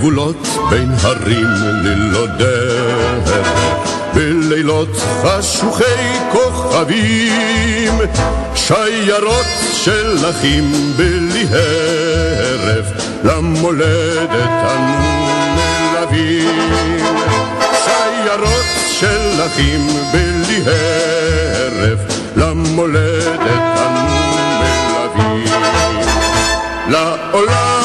גבולות, בין הרים ללא דרך, בלילות חשוכי כוכבים, שיירות של אחים בלי הרף, למולדת אנו מלווים. שיירות של אחים בלי הרף, למולדת אנו מלווים. לעולם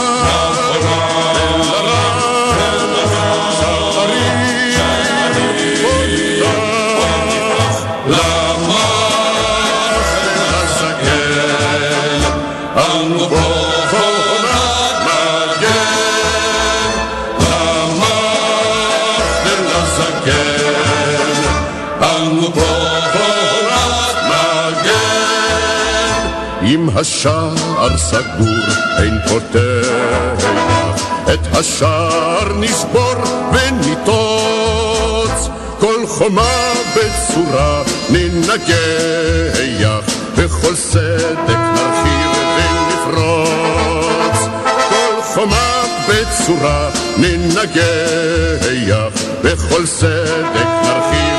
השער סגור אין פותח, את השער נסבור וניטוץ, כל חומה בצורה ננגח, וכל סדק נרחיב ונפרוץ. כל חומה בצורה ננגח, וכל סדק נרחיב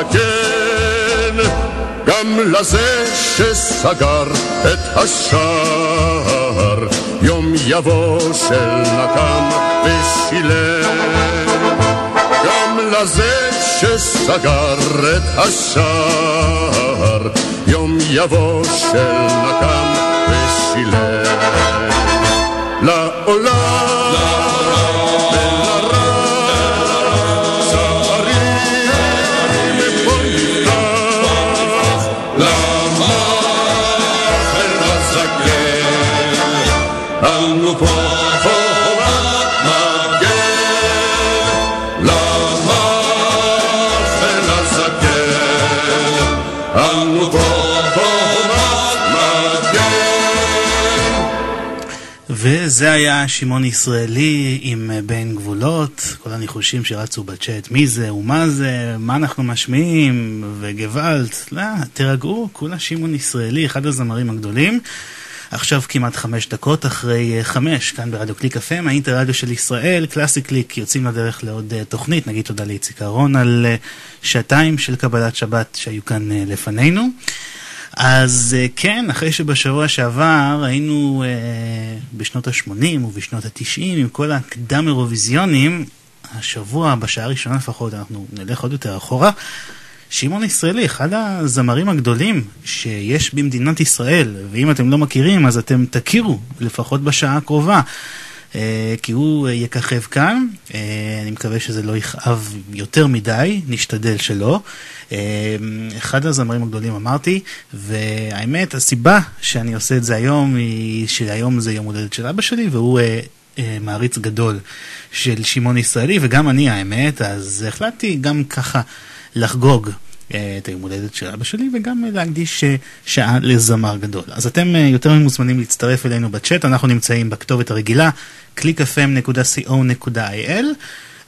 סב זקן, גם לזה שסגר את השער, יום יבוא של נקם ושילם. גם לזה שסגר את השער, יום יבוא של נקם ושילם. וזה היה שמעון ישראלי עם אה, בין גבולות, כל הניחושים שרצו בצ'אט, מי זה ומה זה, מה אנחנו משמיעים, וגוואלד, לא, תירגעו, כולה שמעון ישראלי, אחד הזמרים הגדולים. עכשיו כמעט חמש דקות אחרי אה, חמש, כאן ברדיו קליק FM, האינטרדיו של ישראל, קלאסי קליק, יוצאים לדרך לעוד אה, תוכנית, נגיד תודה לאיציק אהרון על שעתיים של קבלת שבת שהיו כאן לפנינו. אז אה, כן, אחרי שבשבוע שעבר היינו אה, בשנות ה-80 ובשנות ה-90 עם כל הקדם אירוויזיונים, השבוע, בשעה הראשונה לפחות, אנחנו נלך עוד יותר אחורה. שמעון ישראלי, אחד הזמרים הגדולים שיש במדינת ישראל, ואם אתם לא מכירים אז אתם תכירו, לפחות בשעה הקרובה. אה, כי הוא אה, יככב כאן, אה, אני מקווה שזה לא יכאב יותר מדי, נשתדל שלא. אחד הזמרים הגדולים אמרתי, והאמת, הסיבה שאני עושה את זה היום היא שהיום זה יום הולדת של אבא שלי, והוא מעריץ גדול של שמעון ישראלי, וגם אני האמת, אז החלטתי גם ככה לחגוג את היום הולדת של אבא שלי, וגם להקדיש אה, שעה לזמר גדול. אז אתם אה, יותר ממוזמנים להצטרף אלינו בצ'אט, אנחנו נמצאים בכתובת הרגילה, www.clickfm.co.il.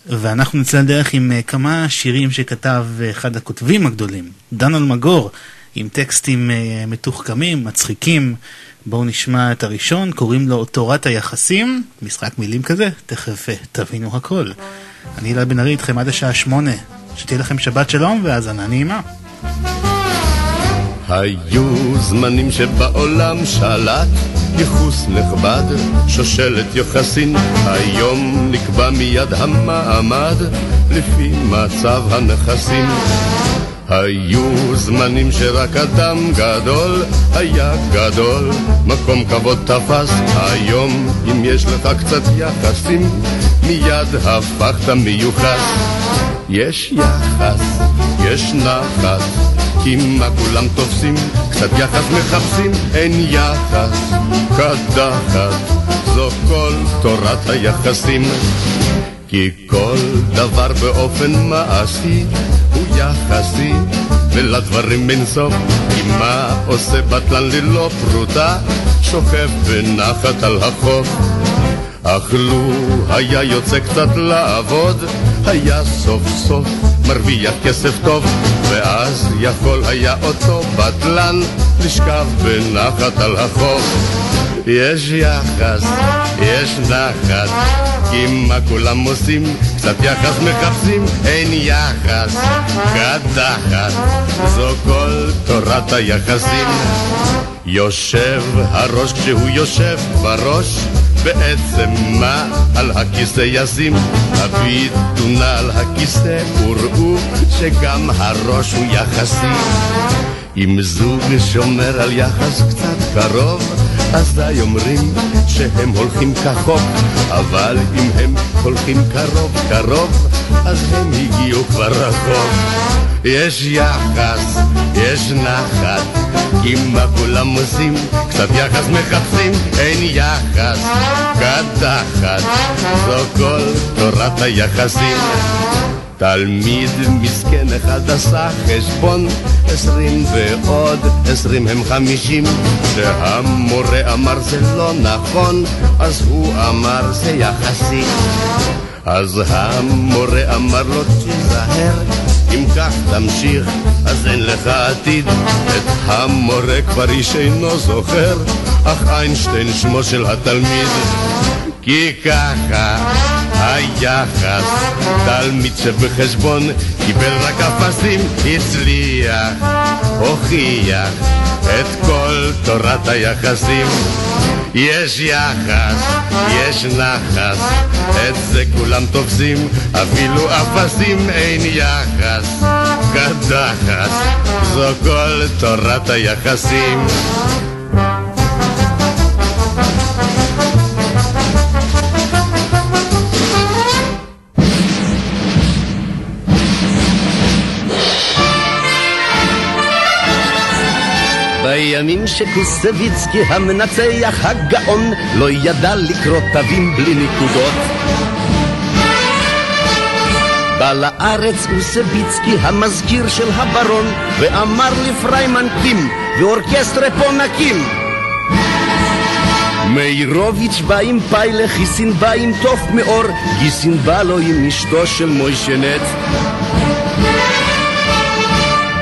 ואנחנו נצא לדרך עם אה, כמה שירים שכתב אחד הכותבים הגדולים, דן אלמגור, עם טקסטים מתוחכמים, מצחיקים. בואו נשמע את הראשון, קוראים לו תורת היחסים, משחק מילים כזה, תכף תבינו הכל. אני אלעד בן ארי איתכם עד השעה שמונה, שתהיה לכם שבת שלום והאזנה נעימה. היו זמנים שבעולם שלט ייחוס נכבד, שושלת יוחסין, היום נקבע מיד המעמד לפי מצב הנכסים. היו זמנים שרק אדם גדול היה גדול, מקום כבוד תפס, היום אם יש לך קצת יחסים, מיד הפכת מיוחס. יש יחס, יש נחת, כי מה כולם תופסים, קצת יחס מחפשים, אין יחס, קדחת, זו כל תורת היחסים. כי כל דבר באופן מעשי הוא יחסי, ולדברים אין סוף. כי מה עושה בטלן ללא פרוטה, שוכב בנחת על החוף. אך לו היה יוצא קצת לעבוד, היה סוף סוף מרוויח כסף טוב, ואז יכול היה אותו בטלן לשכב בנחת על החוף. יש יחס, יש נחת, כי מה כולם עושים? קצת יחס מחפשים, אין יחס, קדחת, זו כל תורת היחסים. יושב הראש כשהוא יושב בראש, בעצם מה על הכיסא ישים? הביטו נא על הכיסא וראו שגם הראש הוא יחסי. אם זוג שומר על יחס קצת קרוב, אזי אומרים שהם הולכים כחוק, אבל אם הם הולכים קרוב קרוב, אז הם הגיעו כבר רחוק. יש יחס, יש נחת, כי מה כולם עושים? קצת יחס מחפשים, אין יחס, קדחת, זו כל תורת היחסים. תלמיד מסכן אחד עשה חשבון עשרים ועוד עשרים הם חמישים. שהמורה אמר זה לא נכון. אז הוא אמר זה יחסי. אז המורה אמר לו תיזהר אם כך תמשיך אז אין לך עתיד. את המורה כבר איש אינו זוכר אך איינשטיין שמו של התלמיד כי ככה היחס, תלמיד שבחשבון קיבל רק אפסים, הצליח, הוכיח את כל תורת היחסים. יש יחס, יש נחס, את זה כולם תופסים, אפילו אפסים אין יחס. קדחת, זו כל תורת היחסים. בימים שקוסביצקי המנצח הגאון לא ידע לקרוא תווים בלי נקודות. בא לארץ אוסביצקי המזכיר של הברון ואמר לפריימן קים ואורקסטרה פה נקים. מאירוביץ' בא עם פיילך, גיסין בא עם תוף מאור גיסין בא לו עם אשתו של מוישנט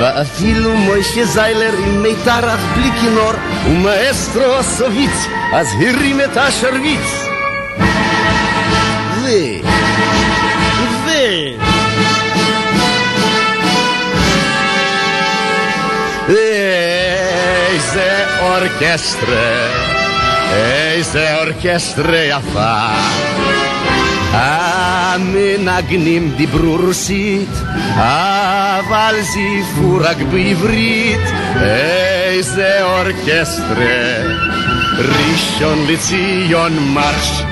בא אפילו מוישה זיילר עם מיתר אך בלי כינור ומאסטרו הסוביץ אז הרים את השרביץ ו... ו... איזה אורקסטרה, איזה אורקסטרה יפה המנגנים דיברו רוסית, אבל זיפו רק בעברית. איזה אורקסטרה, ראשון לציון מרש.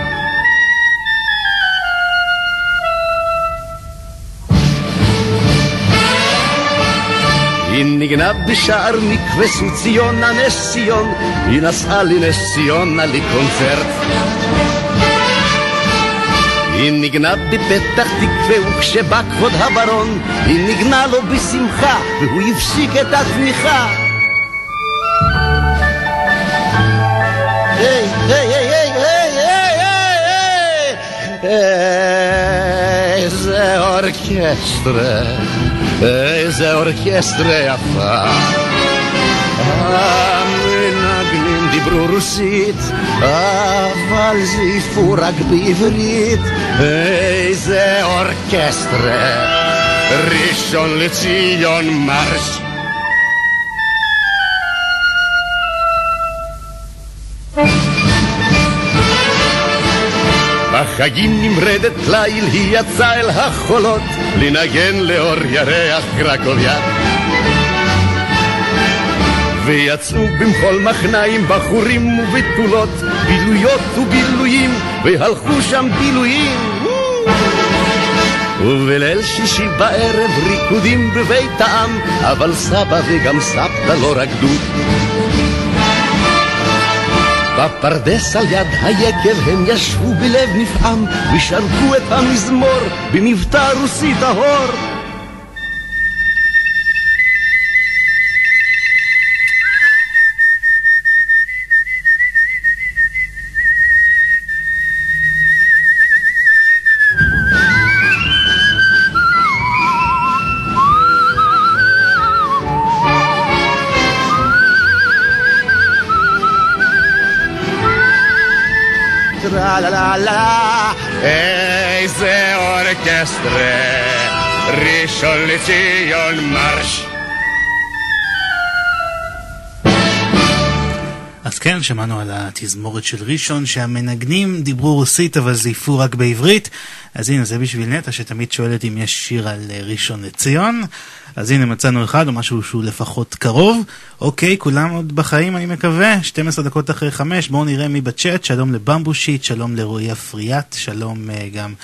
היא ניגנה בשער מקווה ציונה נס ציון, היא נסעה לנס ציונה לקונצרט. היא ניגנה בפתח תקווה וכשבא כבוד הברון היא ניגנה לו בשמחה והוא הפסיק את התמיכה היי, היי, היי, היי, היי, היי, היי, איזה אורקסטרה, איזה אורקסטרה יפה. דיברו רוסית, אבל זייפו רק בעברית. איזה אורקסטרה, ראשון לציון מרש. בחגים נמרדת ליל היא יצאה אל החולות לנגן לאור ירח קרקוביה ויצאו במחול מחניים בחורים ובתולות בילויות ובילויים והלכו שם בילויים ובליל שישי בערב ריקודים בבית העם אבל סבא וגם סבתא לא רקדו. בפרדס על יד היקב הם ישבו בלב נפעם ושרקו את המזמור במבטא רוסי טהור אורקסטרה, ראשון לציון מרש. אז כן, שמענו על התזמורת של ראשון, שהמנגנים דיברו רוסית אבל זייפו רק בעברית. אז הנה, זה בשביל נטע שתמיד שואלת אם יש שיר על ראשון לציון. אז הנה, מצאנו אחד או משהו שהוא לפחות קרוב. אוקיי, כולם עוד בחיים אני מקווה. 12 דקות אחרי 5, בואו נראה מי בצ'אט. שלום לבמבושיט, שלום לרועי אפריאט, שלום uh, גם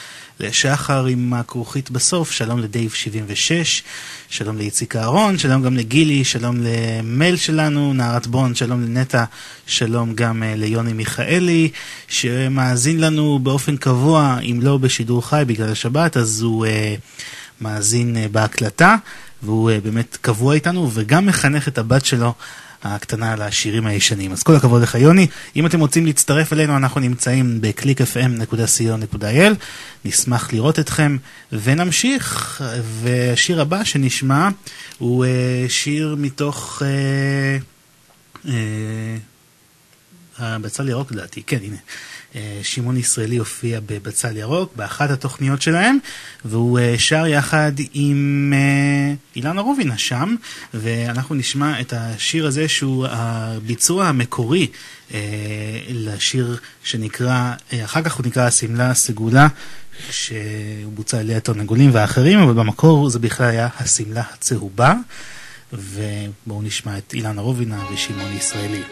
לשחר עם הכרוכית בסוף, שלום לדייב 76, שלום לאיציק אהרון, שלום גם לגילי, שלום למייל שלנו, נערת בון, שלום לנטע, שלום גם uh, ליוני מיכאלי, שמאזין לנו באופן קבוע, אם לא בשידור חי בגלל השבת, אז הוא uh, מאזין uh, בהקלטה, והוא uh, באמת קבוע איתנו, וגם מחנך את הבת שלו. הקטנה על השירים הישנים. אז כל הכבוד לך יוני. אם אתם רוצים להצטרף אלינו, אנחנו נמצאים ב-clickfm.co.il. נשמח לראות אתכם ונמשיך. והשיר הבא שנשמע הוא uh, שיר מתוך... Uh, uh, הבצל ירוק לדעתי, כן הנה. אה, שמעון ישראלי הופיע בבצל ירוק, באחת התוכניות שלהם, והוא אה, שר יחד עם אה, אילנה רובינה שם, ואנחנו נשמע את השיר הזה שהוא הביצוע המקורי לשיר שנקרא, אחר כך הוא נקרא השמלה הסגולה. שהוא בוצע על ידי התרנגולים והאחרים, אבל במקור זה בכלל היה השמלה הצהובה. ובואו נשמע את אילנה רובינה ושמעון ישראלי.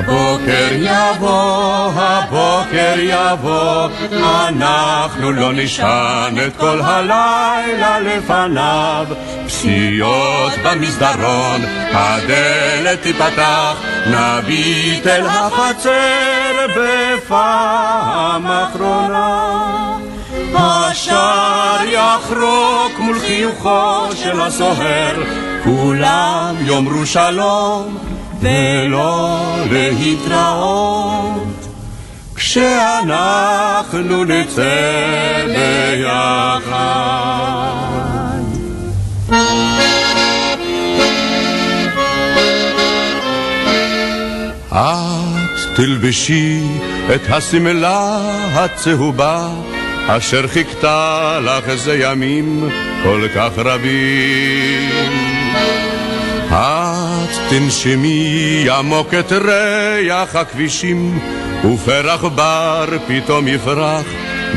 הבוקר יבוא, הבוקר יבוא, אנחנו לא נשען את כל הלילה לפניו. פסיעות במסדרון, הדלת תיפתח, נביט אל החצר בפעם אחרונה. השער יחרוק מול חיוכו של הסוהר, כולם יאמרו שלום ולא להתראות, כשאנחנו נצא ביחד. את תלבשי את השמלה הצהובה אשר חיכתה לך איזה ימים כל כך רבים. את תנשמי עמוק את ריח הכבישים, ופרח בר פתאום יפרח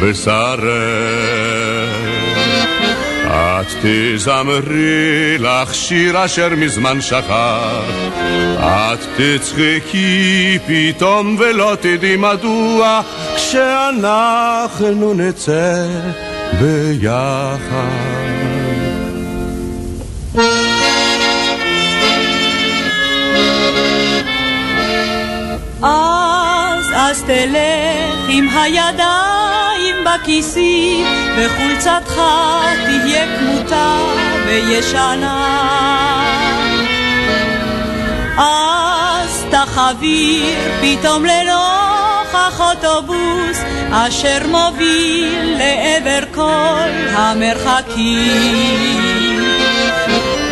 בשרך. את תזמרי לך שיר אשר מזמן שכח, את תצחקי פתאום ולא תדעי מדוע, כשאנחנו נצא ביחד. אז, אז תלך עם הידיים בכיסים, וחולצתך תהיה כמותה וישנה. אז תחביר פתאום לנוכח אוטובוס אשר מוביל לעבר כל המרחקים.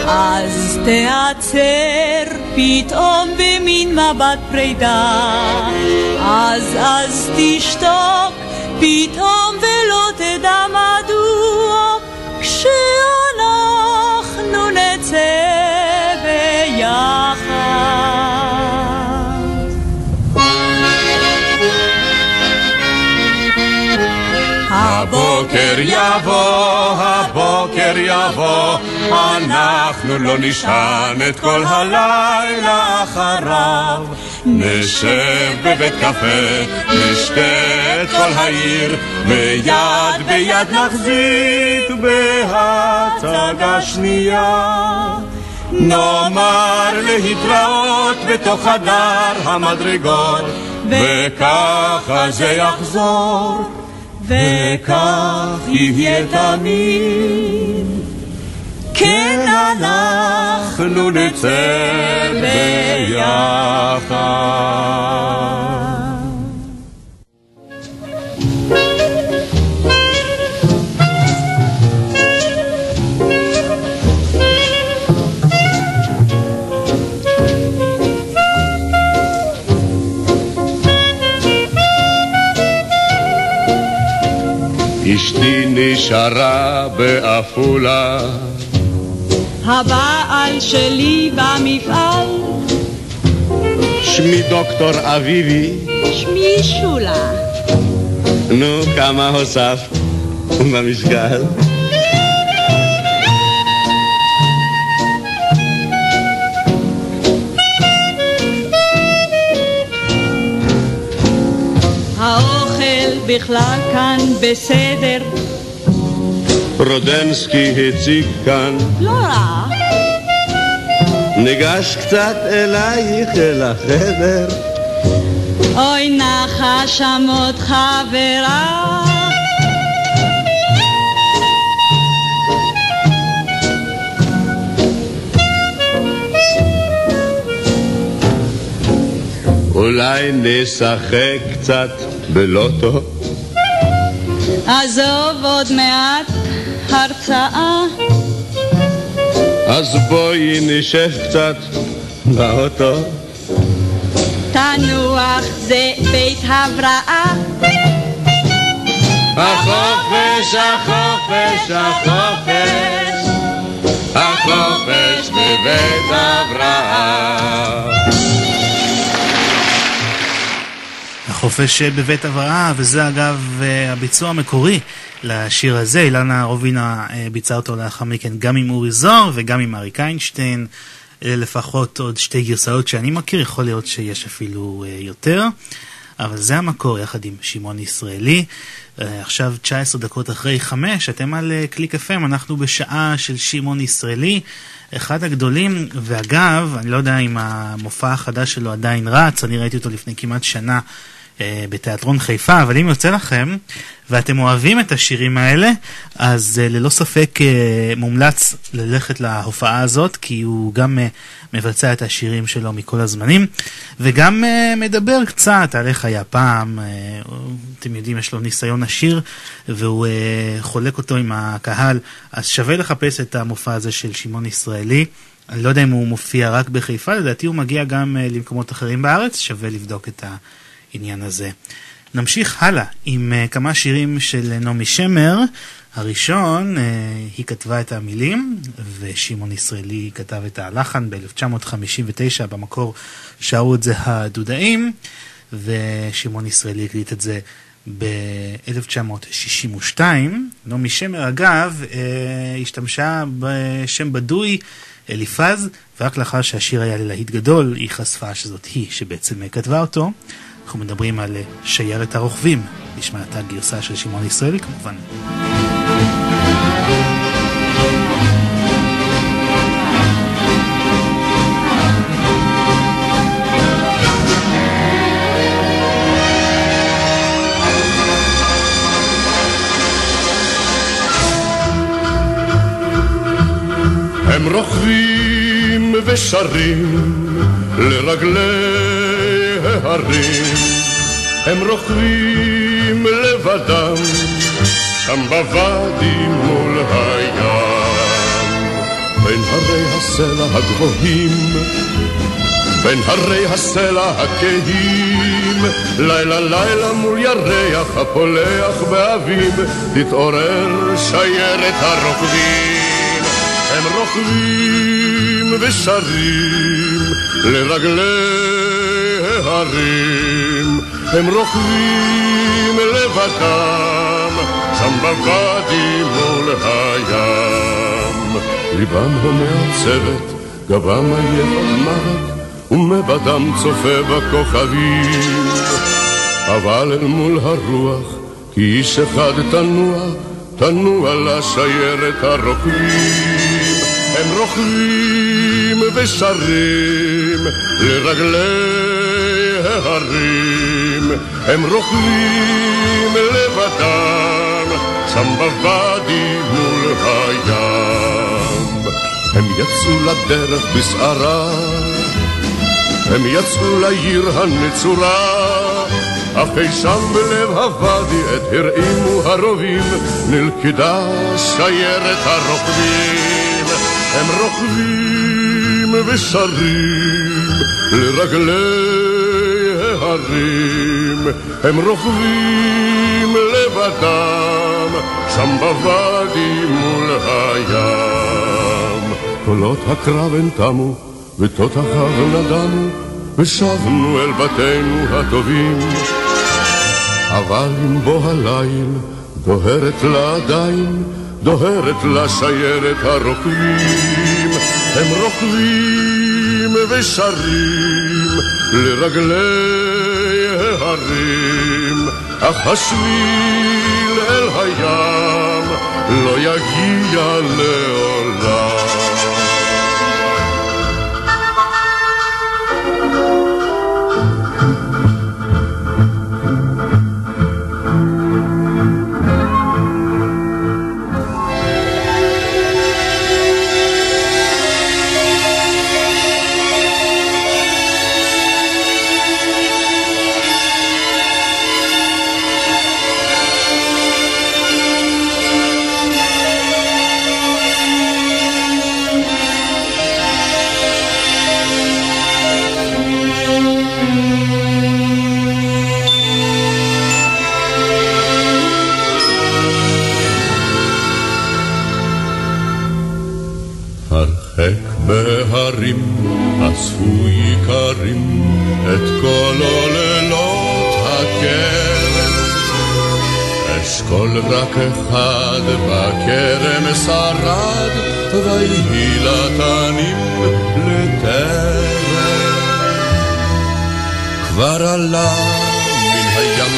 אז תעצר פתאום במין מבט פרידה, אז אז תשתוק פתאום ולא תדע מדוע, כשאנחנו נצא הבוקר יבוא, הבוקר יבוא, אנחנו לא נשען את כל הלילה אחריו. נשב בבית קפה, נשתה את כל העיר, ויד ביד נחזיק בהצגה שנייה. נאמר להתראות בתוך חדר המדרגות, וככה זה יחזור. וכך יהיה תמיד. כן אנחנו נצא ביחד. נשארה בעפולה. הבעל שלי במפעל. שמי דוקטור אביבי. שמי שולה. נו, כמה הוספת במשקל? בכלל כאן בסדר. רודנסקי הציג כאן. לא רע. ניגש קצת אלייך אל החדר. אוי נחה שם עוד חברה. אולי נשחק קצת בלוטו? עזוב עוד מעט הרצאה. אז בואי נשב קצת באוטו. תנוח זה בית הבראה. החופש, החופש, החופש, החופש בבית הבראה. החופש בבית הבראה, וזה אגב הביצוע המקורי לשיר הזה. אילנה רובינה אה, ביצעה אותו לאחר מכן גם עם אורי זוהר וגם עם אריק איינשטיין. אלה לפחות עוד שתי גרסאות שאני מכיר, יכול להיות שיש אפילו אה, יותר. אבל זה המקור יחד עם שמעון ישראלי. אה, עכשיו 19 דקות אחרי 5, אתם על קליק FM, אנחנו בשעה של שמעון ישראלי, אחד הגדולים, ואגב, אני לא יודע אם המופע החדש שלו עדיין רץ, אני ראיתי אותו לפני כמעט שנה אה, בתיאטרון חיפה, אבל אם יוצא לכם ואתם אוהבים את השירים האלה, אז אה, ללא ספק אה, מומלץ ללכת להופעה הזאת, כי הוא גם מבצע את השירים שלו מכל הזמנים, וגם מדבר קצת על איך היה פעם, אתם יודעים, יש לו ניסיון עשיר, והוא חולק אותו עם הקהל, אז שווה לחפש את המופע הזה של שמעון ישראלי. אני לא יודע אם הוא מופיע רק בחיפה, לדעתי הוא מגיע גם למקומות אחרים בארץ, שווה לבדוק את ה... העניין הזה. נמשיך הלאה עם uh, כמה שירים של נעמי שמר. הראשון, uh, היא כתבה את המילים, ושמעון ישראלי כתב את הלחן ב-1959, במקור שרו את זה הדודאים, ושמעון ישראלי הקליט את זה ב-1962. נעמי שמר, אגב, uh, השתמשה בשם בדוי. אליפז, ורק לאחר שהשיר היה ללהיט גדול, היא חשפה שזאת היא שבעצם כתבה אותו. אנחנו מדברים על אה, שיירת הרוכבים, נשמעתה הגרסה של שמעון ישראלי כמובן. הם רוכבים ושרים לרגלי ההרים, הם רוכבים לבדם שם בוואדי מול הים. בין הרי הסלע הגבוהים, בין הרי הסלע הכהים, לילה לילה מול ירח הפולח באביב, תתעורר שיירת הרוכבים. הם רוכבים ושרים לרגלי ההרים, הם רוכבים לבדם, שם בוואדי מול הים. ליבם המעצבת, גבם עייף עד מוות, ומבדם צופה בכוכבים. אבל אל מול הרוח, כי איש אחד תנוע, תנוע לשיירת הרוכבים. הם רוכבים ושרים לרגלי ההרים, הם רוכבים לבדם, שם בוואדי מול הים. הם יצאו לדרך בסערה, הם יצאו לעיר הנצורה, אך אי שם בלב הוואדי עת הרעימו הרובים, נלכדה שיירת הרוכבים. הם רוכבים ושרים לרגלי ההרים, הם רוכבים לבדם, שם בוואדי מול הים. קולות הקרב הן תמו, ותותחיו נדמו, ושבנו אל בתינו הטובים. אבל עם בוא הליל, דוהרת לה עדיין, דוהרת לה שיירת הרוכבים. הם רוכבים ושרים לרגלי ההרים, אך השביל אל הים לא יגיע לעולם. רק אחד בכרם שרד, ויהי לתנים לטרם. כבר עלה מן הים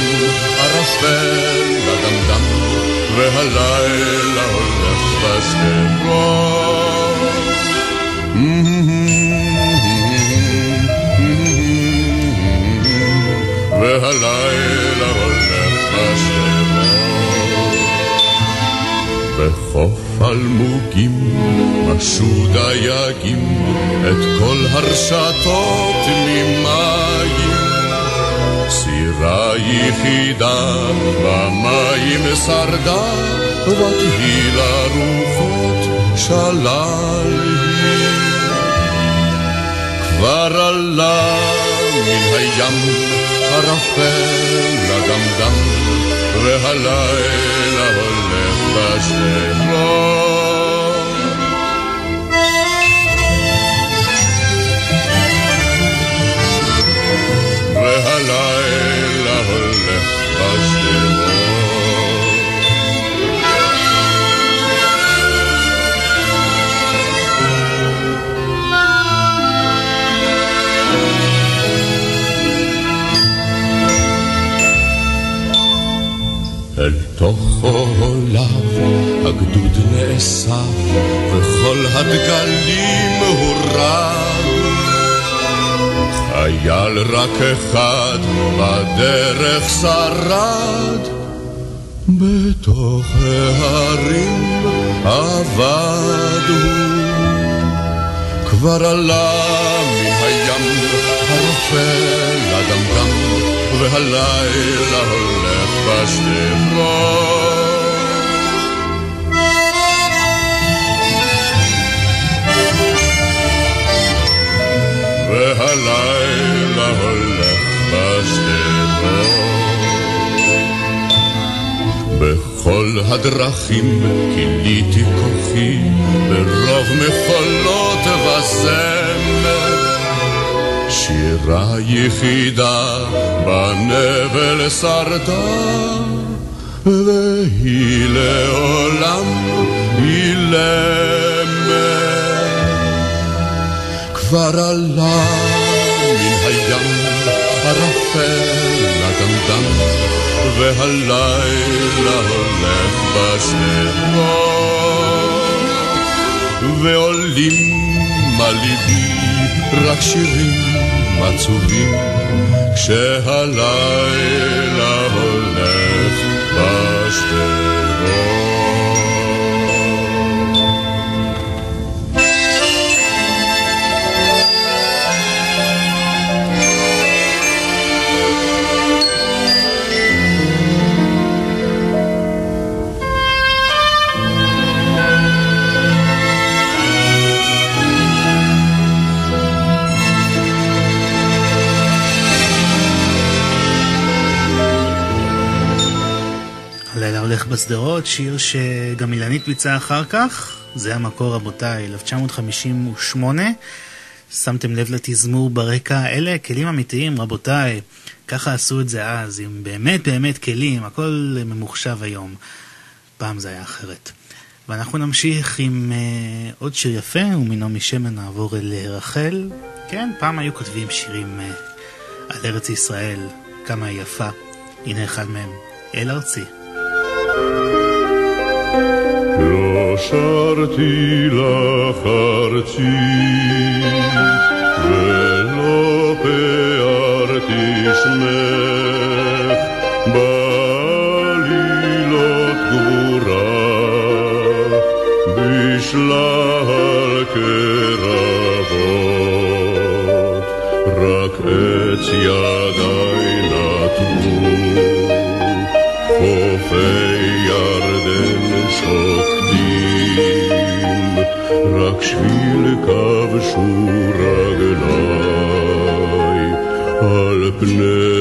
ערפל לדמדם, והלילה הולך בשדרות. והלילה הולך בשדרות. בחוף אלמוגים משו דייגים את כל הרשתות ממים. סירה יחידה במים שרדה, ותהי לרוחות שלל היא. כבר עלה מן הים ערפל לדמדם, והלילה הולך בשדרות. והלילה הולך בשדרות. אל תוך עולב הגדוד נאסף, וכל הדגלים הורד. חייל רק אחד בדרך שרד, בתוך ההרים עבד הוא. כבר עלה מן הים הרופא לדמדם, והלילה הולך בשדרות. והלילה הולך בשדרות. בכל הדרכים כיליתי כוחי ברוב מחולות וזמר. שירה יחידה בנבל שרדה, והיא לעולם אילמת. כבר עלה מן הים ערפל הדמדם, והלילה הולך בשדרות, ועולים על ליבי רק שירים עצובים, כשהלילה הולך הולך בשדרות, שיר שגם אילנית ביצעה אחר כך, זה המקור רבותיי, 1958. שמתם לב לתזמור ברקע, אלה כלים אמיתיים רבותיי, ככה עשו את זה אז, עם באמת באמת כלים, הכל ממוחשב היום. פעם זה היה אחרת. ואנחנו נמשיך עם uh, עוד שיר יפה, ומינו משמן נעבור אל רחל. כן, פעם היו כותבים שירים uh, על ארץ ישראל, כמה היא יפה. הנה אחד מהם, אל ארצי. לא שרתי לך ארצי, ולא פארתי שמך, בעלילות גבורה, בשלל קרבות, רק עץ ידיי רק שביל כבשו רגליי על פני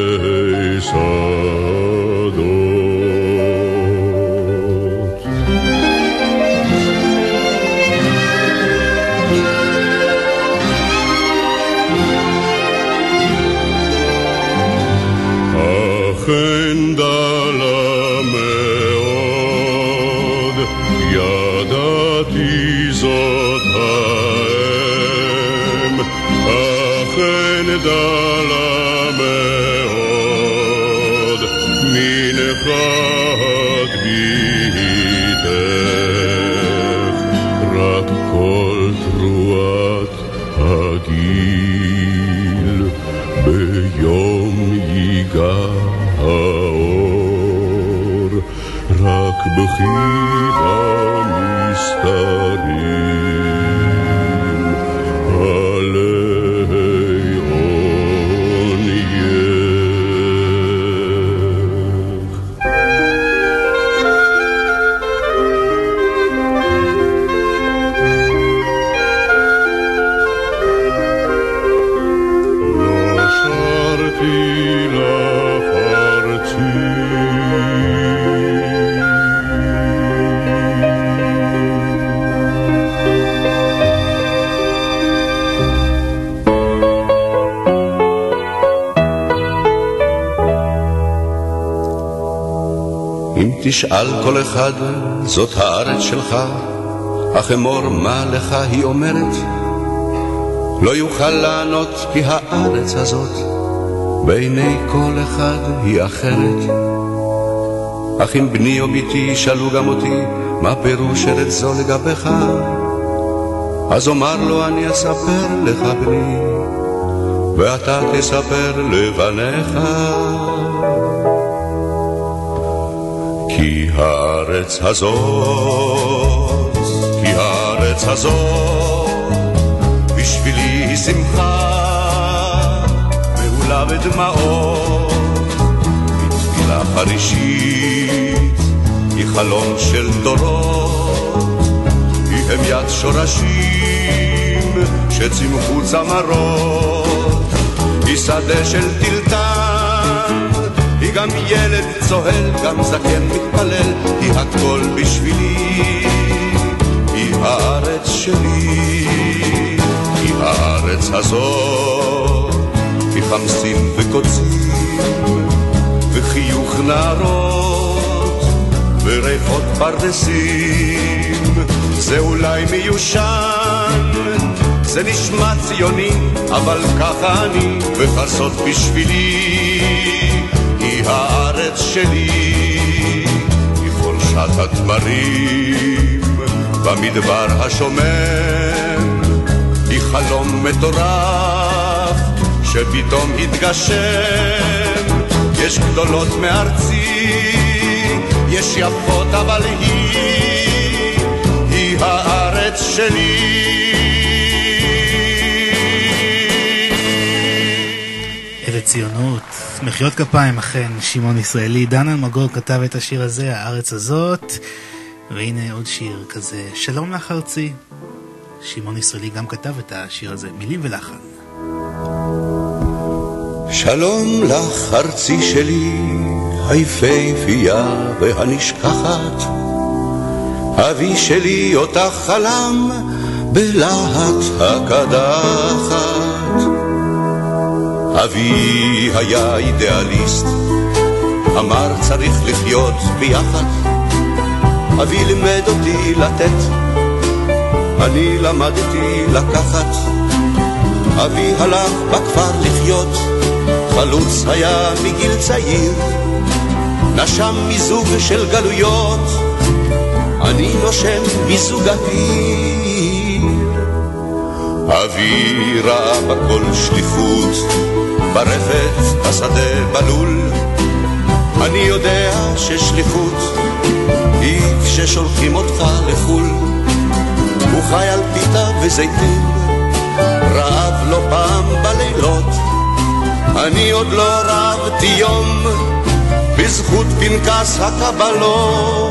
תשאל כל אחד, זאת הארץ שלך, אך אמור מה לך היא אומרת. לא יוכל לענות כי הארץ הזאת, בעיני כל אחד היא אחרת. אך אם בני או בתי ישאלו גם אותי, מה פירוש ארץ זו לגביך? אז אומר לו אני אספר לך בני, ואתה תספר לבניך. כי הארץ הזאת, כי הארץ הזאת, בשביל משמחה מהולה בדמעות, מתפילה חרישית, היא חלום של דורות, היא המיית שורשים שצימחו צמרות, היא שדה של טלטן, היא גם ילד צוהל, גם זקן מתפלל, היא הכל בשבילי, היא הארץ שלי, היא הארץ הזאת, היא חמסים וקוצים, וחיוך נערות, וריחות פרדסים, זה אולי מיושן, זה נשמע ציוני, אבל ככה אני, וחסות בשבילי, הארץ שלי, היא חורשת התמרים, במדבר השומם, היא חלום מטורף, שפתאום התגשם, יש גדולות מארצי, יש יפות אבל היא, היא הארץ שלי. אלה ציונות, מחיאות כפיים אכן, שמעון ישראלי. דן אלמגור כתב את השיר הזה, הארץ הזאת, והנה עוד שיר כזה, שלום לך ארצי. שמעון ישראלי גם כתב את השיר הזה, מילים ולחן. שלום לך ארצי שלי, היפהפייה והנשכחת. אבי שלי אותך חלם בלהט הקדחת. אבי היה אידיאליסט, אמר צריך לחיות ביחד. אבי לימד אותי לתת, אני למדתי לקחת. אבי הלך בכפר לחיות, חלוץ היה מגיל צעיר, נשם מיזוג של גלויות, אני נושם מיזוג אוויר. אבי ראה בכל שליחות, ברפת, בשדה, בלול. אני יודע ששליחות היא כששולחים אותך לחו"ל. הוא חי על פיתה וזיתים, רעב לא פעם בלילות. אני עוד לא רבתי יום, בזכות פנקס הקבלות.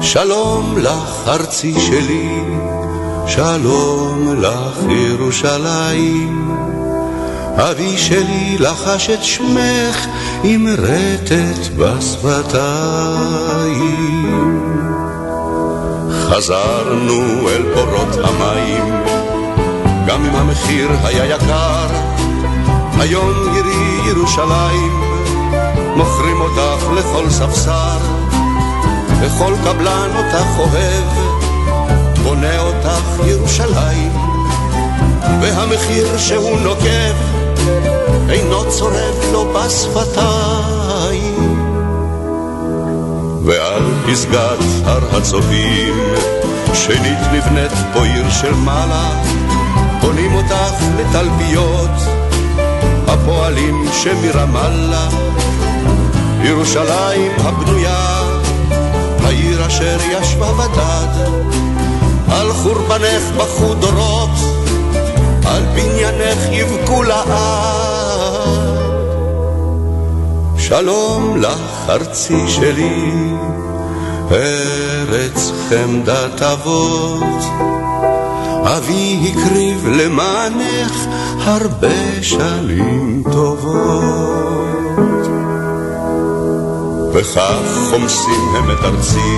שלום לך ארצי שלי, שלום לך ירושלים. אבי שלי לחש את שמך עם רטט בשפתיים. חזרנו אל בורות המים, גם אם המחיר היה יקר, היום עירי ירושלים, מוכרים אותך לכל ספסר, וכל קבלן אותך אוהב, בונה אותך ירושלים, והמחיר שהוא נוקב, אינו צורב לו בשפתיים. ועל פסגת הר הצופים, שנית נבנית פה עיר של מעלה, בונים אותך לתלפיות, הפועלים שמרמאללה, ירושלים הבנויה, העיר אשר ישבה בדד, על חורבנך בכו דורות, על בניינך יבכו לעד. שלום לך ארצי שלי, ארץ חמדת אבות. אבי הקריב למענך הרבה שנים טובות. וכך חומסים הם את ארצי,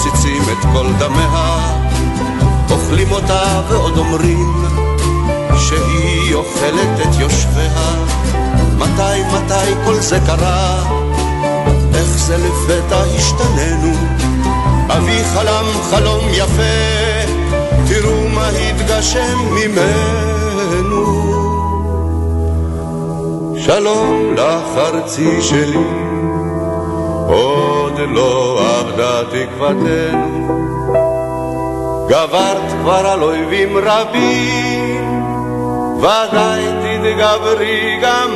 ומוצצים את כל דמיה, אוכלים אותה ועוד אומרים שהיא אוכלת את יושביה. מתי, מתי כל זה קרה? איך זה לפתע השתננו? אבי חלם חלום יפה, תראו מה התגשם ממנו. שלום לך ארצי שלי, עוד לא אבדה תקוותנו. גברת כבר על אויבים רבים, ודאי תתגברי גם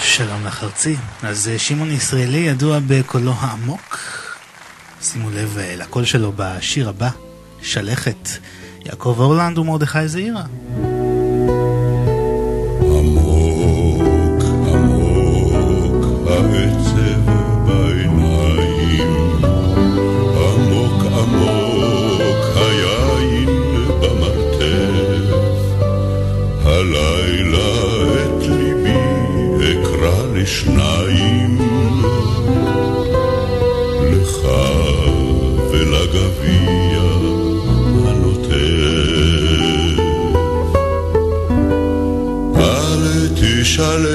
שלום לך ארצי. אז אה, שמעון ישראלי ידוע בקולו העמוק. שימו לב אה, לקול שלו בשיר הבא, שלכת. יעקב אורלנד ומרדכי זעירה. şale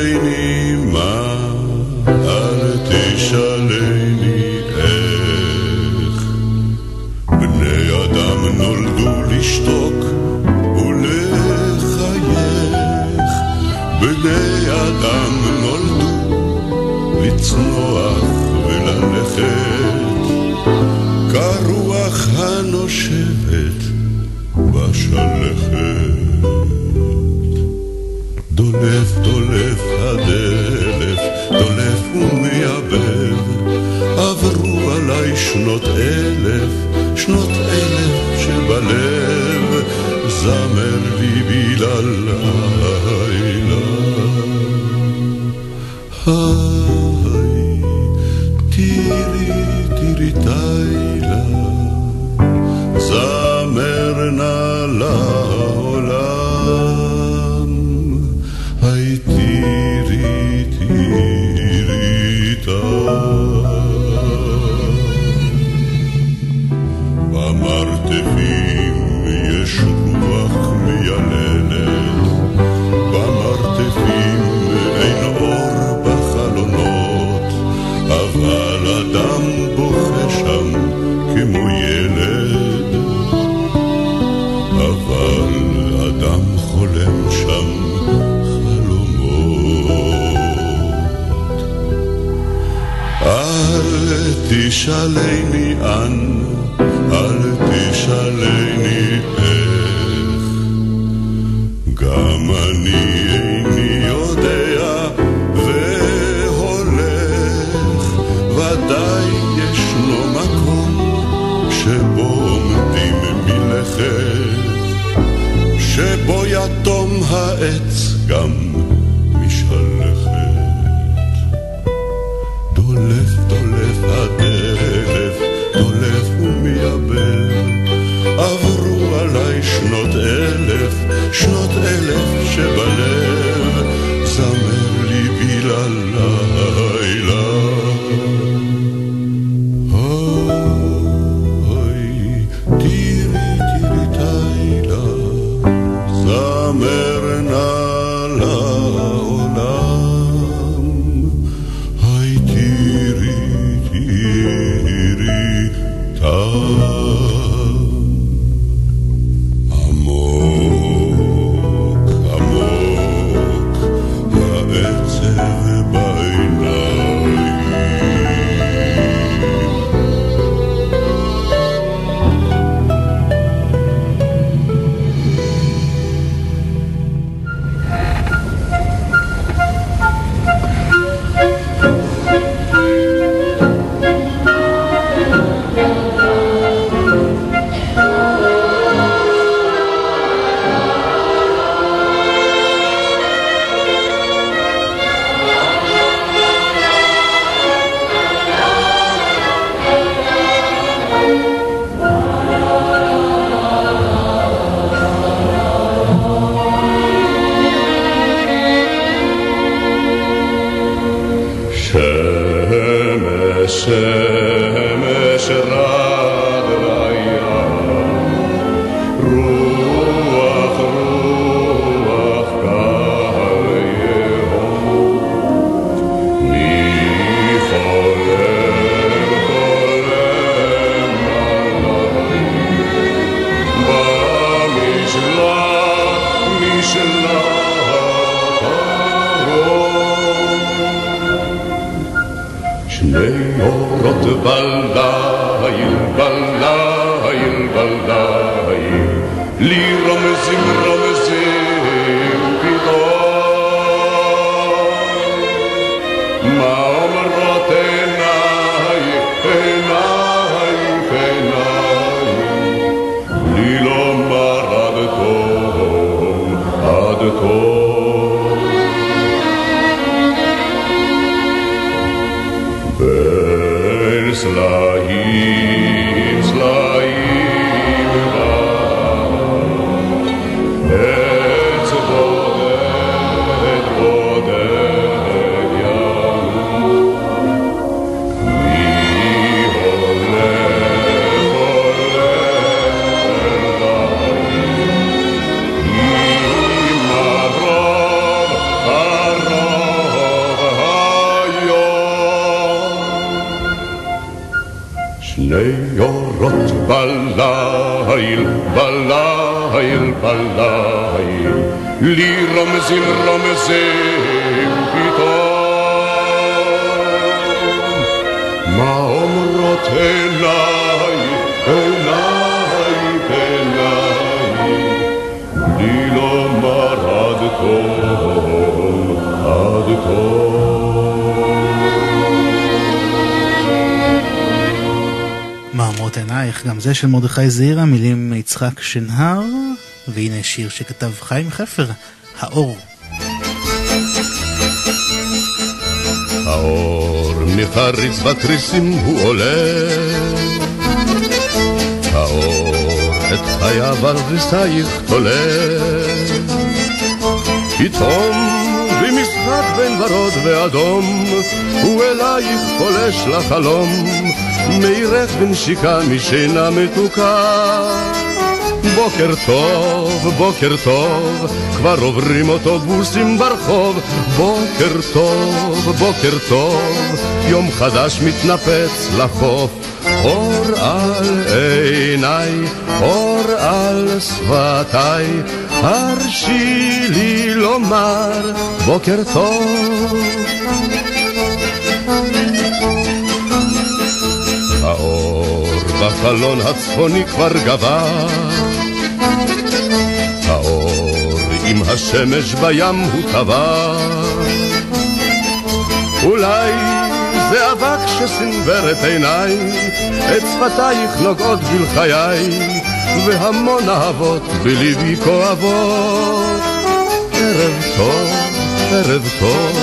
של מרדכי זעירה, מילים יצחק שנהר, והנה שיר שכתב חיים חפר, האור. האור מחריץ בתריסים הוא עולה, האור את חייו על ריסייך תולה. פתאום במשחק בין ורוד ואדום, הוא אלייך פולש לחלום, מאירך בנשיקה משינה מתוקה. בוקר טוב, בוקר טוב, כבר עוברים אוטובוסים ברחוב. בוקר טוב, בוקר טוב, יום חדש מתנפץ לחוף. אור על עיניי, אור על שפתיי, הרשי לי לומר בוקר טוב. בחלון הצפוני כבר גבר, האור עם השמש בים הוא טבע. אולי זה אבק שסנוור את עיניי, את שפתייך נוגעות בלחיי, והמון אהבות בליבי כואבות. ערב טוב, ערב טוב,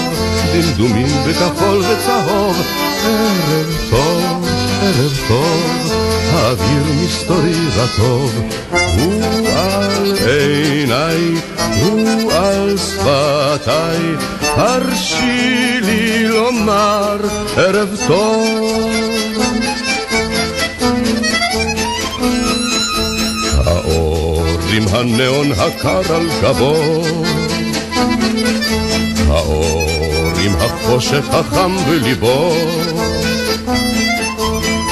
דמדומים בכחול וצהוב, ערב טוב, ערב טוב, האוויר מסתורי רטוב, הוא על עיניי, הוא על שפתיי, הרשי לי לומר ערב טוב. האור עם הניאון הקר על גבו, האור עם החושך החם בליבו.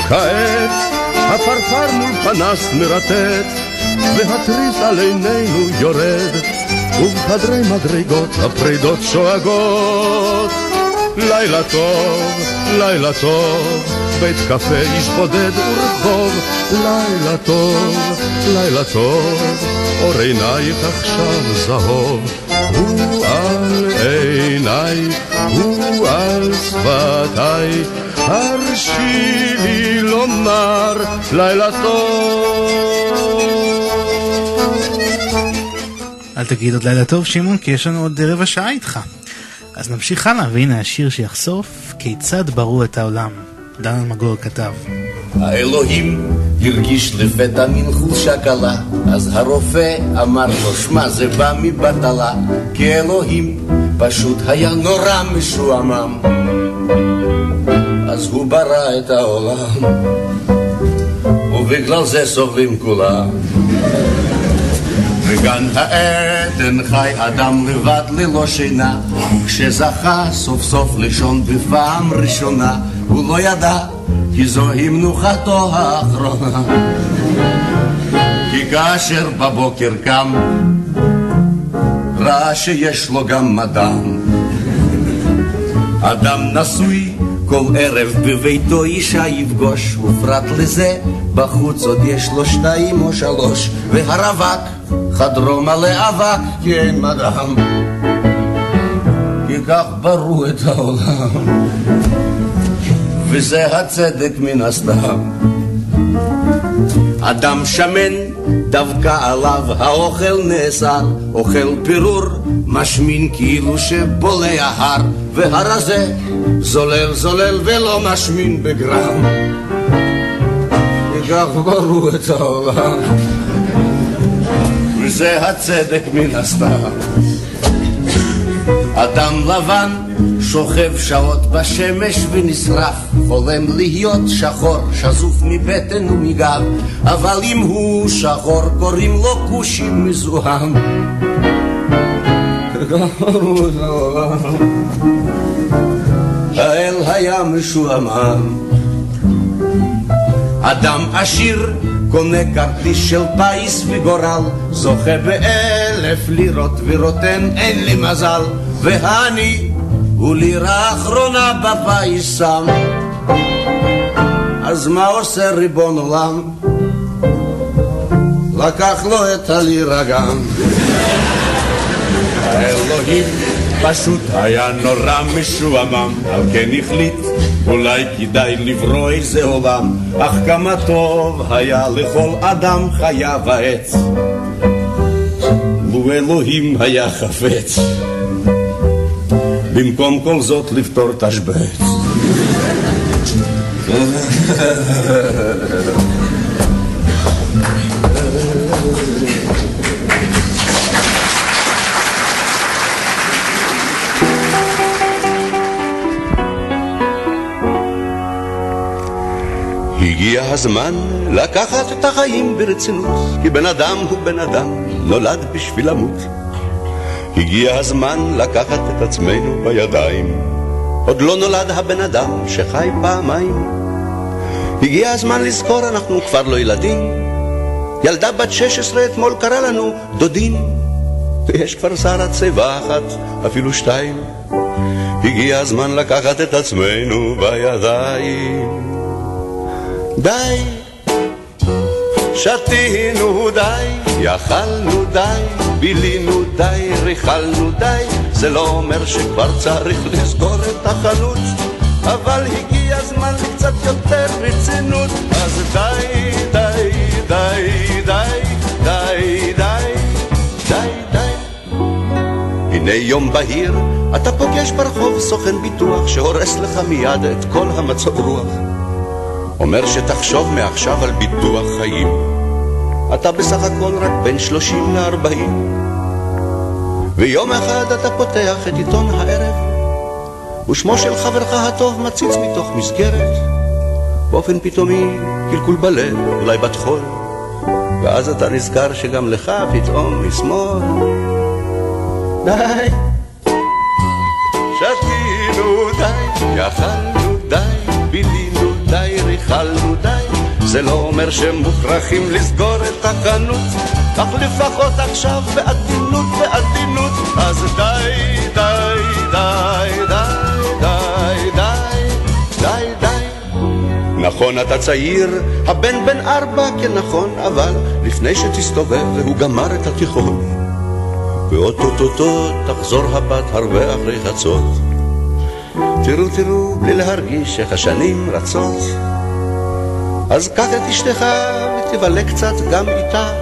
כעת הפרפר מול פנס מרטט, והתריס על עינינו יורד, ובחדרי מדרגות הפרידות שואגות. לילה טוב, לילה טוב, בית קפה איש בודד ורחוב, לילה טוב, לילה טוב, אור עינייך עכשיו זהוב, הוא על עיניי, הוא על שפתיי, הרשי לי לומר לילה טוב. אל תגיד עוד לילה טוב, שמעון, כי יש לנו עוד רבע שעה איתך. אז נמשיך הלאה, והנה השיר שיחשוף כיצד ברו את העולם. דן אלמגור כתב. האלוהים הרגיש לפתע מין חולשה קלה, אז הרופא אמר לו, שמע זה בא מבטלה, כי אלוהים פשוט היה נורא משועמם. אז הוא ברא את העולם, ובגלל זה סובלים כולם. בגן העדן חי אדם לבד ללא שינה, כשזכה סוף סוף לישון בפעם ראשונה, הוא לא ידע כי זוהי מנוחתו האחרונה. כי כאשר בבוקר קם, ראה שיש לו גם מדם. אדם נשוי כל ערב בביתו אישה יפגוש, ופרט לזה בחוץ עוד יש לו שתיים או שלוש, והרווק חדרו מלא אבק כי אין מדם. כי כך ברו את העולם. וזה הצדק מן הסתם. אדם שמן, דווקא עליו האוכל נאסר, אוכל פירור, משמין כאילו שבולע הר, והרזה זולל זולל ולא משמין בגרם. וכך ברו את העולם, וזה הצדק מן הסתם. אדם לבן שוכב שעות בשמש ונשרף, חולם להיות שחור, שזוף מבטן ומגב, אבל אם הוא שחור קוראים לו כושי מזוהם. האל היה משועמם. אדם עשיר קונה כרטיס של פיס וגורל, זוכה באלף לירות ורוטן אין לי מזל, והני הוא לירה אחרונה בפיס שם. אז מה עושה ריבון עולם? לקח לו את הלירה גם. האלוהים פשוט היה נורא משועמם, על כן החליט אולי כדאי לברוא איזה עולם, אך כמה טוב היה לכל אדם חיה ועץ. לו אלוהים היה חפץ, במקום כל זאת לפתור תשבץ. הגיע הזמן לקחת את החיים ברצינות, כי בן אדם הוא בן אדם, נולד בשביל למות. הגיע הזמן לקחת את עצמנו בידיים, עוד לא נולד הבן אדם שחי פעמיים. הגיע הזמן לזכור, אנחנו כבר לא ילדים. ילדה בת 16 אתמול קרא לנו דודים, ויש כבר שרה צבע אחת, אפילו שתיים. הגיע הזמן לקחת את עצמנו בידיים. די, שתינו די, יכלנו די, בילינו די, ריכלנו די, זה לא אומר שכבר צריך לסגור את החנות, אבל הגיע הזמן לקצת יותר רצינות, אז די, די, די, די, די, די, די, די. הנה יום בהיר, אתה פוגש ברחוב סוכן ביטוח שהורס לך מיד את כל המצב רוח. אומר שתחשוב מעכשיו על ביטוח חיים. אתה בסך הכל רק בין שלושים לארבעים. ויום אחד אתה פותח את עיתון הערב, ושמו של חברך הטוב מציץ מתוך מסגרת. באופן פתאומי, קלקול בלב, אולי בת חול, ואז אתה נזכר שגם לך פתאום משמאל. די, שתינו די, יכלנו די, בילינו די, ריכלנו די, זה לא אומר שמוכרחים לסגור את החנות, אך לפחות עכשיו בעדינות, בעדינות, אז די, די, די, די, די, די, די, די. נכון, אתה צעיר, הבן בן ארבע, כן נכון, אבל לפני שתסתובב והוא גמר את התיכון, ואו-טו-טו-טו תחזור הבת הרבה אחרי חצות. תראו, תראו, בלי להרגיש איך השנים רצות. אז קח את אשתך ותבלה קצת גם איתה,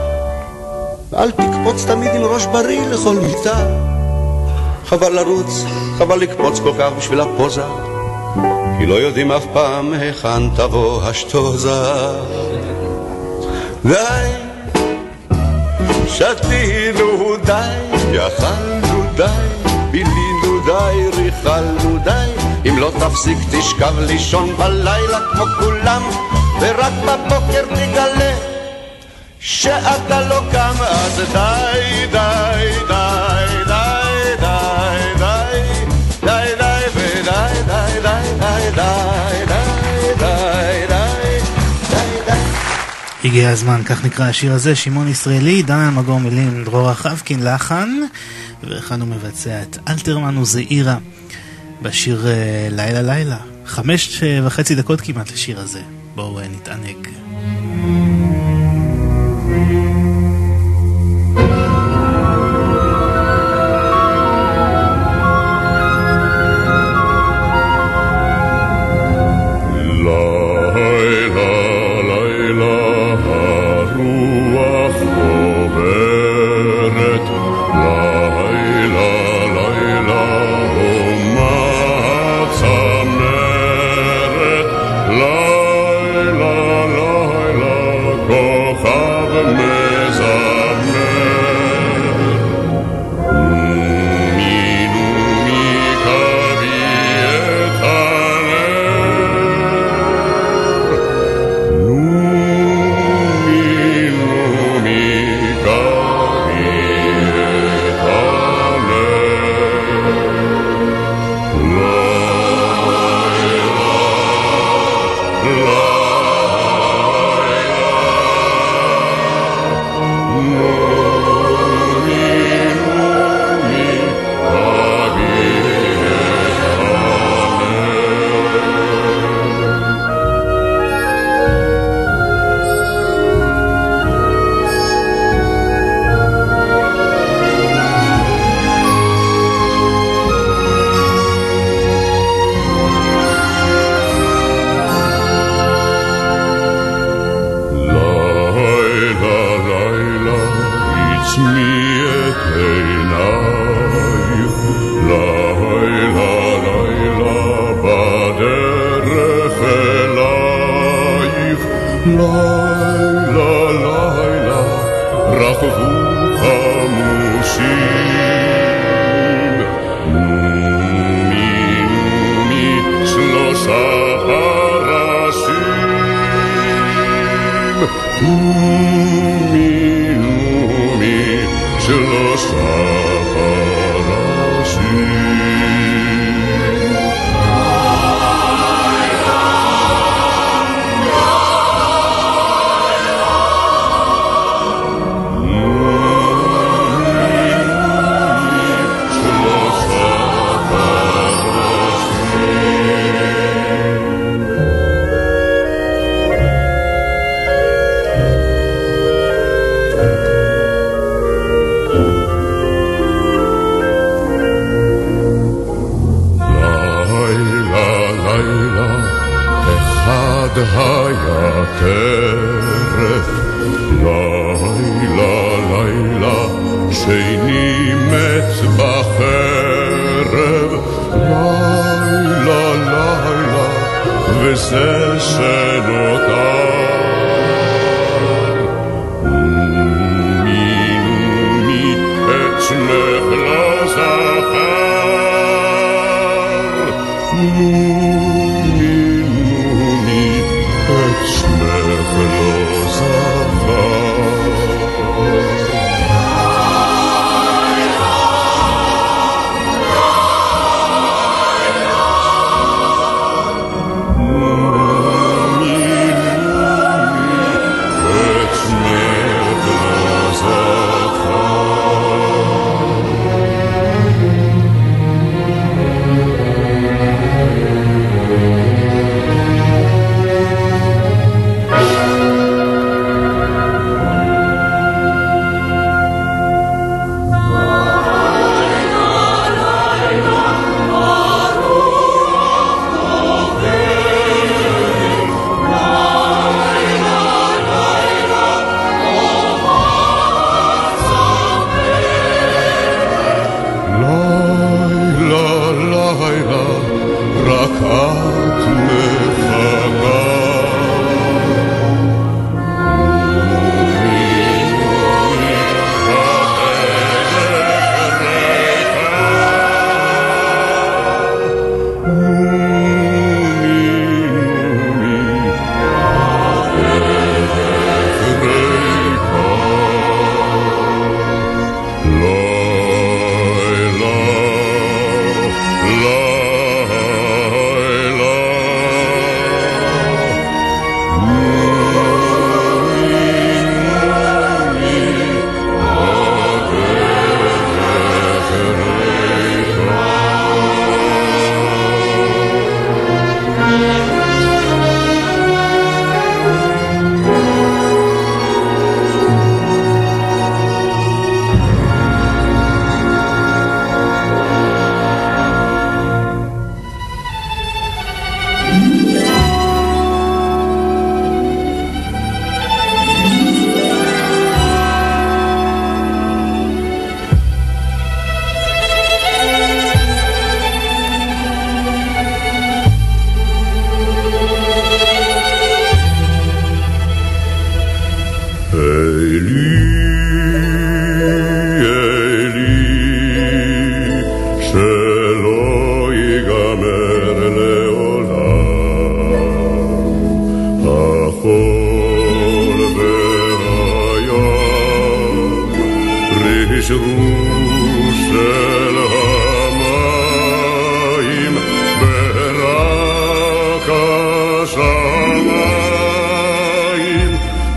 ואל תקפוץ תמיד עם ראש בריא לכל מיטה. חבל לרוץ, חבל לקפוץ כל כך בשביל הפוזה, כי לא יודעים אף פעם היכן תבוא השטוזה. די, שתינו די, יכלנו די, בילינו די, ריכלנו די, אם לא תפסיק תשכב לישון בלילה כמו כולם, ורק בבוקר תגלה שאתה לא קם, אז די, די, די. הגיע הזמן, כך נקרא השיר הזה, שמעון ישראלי, דן אלמגור מילים, דרור רחבקין לחן, וכאן הוא מבצע את אלתרמן וזעירה בשיר אה, לילה לילה. חמש אה, וחצי דקות כמעט לשיר הזה. Bowen Taneg.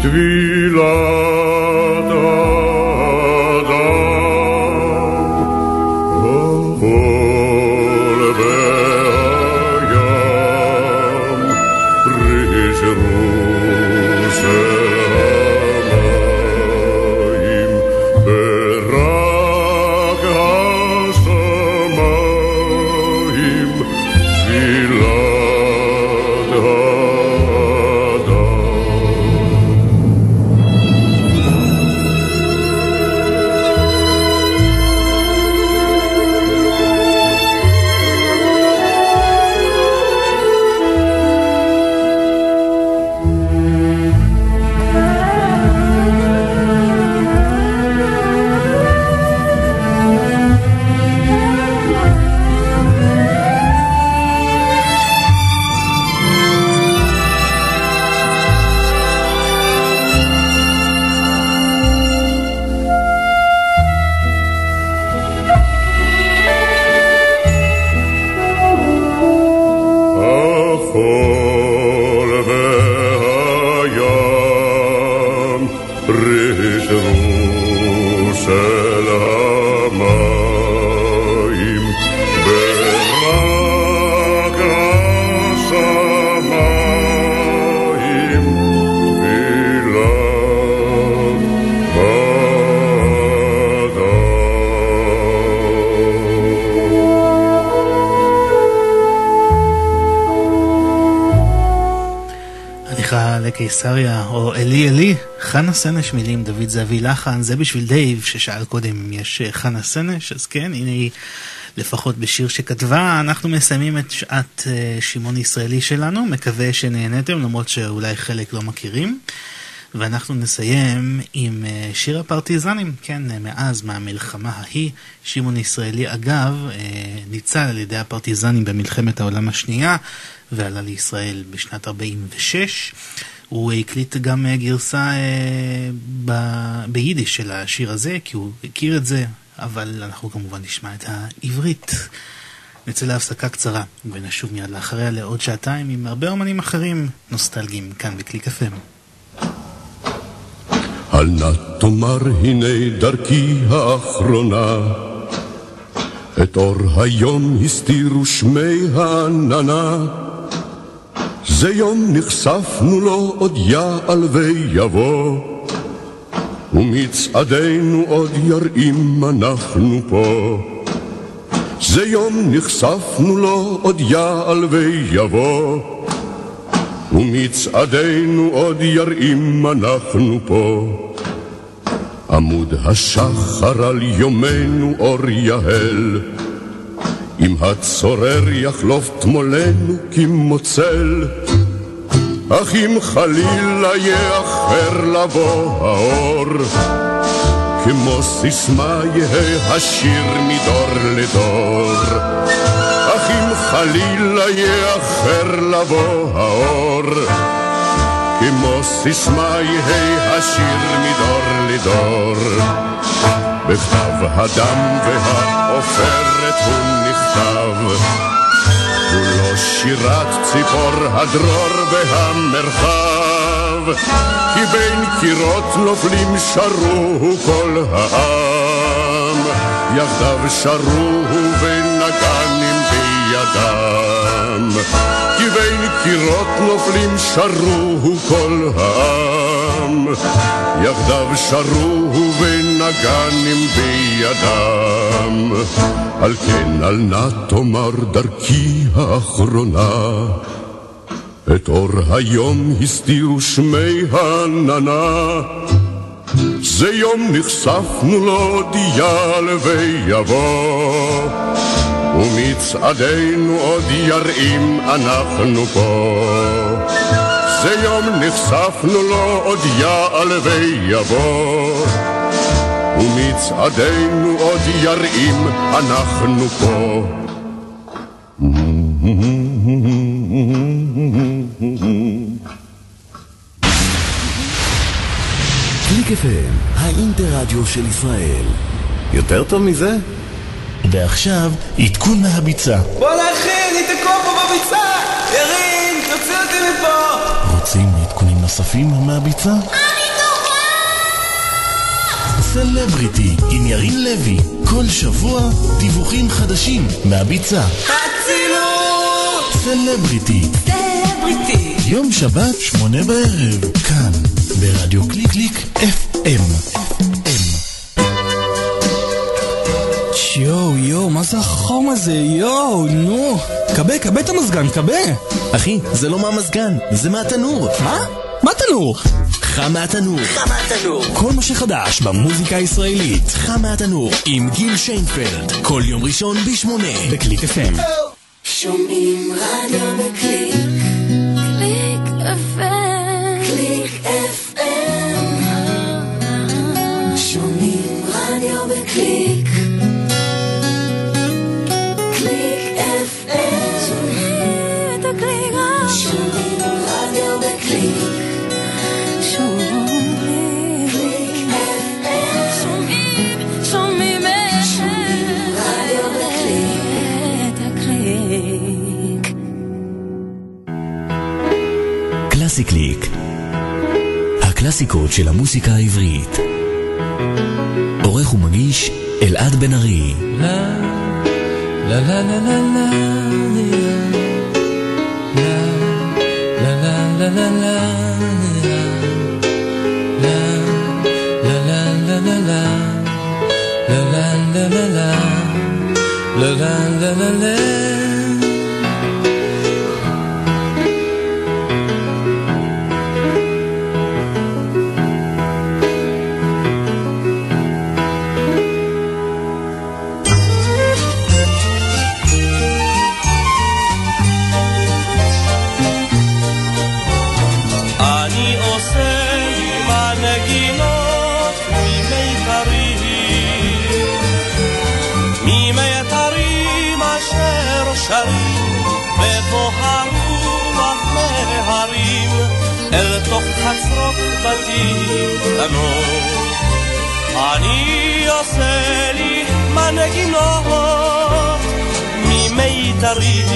to be קיסריה, או אלי אלי, חנה סנש מילים, דוד זהבי לחן, זה בשביל דייב ששאל קודם אם יש אה, חנה סנש, אז כן, הנה היא לפחות בשיר שכתבה. אנחנו מסיימים את שעת אה, שמעון ישראלי שלנו, מקווה שנהניתם, למרות שאולי חלק לא מכירים. ואנחנו נסיים עם אה, שיר הפרטיזנים, כן, מאז, מהמלחמה ההיא. שמעון ישראלי, אגב, ניצל על ידי הפרטיזנים במלחמת העולם השנייה, ועלה לישראל בשנת 46. הוא הקליט גם גרסה ב- ביידיש של השיר הזה, כי הוא הכיר את זה, אבל אנחנו כמובן נשמע את העברית. נצא להפסקה קצרה, ונשוב מיד לאחריה לעוד שעתיים עם הרבה אומנים אחרים נוסטלגיים, כאן בקליק FM. אל נא תאמר הנה דרכי האחרונה את אור היום הסתירו שמי העננה זה יום נחשפנו לו עוד יעל ויבוא ומצעדינו עוד ירעים אנחנו פה זה יום נחשפנו לו עוד יעל ויבוא ומצעדינו עוד ירעים אנחנו פה. עמוד השחר על יומנו אור יהל, הצורר יחלוף תמולנו כמוצל, אך אם חלילה יאחר לבוא האור, כמו סיסמה יהא השיר מדור לדור. אם חלילה יאחר לבוא האור, כמו סיסמה יהא השיר מדור לדור. בכתב הדם והעופרת הוא נכתב, הוא לא שירת ציפור הדרור והמרחב, כי בין קירות נופלים שרו כל העם, יחדיו שרו ונגנים בי ידם. כי בין קירות נופלים שרו כל העם, יחדיו שרו ונגנים בידם. על כן אל נא תאמר דרכי האחרונה, את אור היום הסתירו שמי העננה. זה יום נחשפנו לו דייל ויבוא ומצעדינו עוד ירעים אנחנו פה. זה יום נחשפנו לו עוד יעל ויבוא, ומצעדינו עוד ירעים אנחנו פה. קליק FM, האינטרדיו של ישראל. יותר טוב מזה? ועכשיו, עדכון מהביצה. בואנה אחי, אני תקוע פה בביצה! ירין, תוציא אותי מפה! רוצים עדכונים נוספים מהביצה? סלבריטי עם ירין לוי, כל שבוע דיווחים חדשים מהביצה. אצילות! סלבריטי, סלבריטי יום שבת, שמונה בערב, כאן, ברדיו קליק קליק FM. יואו, יואו, מה זה החום הזה? יואו, נו. כבה, כבה את המזגן, כבה. אחי, זה לא מהמזגן, זה מהתנור. מה? מה תנור? חם מהתנור. חם מהתנור. כל מה שחדש במוזיקה הישראלית. חם מהתנור, עם גיל שיינפלד. כל יום ראשון בשמונה. בקליק FM. שומעים רדיו בקליק. קליק FM. הקלאסיקות של המוסיקה העברית. עורך ומגיש אלעד בן ארי. La la la la la בתים קטנות. אני עושה לי מנגינות ממיתרים.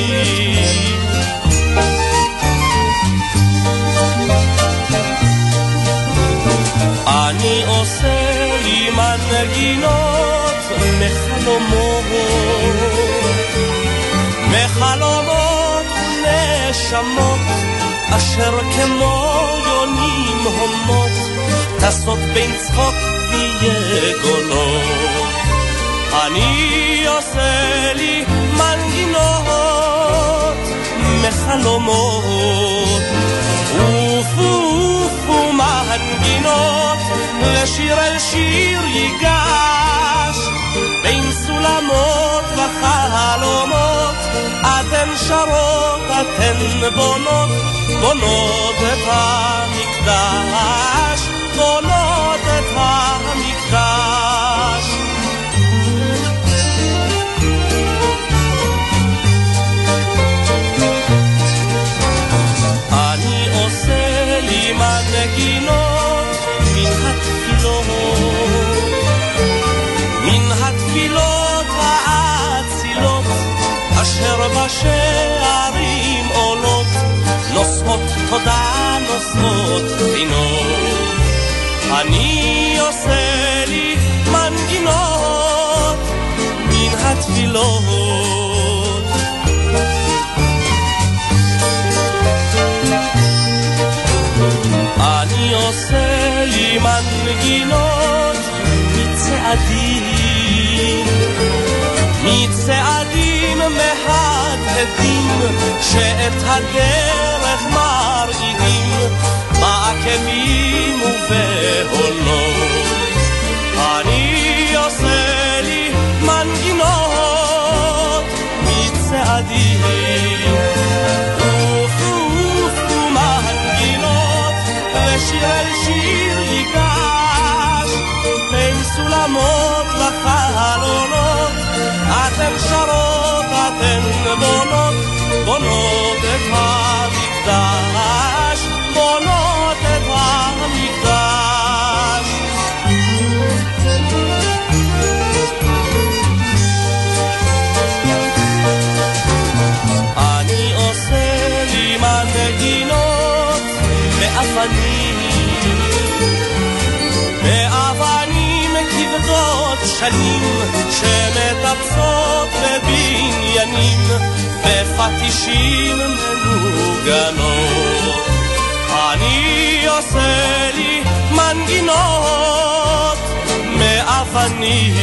אני עושה לי מנגינות מחלומות, מחלומות ונשמות אשר כמו יונים הומות טסות בין צחוק ויגונות. אני עושה לי מנגינות מחלומות ופו מנגינות לשיר אל שיר ייגש בין סולמות וחלומות אתן שרות, אתן בונות, בונות את המקדש, בונות נושאות תודה, נושאות חינות. אני עושה לי מנגינות מן התפילות. אני עושה לי מנגינות מצעדים, מצעדים מהדהדים שאת הדרך מרעידים בעקבים ובהולות. אני עושה לי מנגינות מצעדים. אוף אוף ומנגינות ושיר אל שיר ייגש בין סולמות לחלונות אתן שרות, אתן בונות, בונות את המקדש, שנים שמטפסות בבניינים בפטישים מנוגנות. אני עושה לי מנגינות מאבנים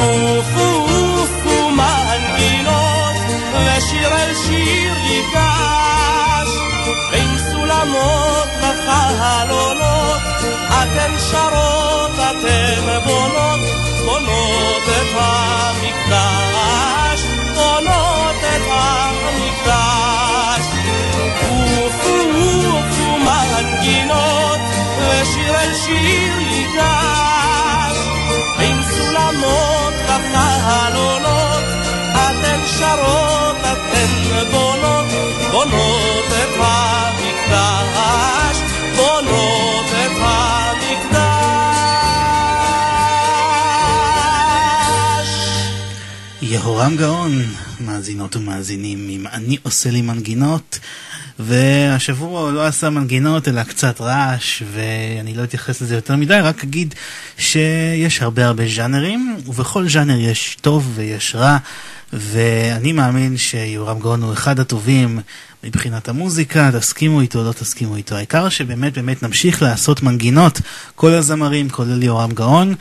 אוף אוף ומנגינות ושיר אל שיר ייגש בין סולמות וחלונות אתן שרות, אתן בונות, בונות את המקדש, בונות את המקדש. אוף אוף ומנגינות ושיר אל שיר ייגש בין סולמות וחלונות אתן שרות, אתן בונות, בונות את המקדש, יהורם גאון, מאזינות ומאזינים, עם אני עושה לי מנגינות, והשבוע הוא לא עשה מנגינות אלא קצת רעש, ואני לא אתייחס לזה יותר מדי, רק אגיד שיש הרבה הרבה ז'אנרים, ובכל ז'אנר יש טוב ויש רע, ואני מאמין שיהורם גאון הוא אחד הטובים מבחינת המוזיקה, תסכימו איתו, לא תסכימו איתו. העיקר שבאמת באמת נמשיך לעשות מנגינות, כל הזמרים, כולל יהורם גאון,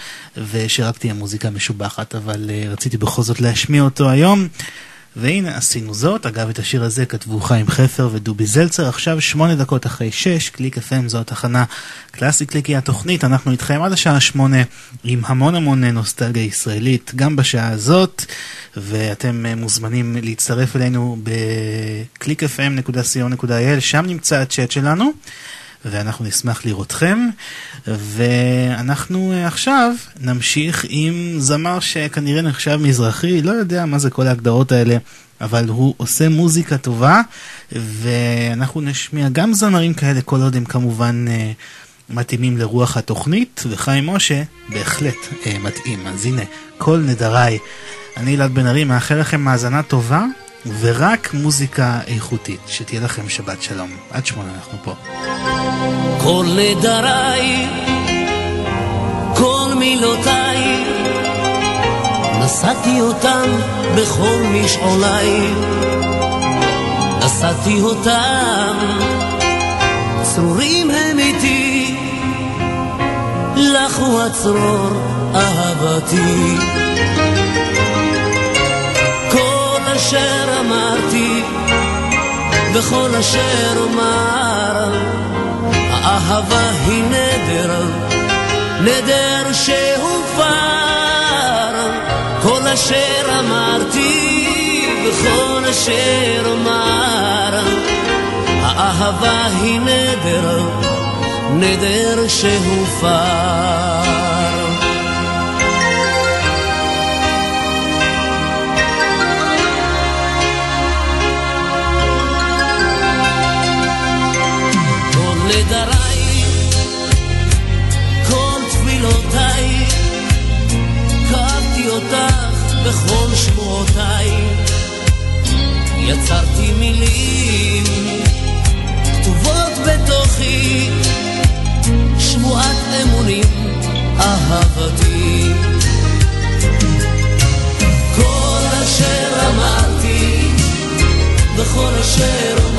ושרק תהיה מוזיקה משובחת, אבל uh, רציתי בכל זאת להשמיע אותו היום. והנה עשינו זאת, אגב את השיר הזה כתבו חיים חפר ודובי זלצר, עכשיו שמונה דקות אחרי שש, קליק FM זו התחנה קלאסי קליקי התוכנית, אנחנו איתכם עד השעה שמונה עם המון המון נוסטלגיה ישראלית, גם בשעה הזאת, ואתם אה, מוזמנים להצטרף אלינו ב-clickfm.co.il, שם נמצא הצ'אט שלנו. ואנחנו נשמח לראותכם. ואנחנו עכשיו נמשיך עם זמר שכנראה נחשב מזרחי, לא יודע מה זה כל ההגדרות האלה. אבל הוא עושה מוזיקה טובה, ואנחנו נשמיע גם זמרים כאלה, כל עוד הם כמובן אה, מתאימים לרוח התוכנית, וחיים משה בהחלט אה, מתאים. אז הנה, כל נדריי. אני אלעד בן ארי, מאחל לכם האזנה טובה, ורק מוזיקה איכותית. שתהיה לכם שבת שלום. עד שמונה אנחנו פה. כל נדריי, כל מילותיי, נשאתי אותם בכל משעוליי. נשאתי אותם, צרורים הם איתי, לך הוא הצרור אהבתי. אשר אמרתי, וכל אשר אומר, האהבה היא נדר, נדר שהופר. כל אשר אמרתי, וכל אשר אומר, האהבה היא נדר, נדר שהופר. נדריי, כל תפילותיי, קרבתי אותך בכל שבועותיי. יצרתי מילים כתובות בתוכי, שבועת אמונים, אהבתי. כל אשר אמרתי, וכל אשר אומר,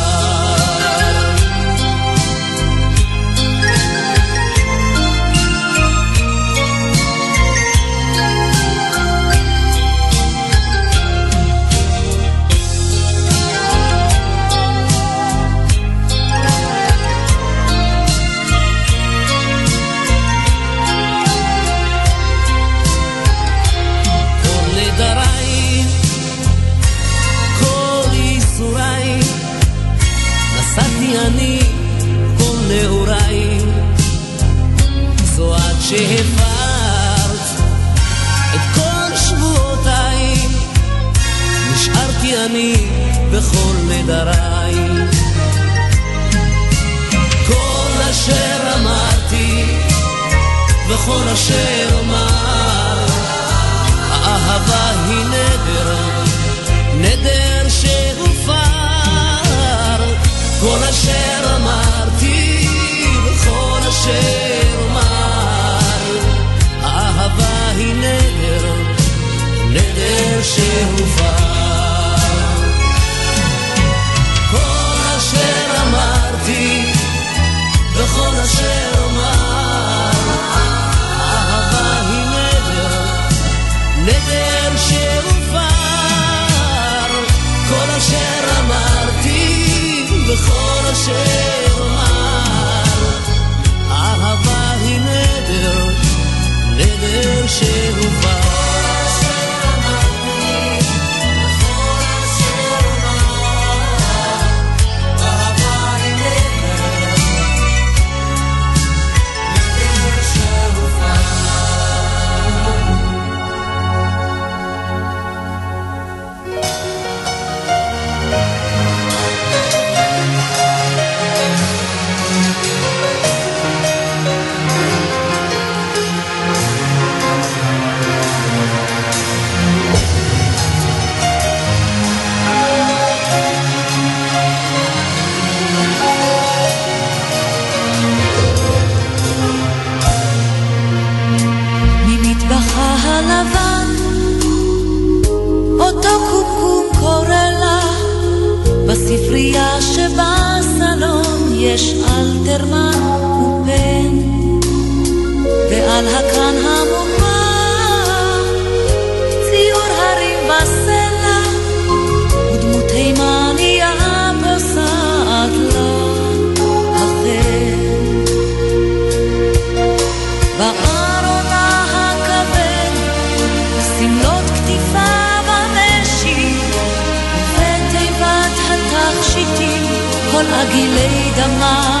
שהפרת את כל שבועותיי, נשארתי אני בכל נדריי. כל אשר אמרתי וכל אשר אומר האהבה היא נדר, נדר שהופר. כל אשר אמרתי וכל אשר נדר שהופר. כל אשר אמרתי וכל אשר אומר, האהבה היא נדר, נדר שהופר, כל אשר אמרתי וכל אשר אומר, אהבה היא נדר, נדר שהופר. סילברמן ופן, ועל הקרן המומר, ציור הרים וסלע, ודמות הימניה פוסעת לה החל. בארונה הכבד, שמלות כתיפה במשי, ובתיבת התכשיטים, כל עגילי דמה.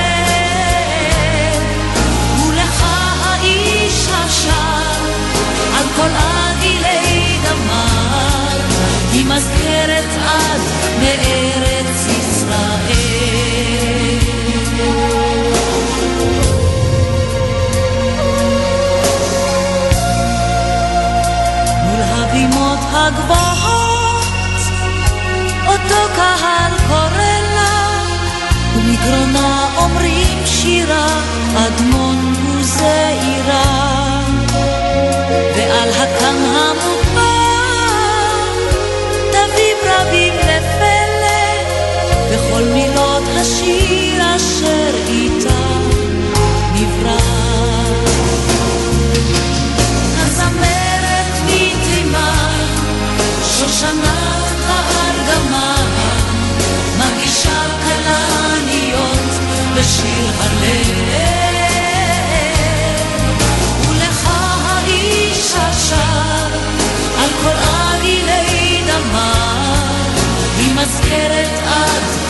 מזכרת עד מארץ ישראל. מול הבימות הגבוהות, אותו קהל קורא לה, ומגרונה אומרים שירה, אדמון הוא זעירה. השיר אשר איתה נברא. הזמרת מתימן, שושנת הארגמן, מגישה כלניות בשיר הלב. מזכרת את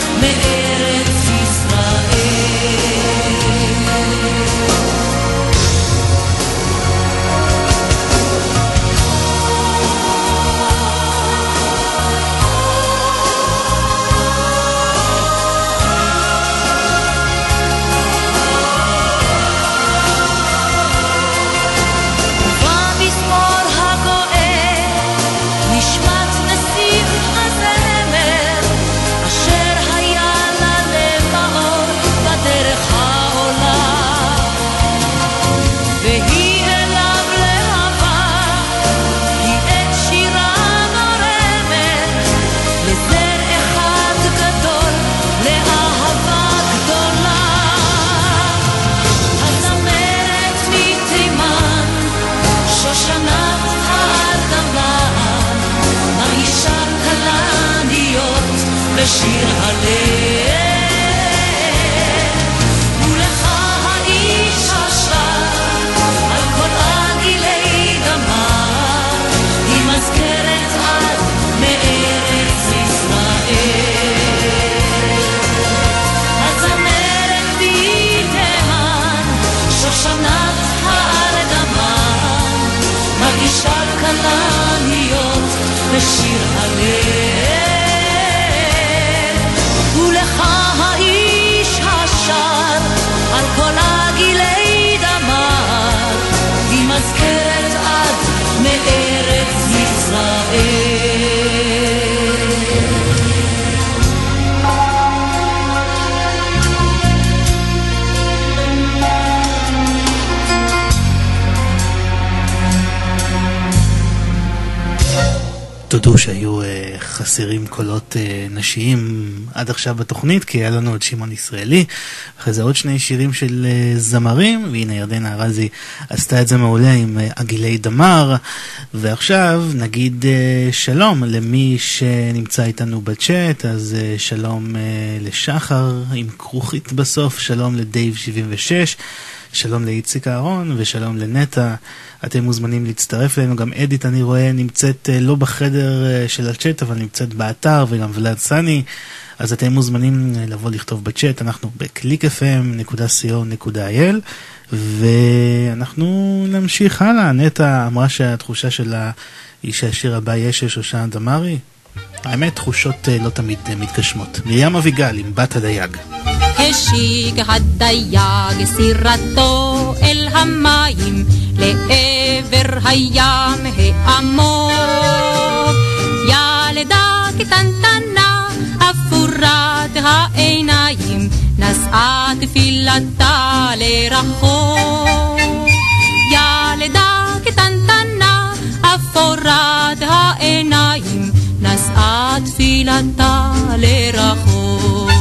בשיר הלב. ולך האיש השר על כל עגילי דמה, היא מזכרת עד מארץ ישראל. הצמרת בתימן, שושנת הארדמן, מרגישה כלניות בשיר הלב. תודו שהיו uh, חסרים קולות uh, נשיים עד עכשיו בתוכנית, כי היה לנו את שמעון ישראלי, אחרי זה עוד שני שירים של uh, זמרים, והנה ירדנה ארזי עשתה את זה מעולה עם עגילי דמר, ועכשיו נגיד שלום למי שנמצא איתנו בצ'אט, אז שלום לשחר עם כרוכית בסוף, שלום לדייב 76, שלום לאיציק אהרון ושלום לנטע. אתם מוזמנים להצטרף אלינו, גם אדית אני רואה נמצאת uh, לא בחדר uh, של הצ'אט, אבל נמצאת באתר, וגם ולאד סני, אז אתם מוזמנים uh, לבוא לכתוב בצ'אט, אנחנו ב-clickfm.co.il, ואנחנו נמשיך הלאה. נטע אמרה שהתחושה שלה היא שהשיר הבא יהיה של שושנה דמארי. האמת, תחושות לא תמיד מתגשמות. מרים אביגל עם בת הדייג. השיג הדייג סירתו אל המים לעבר הים העמוק. ילדה קטנטנה אפורת העיניים נשאה תפילתה לרחוק. ילדה קטנטנה אפורת העיניים נשאה תפילתה לרחוק.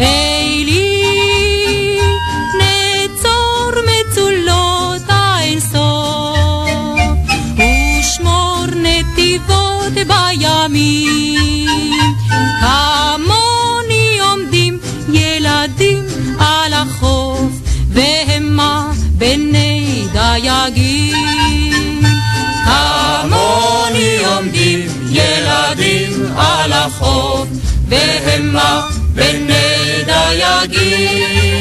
אלי נצור ושמור נתיבות כמוני עומדים ילדים על החוף והמה בני דייגים ילדים והמה בני דייגים.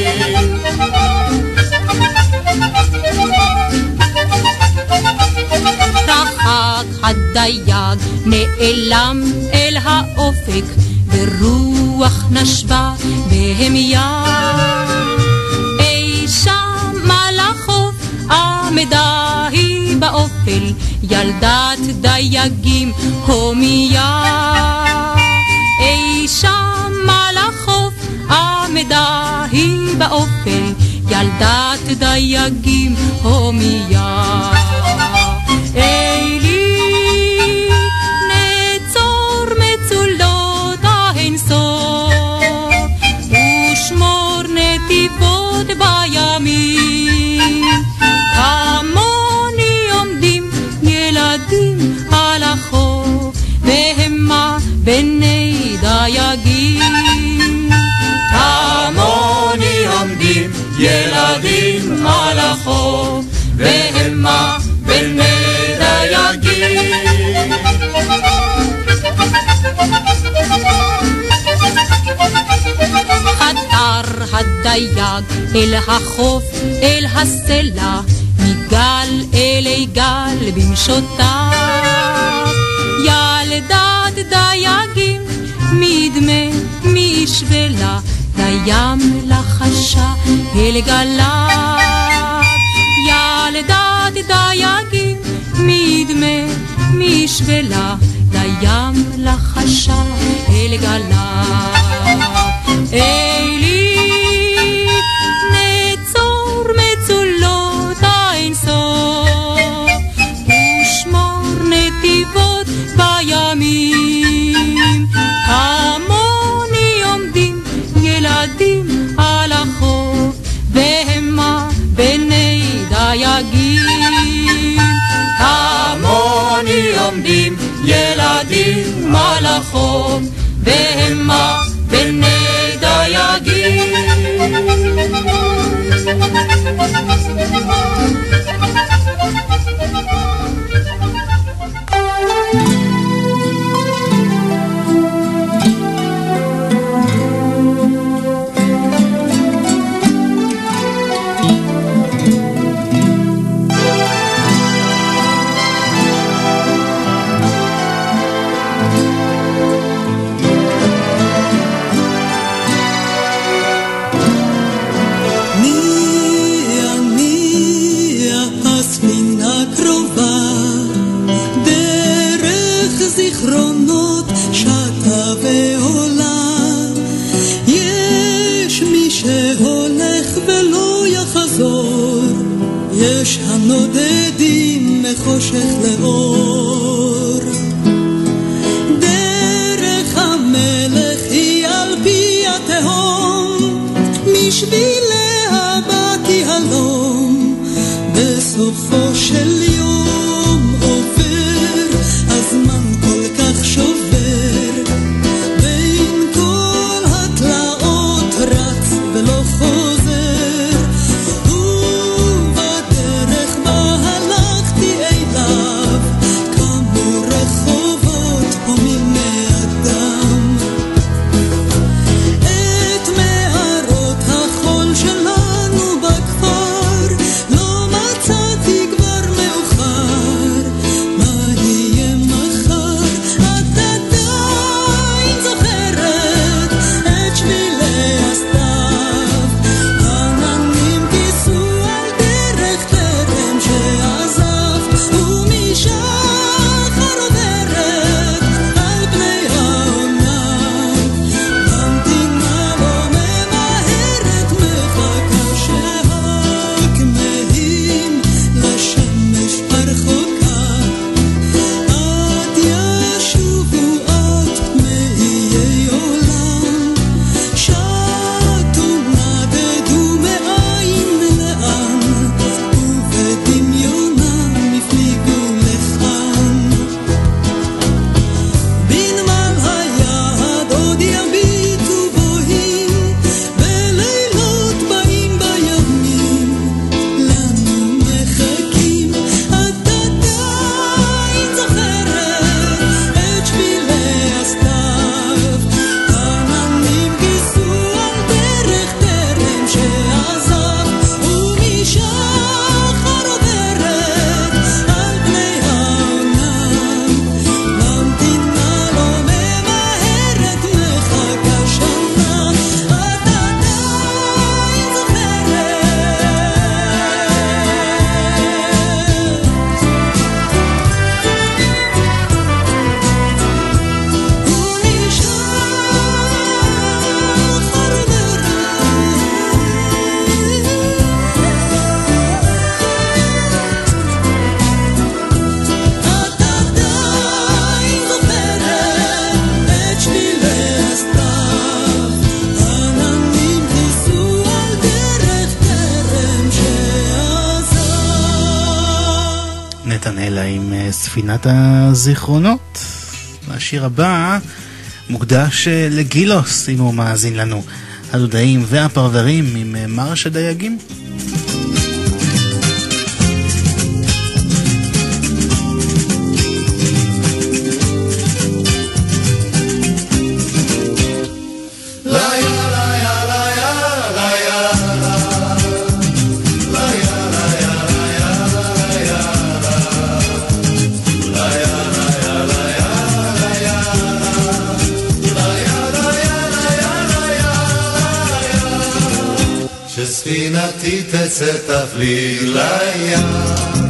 רחק הדייג נעלם אל האופק, ורוח נשבה בהמיה. אי שם על החוף עמדה היא באופל, ילדת דייגים הומיה. עמדה היא באופל, ילדת דייגים הומיה. אלי, נצור מצולות האינסוף, ושמור נתיבות בימים. כמוני עומדים ילדים על החוף, והמה בני דייגים. הדייג אל החוף, אל הסלע, מגל אלי גל במשותיו. ילדת דייגים, מדמה, משבלה, לים לחשה אל גליו. ילדת דייגים, מדמה, משבלה, לים לחשה אל גליו. ילדים על החוף, והמה בני ניע יש הנודדים מחושך לאור. דרך המלך היא על פי התהום משביליה באתי הלום. בסופו של הזיכרונות. והשיר הבא מוקדש אה, לגילוס, אם הוא מאזין לנו. הדודאים והפרברים עם אה, מרש הדייגים. שתפליג לים.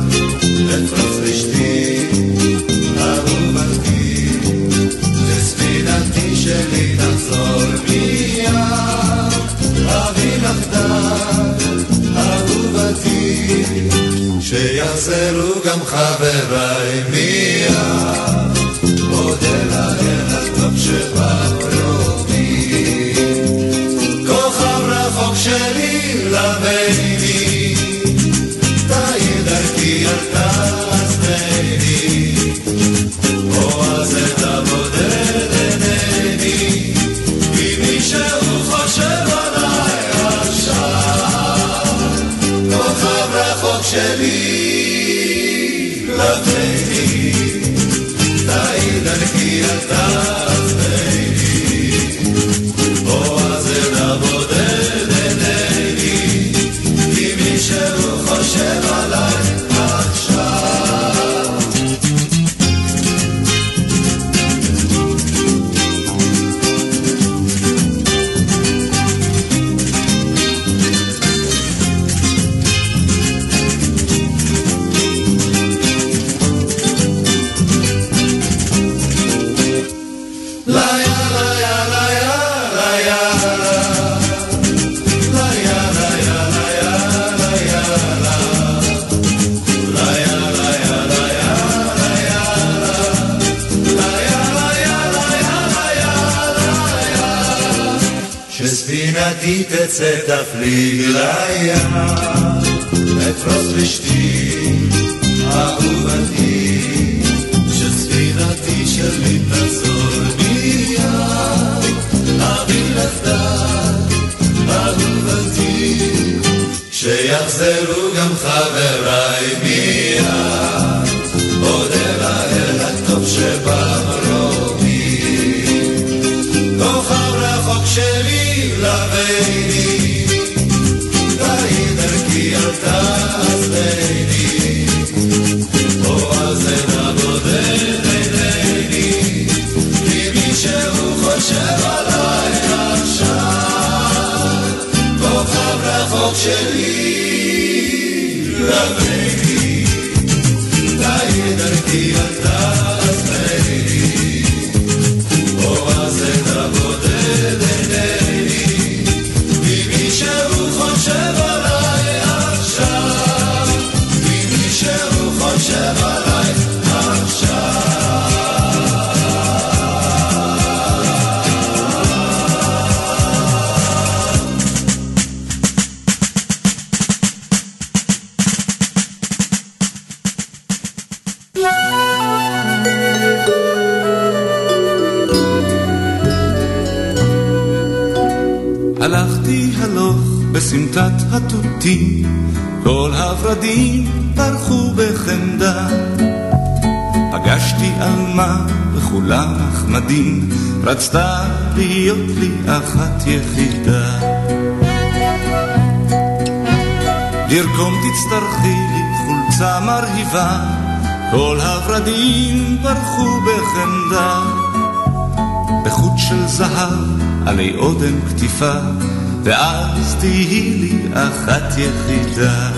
אז תהי לי אחת יחידה.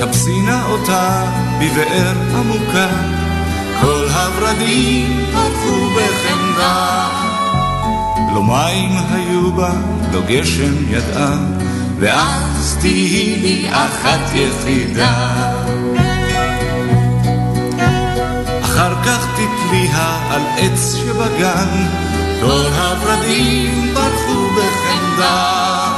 קפסינה אותה בבאר עמוקה, כל הורדים פרחו בחמדה. לא מים היו בה, לא גשם ידעה, ואז תהי לי אחת יחידה. אחר כך תתליה על עץ שבגן, כל הורדים ברחו בחמדה,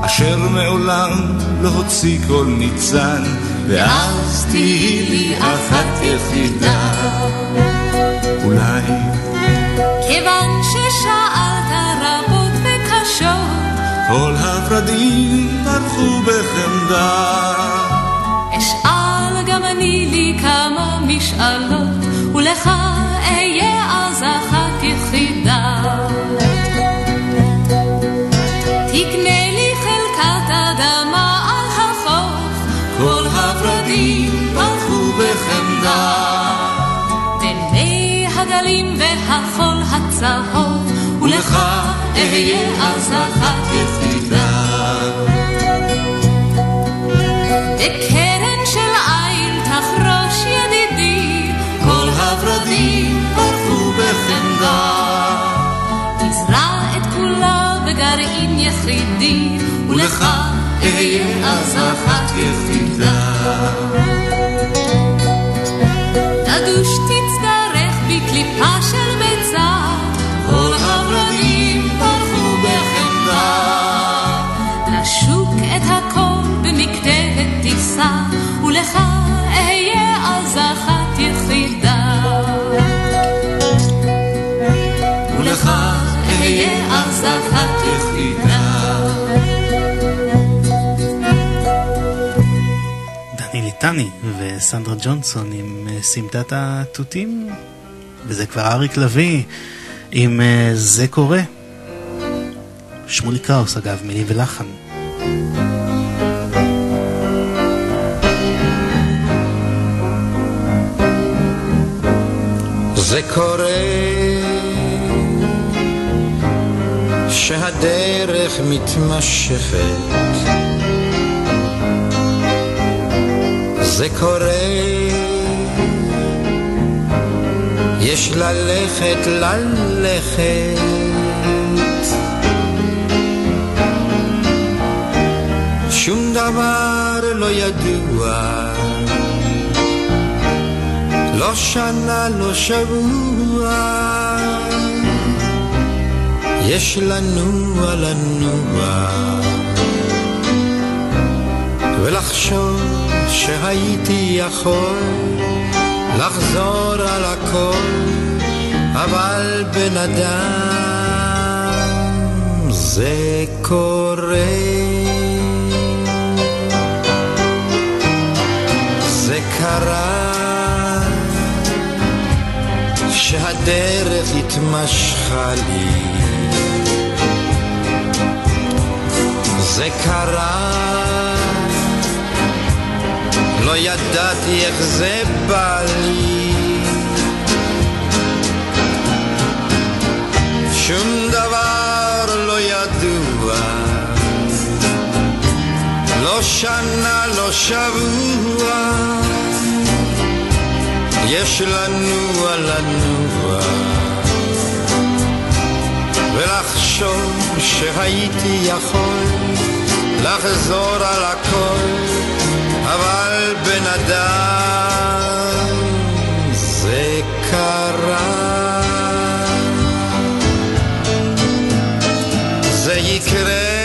אשר מעולם לא הוציא כל ניצן, ואז תהיי לי אחת יחידה. אולי... כיוון ששאלת רבות וקשות, כל הורדים ברחו בחמדה. אשאל גם אני לי כמה משאלות, ולך אז אחת יחידה. תקנה לי חלקת אדמה על החוף, כל הורדים פרחו בחמדה. במי הגלים והחול הצהוב, ולך אהיה אז אחת יחידה. בקרן כולה בגרעין יחידי, ולך אהיה אז אחת יחידה. תדוש תצטרך בקליפה של ביצה, כל הורדים פרחו בחמדה. לשוק את הכל במקטרת תישא, ולך ליטני וסנדרה ג'ונסון עם אה, סמטת התותים, וזה כבר אריק לביא עם אה, זה קורה. שמולי קראוס אגב, מילים ולחן. זה קורה שהדרך מתמשכת זה קורה. יש ללכת ללכת. שום דבר לא ידוע. לא שנה, לא שבוע, יש לנוע לנוע, ולחשוב שהייתי יכול לחזור על הכל, אבל בן אדם זה קורה. זה קרה שהדרך התמשכה לי זה קרה לא ידעתי איך זה בא לי. שום דבר לא ידוע. לא שנה, לא שבוע. יש לנוע לנוע ולחשוב שהייתי יכול לחזור על הכל אבל בן אדם זה קרה. זה יקרה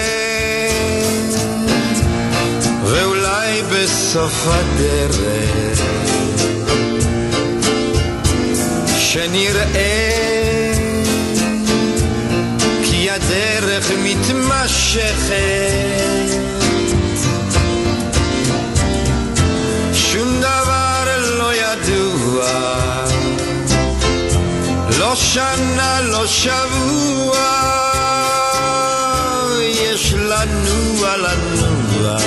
ואולי בסוף הדרך שנראה כי הדרך מתמשכת שנה, לא שבוע יש לנוע לנוע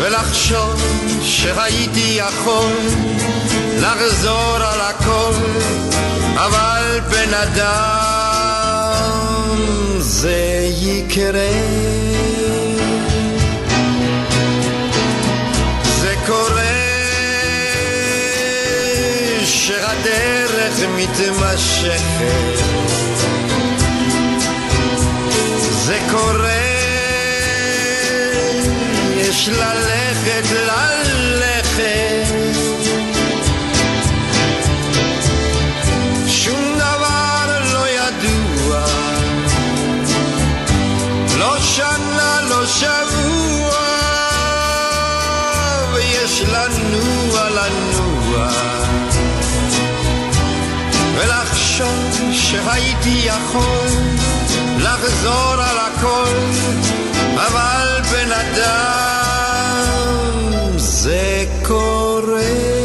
ולחשוב שהייתי יכול לחזור על הכל, אבל בן אדם זה יקרה. כאשר הדרך מתמשכת. זה קורה, יש ללכת, ללכת. שום דבר לא ידוע, לא שנה, לא שבוע, ויש לנוע, לנוע. שהייתי יכול לחזור על הכל, אבל בן אדם זה קורה.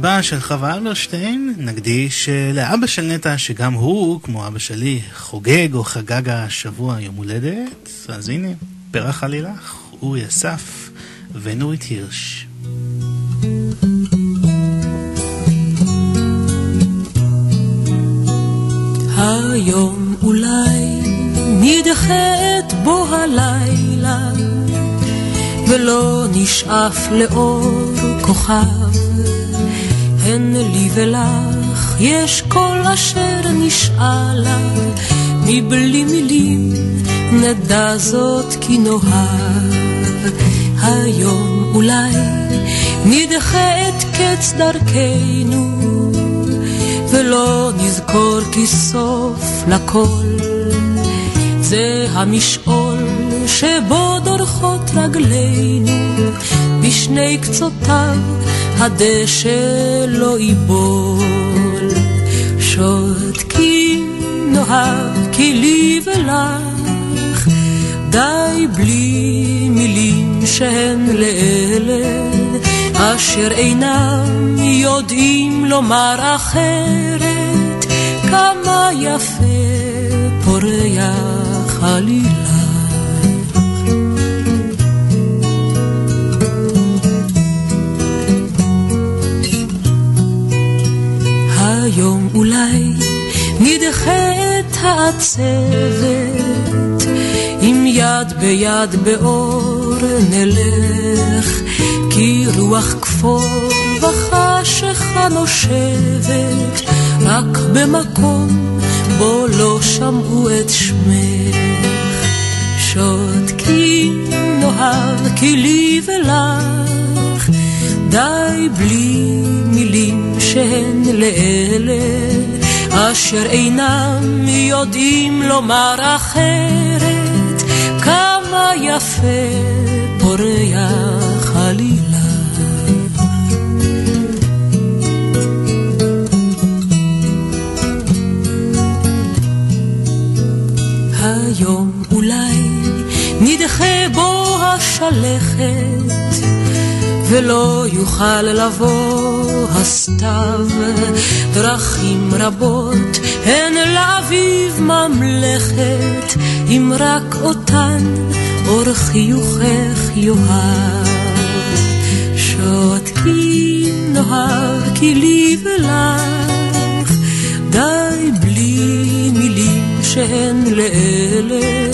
הבא של חווה אלברשטיין נקדיש אה, לאבא של נטע, שגם הוא, כמו אבא שלי, חוגג או חגג השבוע יום הולדת. אז הנה, פרח עלילך, אורי אסף ונורית הירש. היום אולי נדחת בו הלילה ולא נשאף לאור כוכב לי ולך יש כל אשר נשאלה, מבלי מילים נדע זאת כי נאהב. היום אולי נדחה את קץ דרכנו, ולא נזכור כי סוף לכל זה המשעול שבו דורכות רגלינו בשני קצותיו הדשא לא ייבול. שותקים נאהב כי לי ולך, די בלי מילים שהן לאלה אשר אינם יודעים לומר אחרת, כמה יפה פורח עלילה. אולי נדחה את העצבת, עם יד ביד באור נלך, כי רוח כפור וחשיכה נושבת, רק במקום בו לא שמעו את שמך. שותקים נאהב כי לי ולך, די בלי מילים שהן לאלה אשר אינם יודעים לומר אחרת כמה יפה פורח עלילה. היום אולי נדחה בו השלכת ולא יוכל לבוא הסתיו. דרכים רבות הן לאביב ממלכת, אם רק אותן אור חיוכך יאהב. שותקים נאהב כי לי ולך, די בלי מילים שהן לאלה.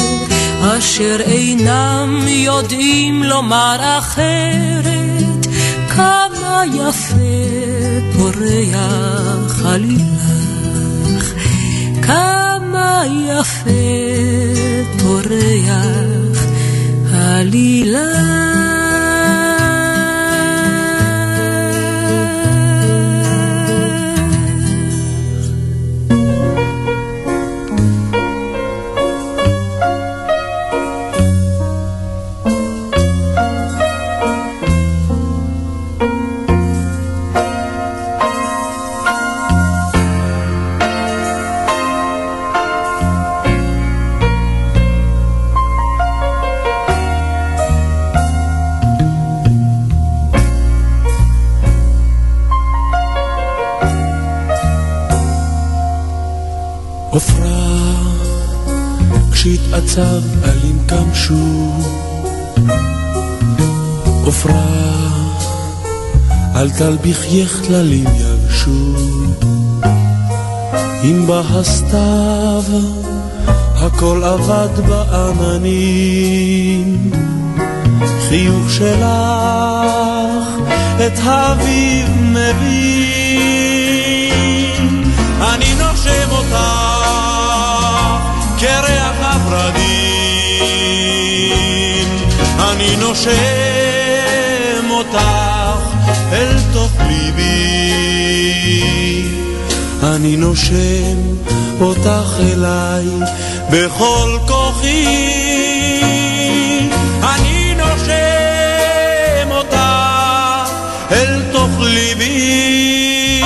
אשר אינם יודעים לומר אחרת, כמה יפה פורח עלילך, כמה יפה פורח עלילך. אל תלביך כללים יבשו. אם בא הסתיו, הכל אבד בעננים. חיוך שלך את האביב מביא. אני נושם אותך כריח הורדים, אני נושם אני נושם אותך אליי בכל כוחי, אני נושם אותך אל תוך ליבי.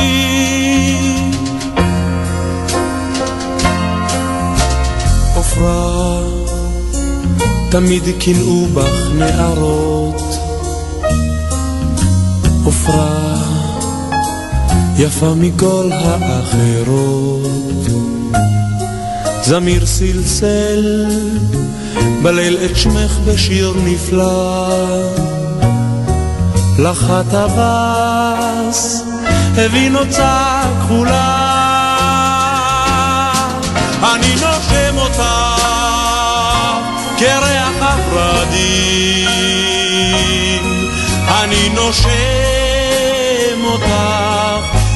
עפרה תמיד קינאו בך נערות. יפה מכל האחרות. זמיר סלסל בליל את שמך בשיר נפלא. לך הטווס הביא נוצה כחולה. אני נושם אותה כריח הורדים, אני נושם אותך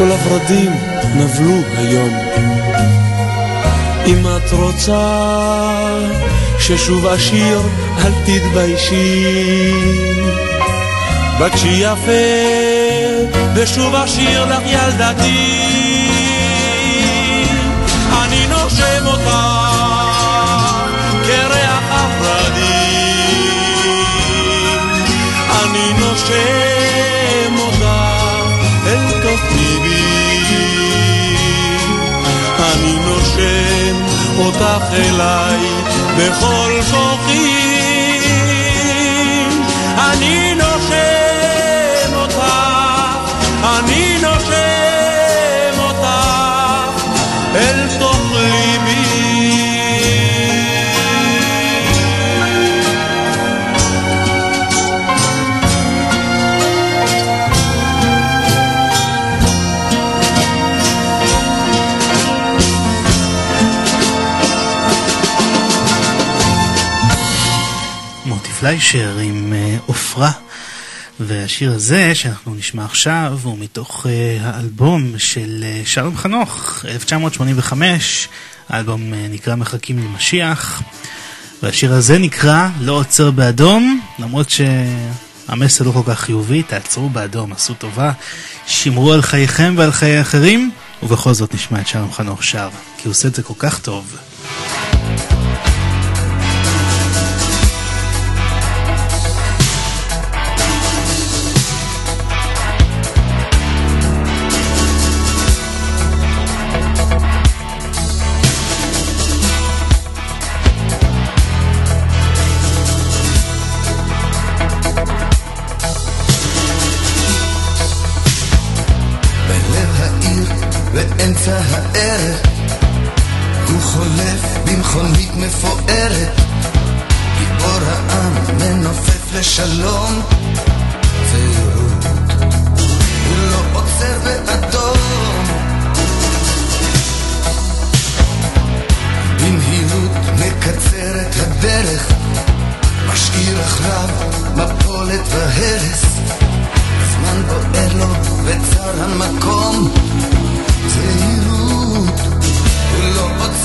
כל הורדים נבלו היום. אם את רוצה ששוב אשיר, אל תתביישי. בקשי יפה, ושוב אשיר לך ילדתי. אני נושם אותך כריח הורדים. אני נושם אותך אליי בכל כוחי. אני נושם פליישר עם אה, עופרה. והשיר הזה שאנחנו נשמע עכשיו הוא מתוך uh, האלבום של uh, שלום חנוך, 1985, האלבום נקרא מחכים למשיח, והשיר הזה נקרא לא עוצר באדום, למרות שהמסר לא כל כך חיובי, תעצרו באדום, עשו טובה, שמרו על חייכם ועל חיי אחרים, ובכל זאת נשמע את שלום חנוך שר, כי הוא עושה את זה כל כך טוב. הערב, הוא חולף במכונית מפוארת, גיבור העם מנופף לשלום,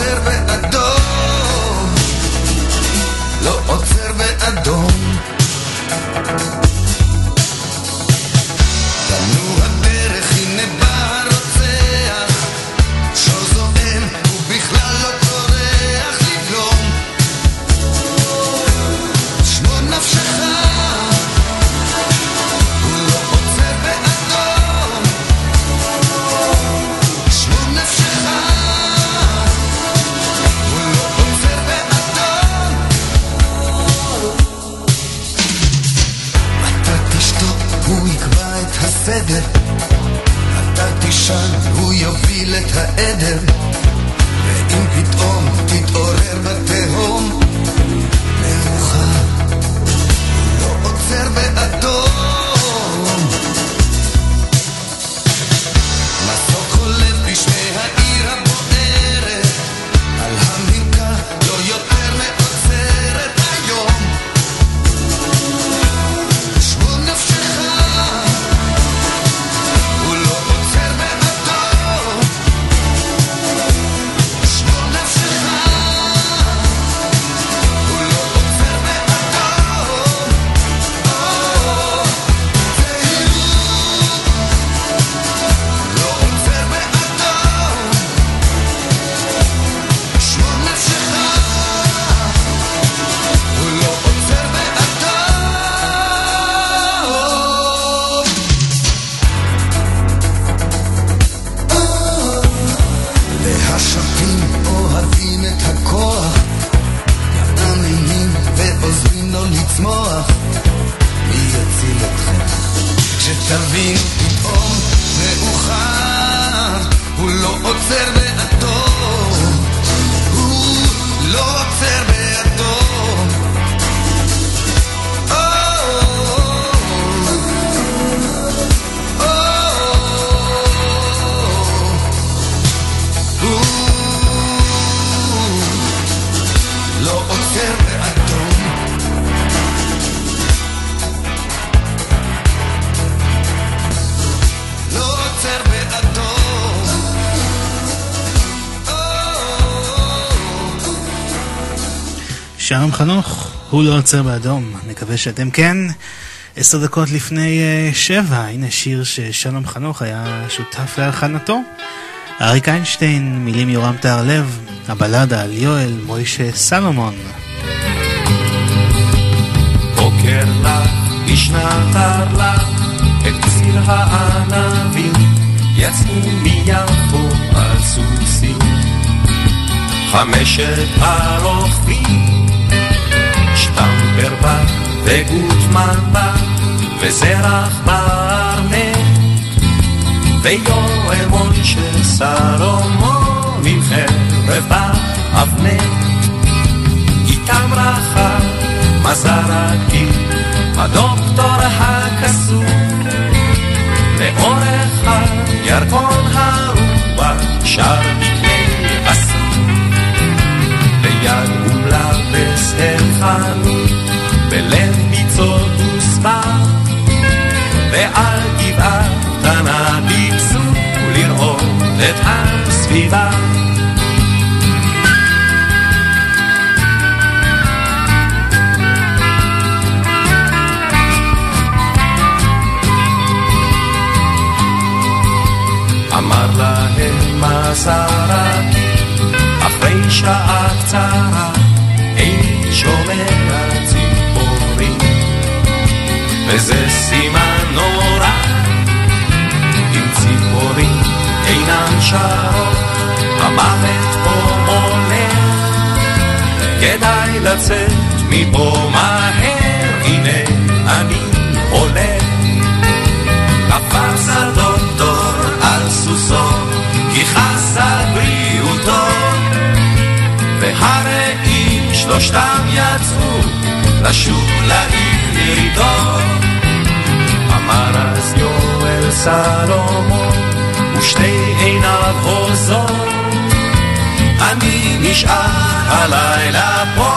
לא לא עוצר באדום, נקווה שאתם כן. עשר דקות לפני uh, שבע, הנה שיר ששלום חנוך היה שותף להלחנתו. אריק איינשטיין, מילים יורם תהרלב, הבלדה על יואל מוישה סלומון. על. חמשת הרוכבים, שטמפר בה וגוטמן בה, וזרח בארנט, ויואל מוישה סלומון עם חרב באבנט. איתם רחב מזרקי, הדוקטור הקסום, לאורך הירקון הרוח שר יד ומלבס אל חנות, בלב ביצות וספר, ועל גבעה קטנה טיפסו לראות את הסביבה. אמר להם מסרה אחרי שעה קצרה איני שומע וזה סימן נורא. אם ציפורים אינן שרות המוות פה הולך כדאי לצאת מפה מהר הנה אני הולך קפץ הדוקטור על סוסו כי חס על בריאותו והרעים שלושתם יצאו לשוב ירידו. אמר אז יואל סלומון ושתי עיניו הוזות אני נשאר הלילה פה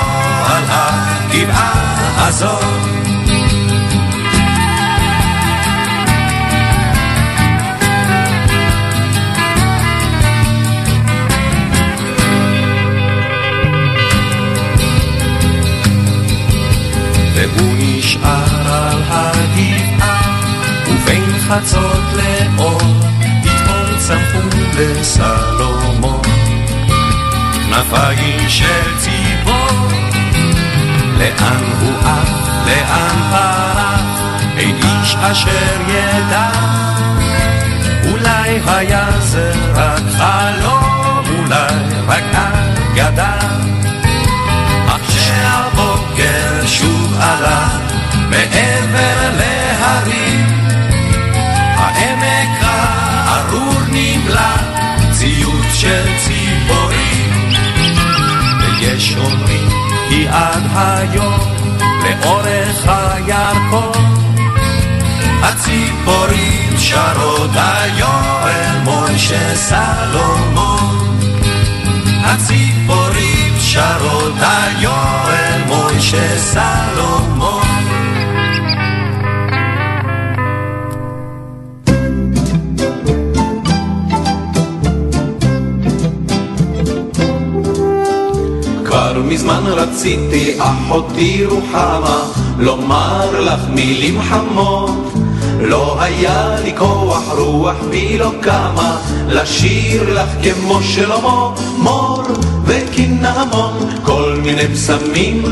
על הגבעה הזאת והוא נשאר על הגבעה, ובין חצות לאור, פתאום צמחו לסלומון. כנפיים של ציפור, לאן הוא עף, לאן פרח, אין איש אשר ידע. אולי היה זה רק חלום, אולי רק אגדה. אך שהבוקר שוב עלה מעבר להרים, העמק הארור נמלא ציוץ של ציפורים, ויש אומרים כי עד היום לאורך הירקון הציפורים שרות היואל מוישה סלומון הציפורים שרות היואל מוישה סלומון מזמן רציתי, אחותי רוחמה, לומר לך מילים חמות. לא היה לי כוח רוח בי לא קמה, לשיר לך כמו שלמה, מור וקינמון, כל מיני פסמים.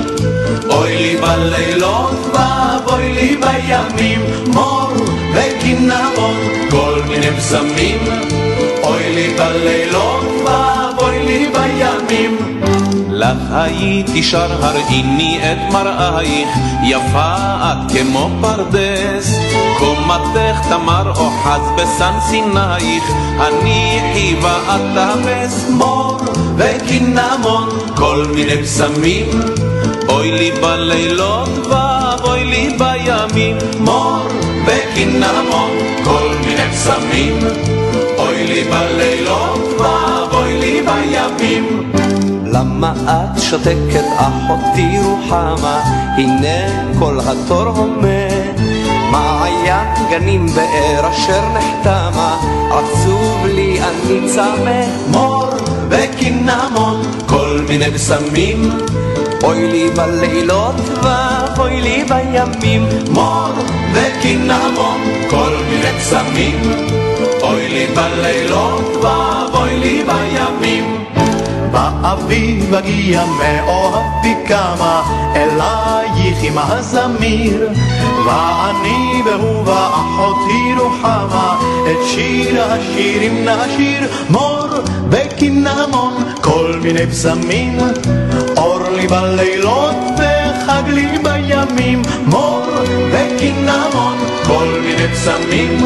אוי לי בלילות ואבוי לי בימים, מור וקינמון, כל מיני פסמים. אוי לי בלילות ואבוי לי בימים. לך הייתי שר הראיני את מראייך, יפה את כמו פרדס. קומתך תמר אוחז בסן סינייך, הניחי ואת תאפס מור וקינמון, כל מיני פסמים. אוי לי בלילות ואבוי לי בימים, מור וקינמון, כל מיני פסמים. אוי לי בלילות ואבוי לי בימים. למה את שותקת אחותי רוחמה, הנה כל התור הומה. מעיין גנים באר אשר נחתמה, עצוב לי אני צמא. מור וקינמון, כל מיני בשמים. אוי לי בלילות ואוי לי בימים מור וקינמון כל מיני קסמים אוי לי בלילות ואוי לי בימים באביב אגיע מאוהבי כמה אלייך עם הזמיר. ואני והוא ואחותי רוחמה את שיר השירים נשיר מור וקינמון כל מיני פסמים. אור לי בלילות וחג לי בימים מור וקינמון כל מיני פסמים.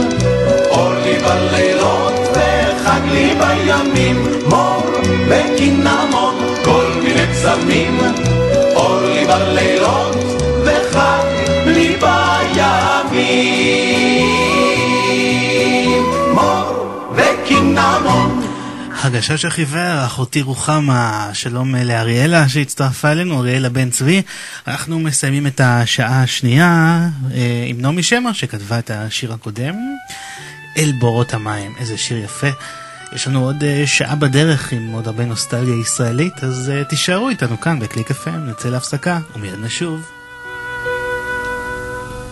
אור לי בלילות וחג לי בימים מור וקינמון כל מיני פסמים אור לי בלילות וחג לי בימים. מור וקינמון הגשש החיוור, אחותי רוחמה, שלום לאריאלה שהצטרפה אלינו, אריאלה בן צבי. אנחנו מסיימים את השעה השנייה אה, עם נעמי שמר שכתבה את השיר הקודם, אל בורות המים, איזה שיר יפה. יש לנו עוד אה, שעה בדרך עם עוד הרבה נוסטלגיה ישראלית, אז אה, תישארו איתנו כאן בקליק FM, נצא להפסקה ומיד נשוב.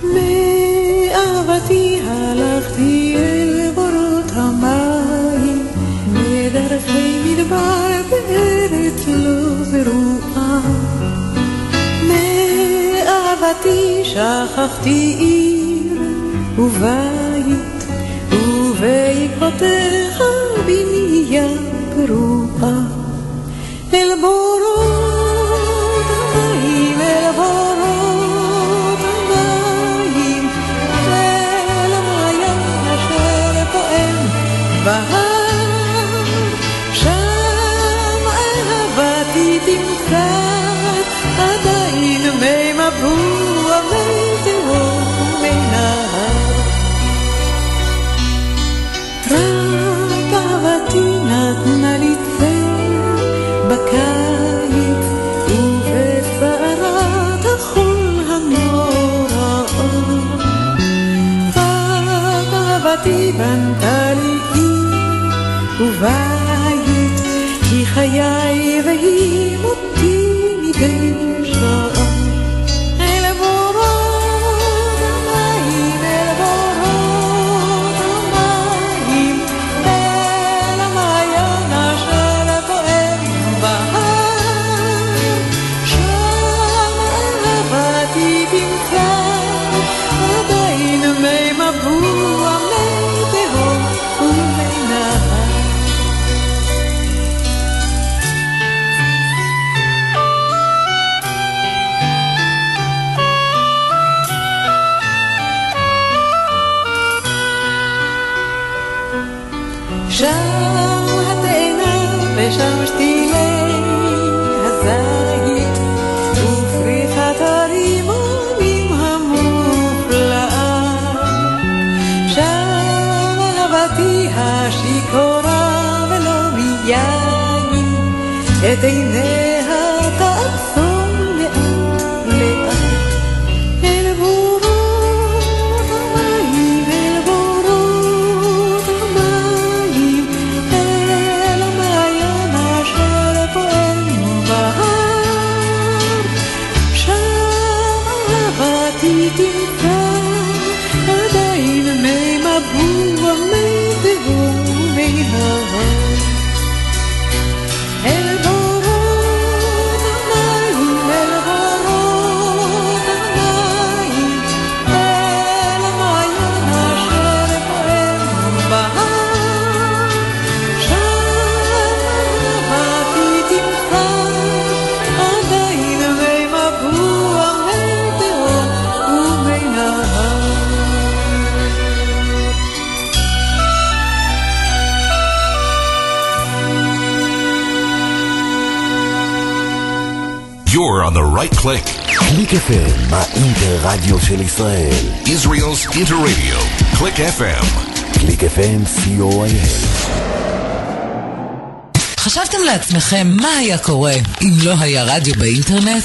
מאהבתי הלכתי לא שכחתי עיר ובית, ובעקבותיך בנייה פרועה. אל בורות אהבתי בנתה לי עיר ובית, היא חיי והיא מותי מדי right click. קליק FM, האינטר-רדיו של ישראל. Israel's Interradio. Click FM. קליק FM, co.il. חשבתם לעצמכם מה היה קורה אם לא היה רדיו באינטרנט?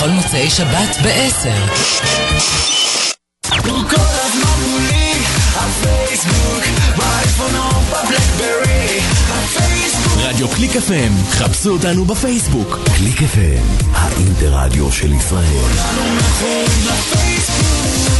בכל מוצאי שבת ב-10. הוא כל הזמן מולי, הפייסבוק, באייפון או בבלקברי, הפייסבוק רדיו קליק FM, חפשו אותנו בפייסבוק. קליק FM, האינטרדיו של ישראל. קליק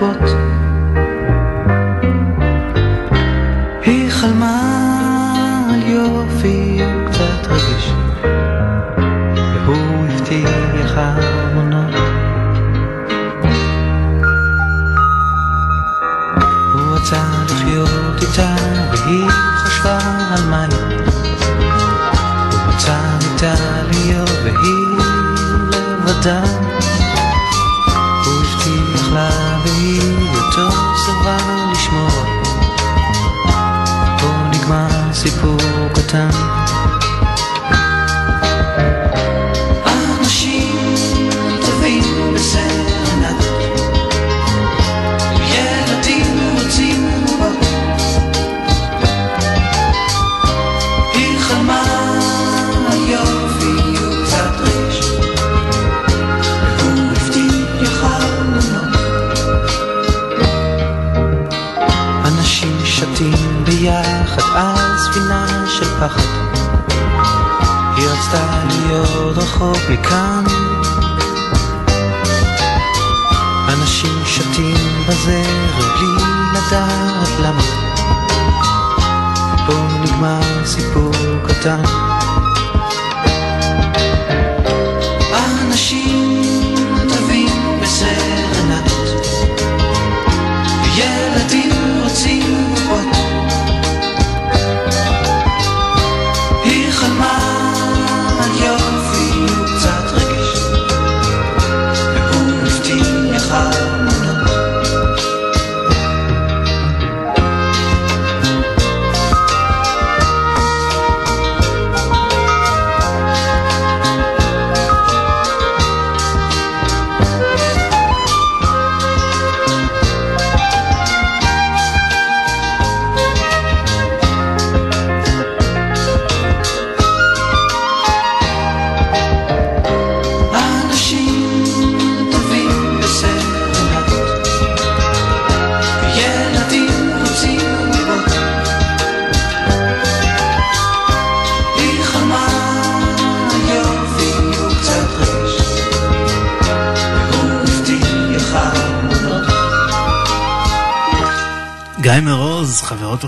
books רחוק מכאן. אנשים שתים בזרם בלי לדעת למה. פה נגמר סיפור קטן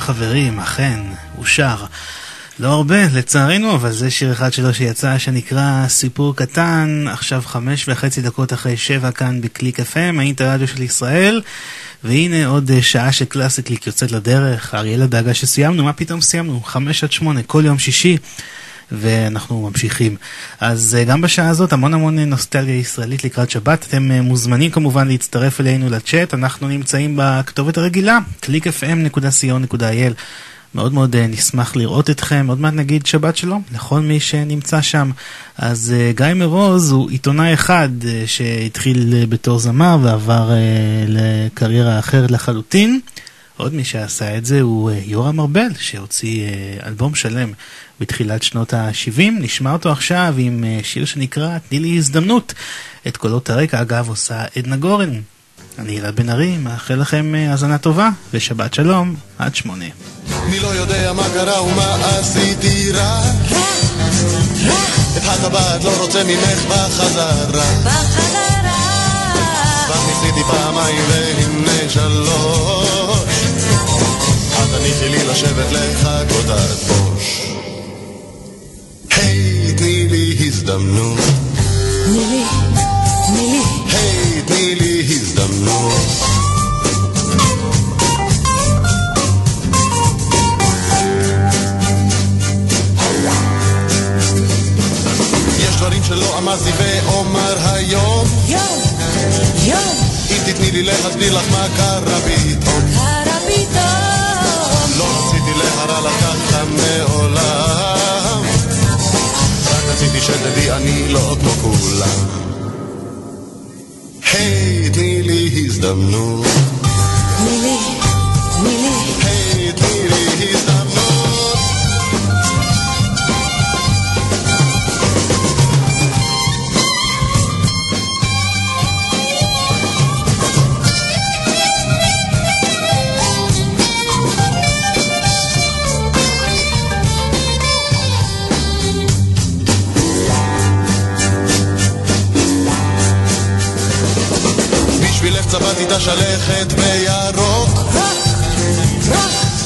וחברים, אכן, הוא שר. לא הרבה, לצערנו, אבל זה שיר אחד שלו שיצא, שנקרא סיפור קטן, עכשיו חמש וחצי דקות אחרי שבע כאן בקליק FM, האינטרדיו של ישראל, והנה עוד אה, שעה של קלאסי קליק יוצאת לדרך, אריאלה דאגה שסיימנו, מה פתאום סיימנו? חמש עד שמונה, כל יום שישי. ואנחנו ממשיכים. אז אה, גם בשעה הזאת המון המון נוסטלגיה ישראלית לקראת שבת. אתם אה, מוזמנים כמובן להצטרף אלינו לצ'אט, אנחנו נמצאים בכתובת הרגילה, www.clickfm.co.il. מאוד מאוד אה, נשמח לראות אתכם, עוד מעט נגיד שבת שלום לכל מי שנמצא שם. אז גיא מרוז הוא עיתונאי אחד שהתחיל בתור זמר ועבר לקריירה אחרת לחלוטין. עוד מי שעשה את זה הוא יורם ארבל, שהוציא אלבום שלם בתחילת שנות ה-70. נשמע אותו עכשיו עם אה, שיר שנקרא "תני לי הזדמנות". את קולות הרקע, אגב, עושה עדנה גורן. אני אלעד בן ארי, מאחל לכם אה, האזנה טובה, ושבת שלום, עד שמונה. מי לא יודע מה קרה ומה עשיתי רע את הטבעת לא רוצה ממך בחזרה בחזרה כבר ניסיתי פעמיים והנה שלוש את תניחי לי לשבת לחכות עד בוש הזדמנות. תני לי, תני לי. היי, תני לי הזדמנות. יש דברים שלא אמרתי ואומר היום. יום, יום. אם תתני לי להסביר לך מה קרה פתאום. קרה פתאום. לא רציתי להרע לך ככה מעולם. רציתי שתדעי אני לא כמו כולם. היי, תני לי הזדמנות. תני לי, תני לי. היי, תני לי את השלכת בירוק.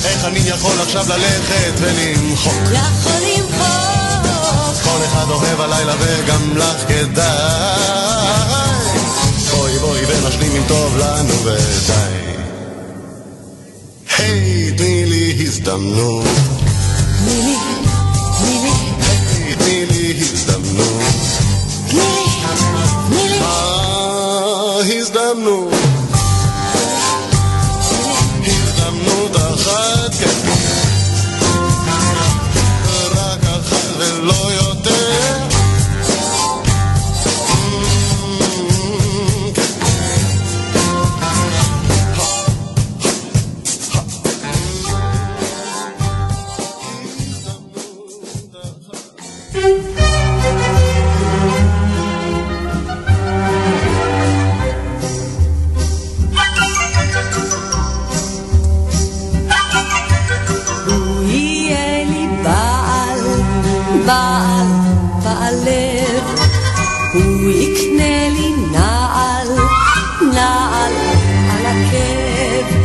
איך אני יכול עכשיו ללכת ולמחוק? יכול למחוק. כל אחד אוהב הלילה וגם לך כדאי. בואי בואי ונשלים אם טוב לנו ודי. היי, תני לי הזדמנות. תני לי, תני לי. היי, תני לי הזדמנות. תני לי, תני לי. ההזדמנות. הזדמנות בעל, בעל לב. הוא יקנה לי נעל, נעל על עקב.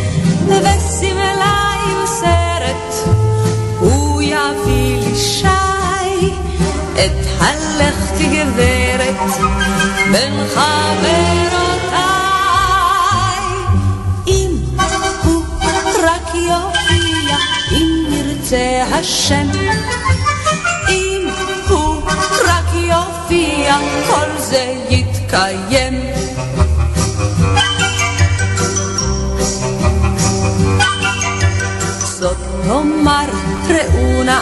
ושמלה עם סרט, הוא יביא לי שי. את הלכתי גברת בין חברותיי. יתקיים. זאת תאמר ראונה,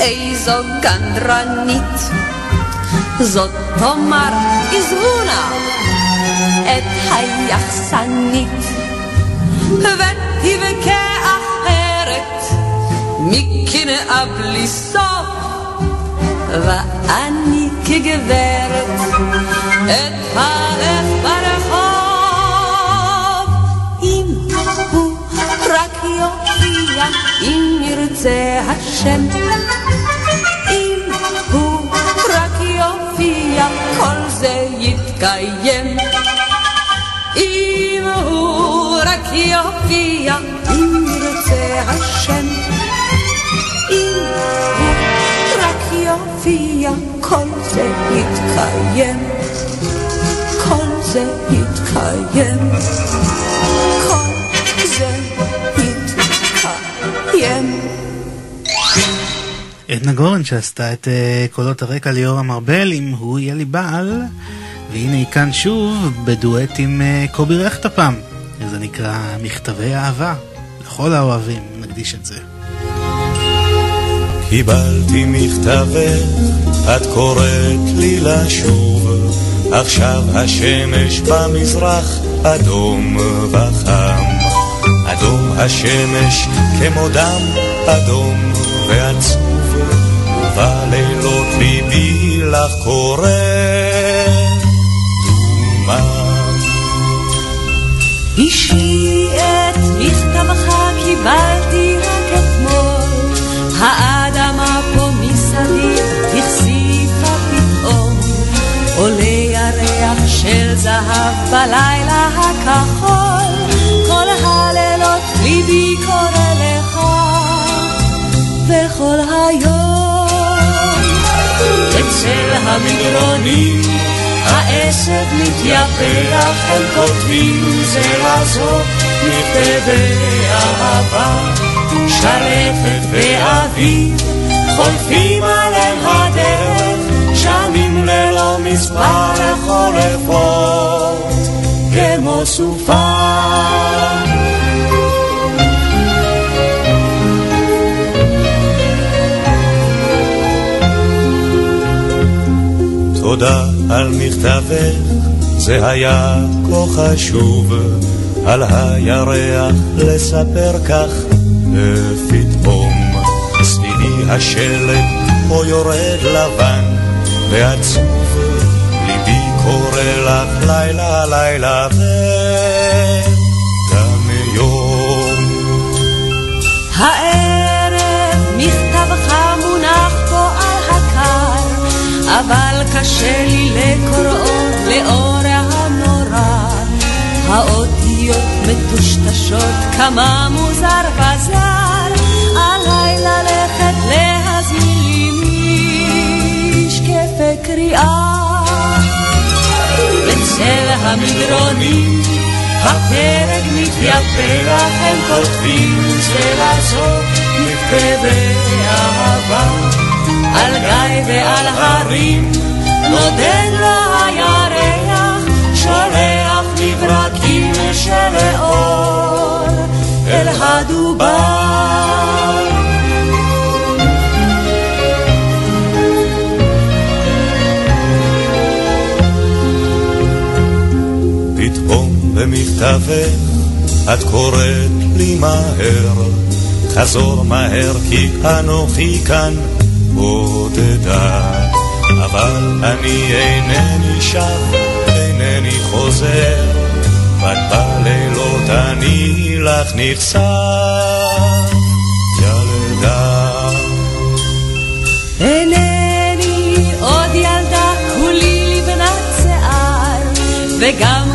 איזו גנדרנית. זאת תאמר עזבונה, את היחסנית. ותבכה אחרת מקנאה בלי סוף, ואני כגברת אתהלך ברחוב. אם הוא רק יופיע, אם ירצה השם. אם הוא רק יופיע, כל זה יתקיים. אם הוא רק יופיע, אם ירצה השם. אם הוא רק יופיע, כל זה יתקיים, כל זה יתקיים, כל זה יתקיים. עדנה גורן שעשתה את אה, קולות הרקע ליאור ארבל עם הוא יהיה לי בעל. והנה היא כאן שוב בדואט עם אה, קובי רכט הפעם זה נקרא מכתבי אהבה לכל האוהבים נקדיש את זה. קיבלתי מכתבך, את קוראת לי לשוב, עכשיו השמש במזרח אדום וחם. אדום השמש כמו דם אדום ועצוב, ובלילות ליבי לך קורא דומם. אישי את מכתבך קיבלתי של זהב בלילה הכחול, כל הלילות ליבי קורא לך, וכל היום. אצל המדרונים העשב מתייפח, הם כותבים זה לזו מכתבי אהבה, שרפת ואביב, חולפים עליהם הדרך, מספר חורפות, כמו סופה. תודה על מכתבך, זה היה כה חשוב, על הירח לספר כך ופתאום סביבי השלג פה יורד לבן ועצוב, קורא לך לילה לילה וגם יום. הערב מכתבך מונח פה על הקר, אבל קשה לי לקוראו לאור הנורא. האותיות מטושטשות, כמה מוזר וזר, עליי ללכת להזמין לי משקפי קריאה. בצל המדרונים הפרק מתייפח, הם כותבים זה לזו מכתבי אהבה. על גיא ועל הרים נודד לו הירח, שולח מברקים של אור אל הדובר. במכתבך את קוראת לי מהר, חזור מהר כי אנוכי כאן בודדה. אבל אני אינני שב, אינני חוזר, רק בלילות אני לך נחשף, ילדה. אינני עוד ילדה, כולי לבנת שיער, וגם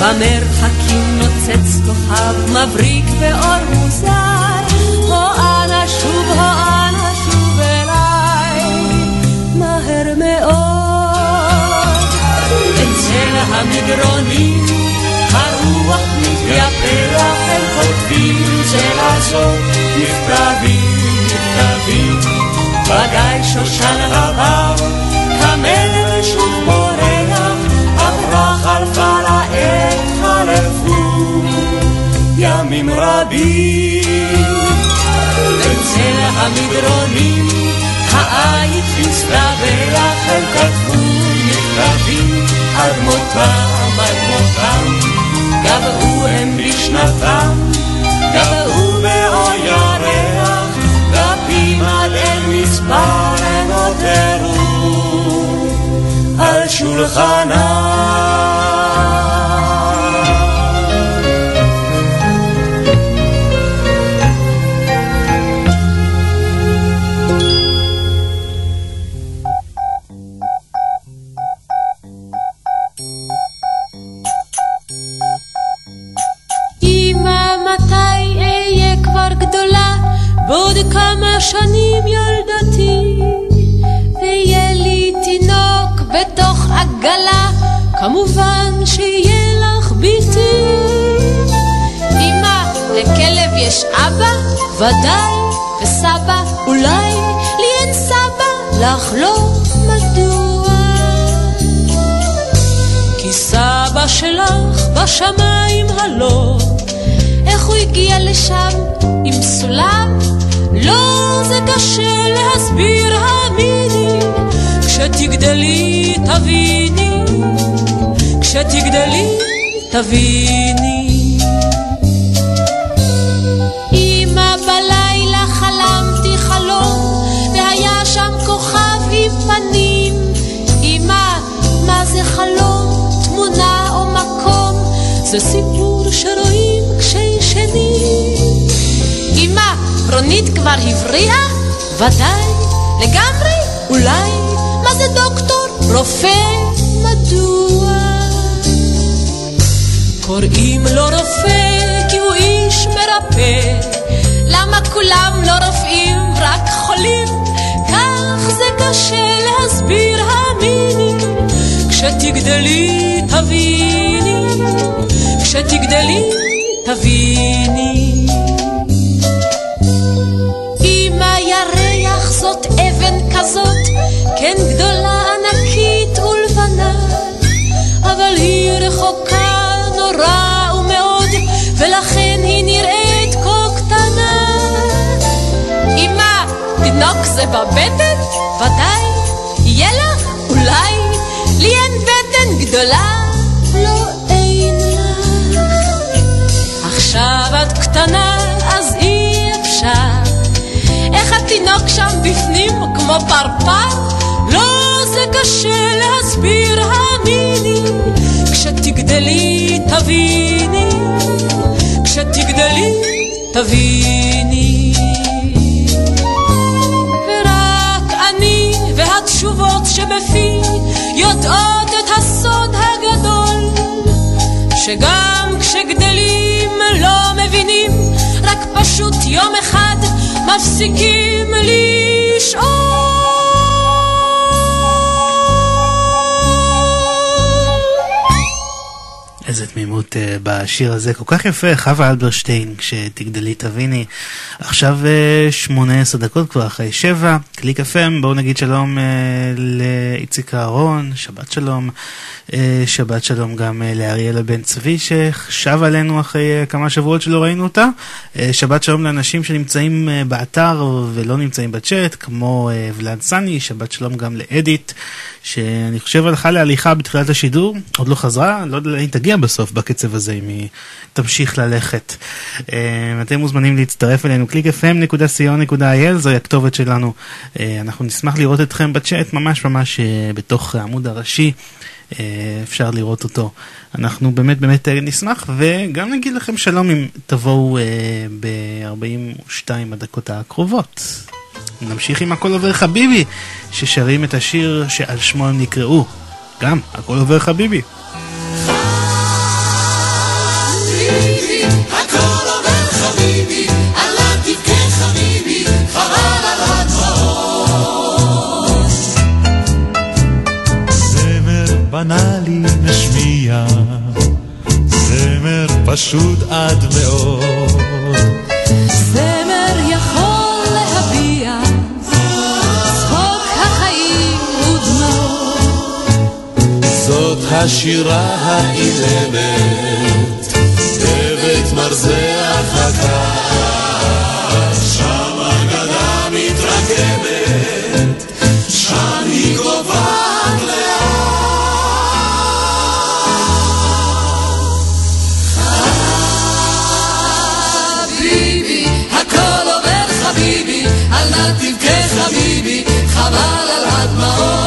במרחקים נוצץ כוכב מבריק באור מוזר, הו אנא שוב, הו אנא שוב אליי, מהר מאוד. אצל המדרונים הרוח מתייפח, הם כותבים זה לזו מכתבים, מכתבים. בגיא שושן עבר, כמלך שוב בורח, ימים רבים. בצל המדרונים העית הסתבח, הם כתבו מכתבים עד מותם, עד מותם. גבעו הם בשנתם, גבעו באור ירח, דפים עד אין מספר הם נותרו על שולחנם. כמובן שיהיה לך ביתי. אמא, לכלב יש אבא? ודאי. וסבא? אולי. לי אין סבא, לך לא. מדוע? כי סבא שלך בשמיים הלא, איך הוא הגיע לשם עם סולם? לא, זה קשה להסביר, האמיני, כשתגדלי תביני, כשתגדלי תביני. אמא, בלילה חלמתי חלום, והיה שם כוכב עם פנים. אמא, מה זה חלום, תמונה או מקום? זה סיפור שרואים כשישנים. אמא, רונית כבר הבריאה? ודאי, לגמרי, אולי. מה זה דוקטור? רופא? קוראים לו רופא כי הוא איש מרפא. למה כולם לא רופאים, רק חולים? כך זה קשה להסביר, האמיני. כשתגדלי תביני, כשתגדלי תביני. אמא ירח זאת אבן כזאת, כן גדולה ענקית ולבנה, אבל היא רחוקה נורא ומאוד, ולכן היא נראית כה קטנה. אמא, תינוק זה בבטן? ודאי. יהיה לך? אולי. לי אין בטן גדולה? לא, אין לך. עכשיו את קטנה, אז אי אפשר. איך התינוק שם בפנים כמו פרפר? לא, זה קשה להסביר. כשתגדלי תביני, כשתגדלי תביני. ורק אני והתשובות שבפי יודעות את הסוד הגדול, שגם כשגדלים לא מבינים, רק פשוט יום אחד מפסיקים איזה תמימות uh, בשיר הזה, כל כך יפה, חווה אלברשטיין, כשתגדלי תביני. עכשיו uh, 18 דקות כבר אחרי שבע, קליק FM, בואו נגיד שלום uh, לאיציק אהרון, שבת שלום, uh, שבת שלום גם uh, לאריאלה בן צבי, ששב עלינו אחרי uh, כמה שבועות שלא ראינו אותה. Uh, שבת שלום לאנשים שנמצאים uh, באתר ולא נמצאים בצ'אט, כמו uh, ולאד סני, שבת שלום גם לאדית. שאני חושב הלכה להליכה בתחילת השידור, עוד לא חזרה, לא יודע אם תגיע בסוף בקצב הזה, אם היא תמשיך ללכת. אתם מוזמנים להצטרף אלינו, www.clickfm.co.il, זוהי הכתובת שלנו. אנחנו נשמח לראות אתכם בצ'אט, ממש ממש בתוך העמוד הראשי. אפשר לראות אותו. אנחנו באמת באמת נשמח, וגם נגיד לכם שלום אם תבואו ב-42 הדקות הקרובות. נמשיך עם הכל עובר חביבי, ששרים את השיר שעל שמו הם נקראו. גם, הכל עובר חביבי. בנאלי נשמיע, זמר פשוט עד מאוד. זמר יכול להביע צחוק החיים ודמעות. זאת השירה האילמת, דבק מרזח חביבי, חבל על הדמעות.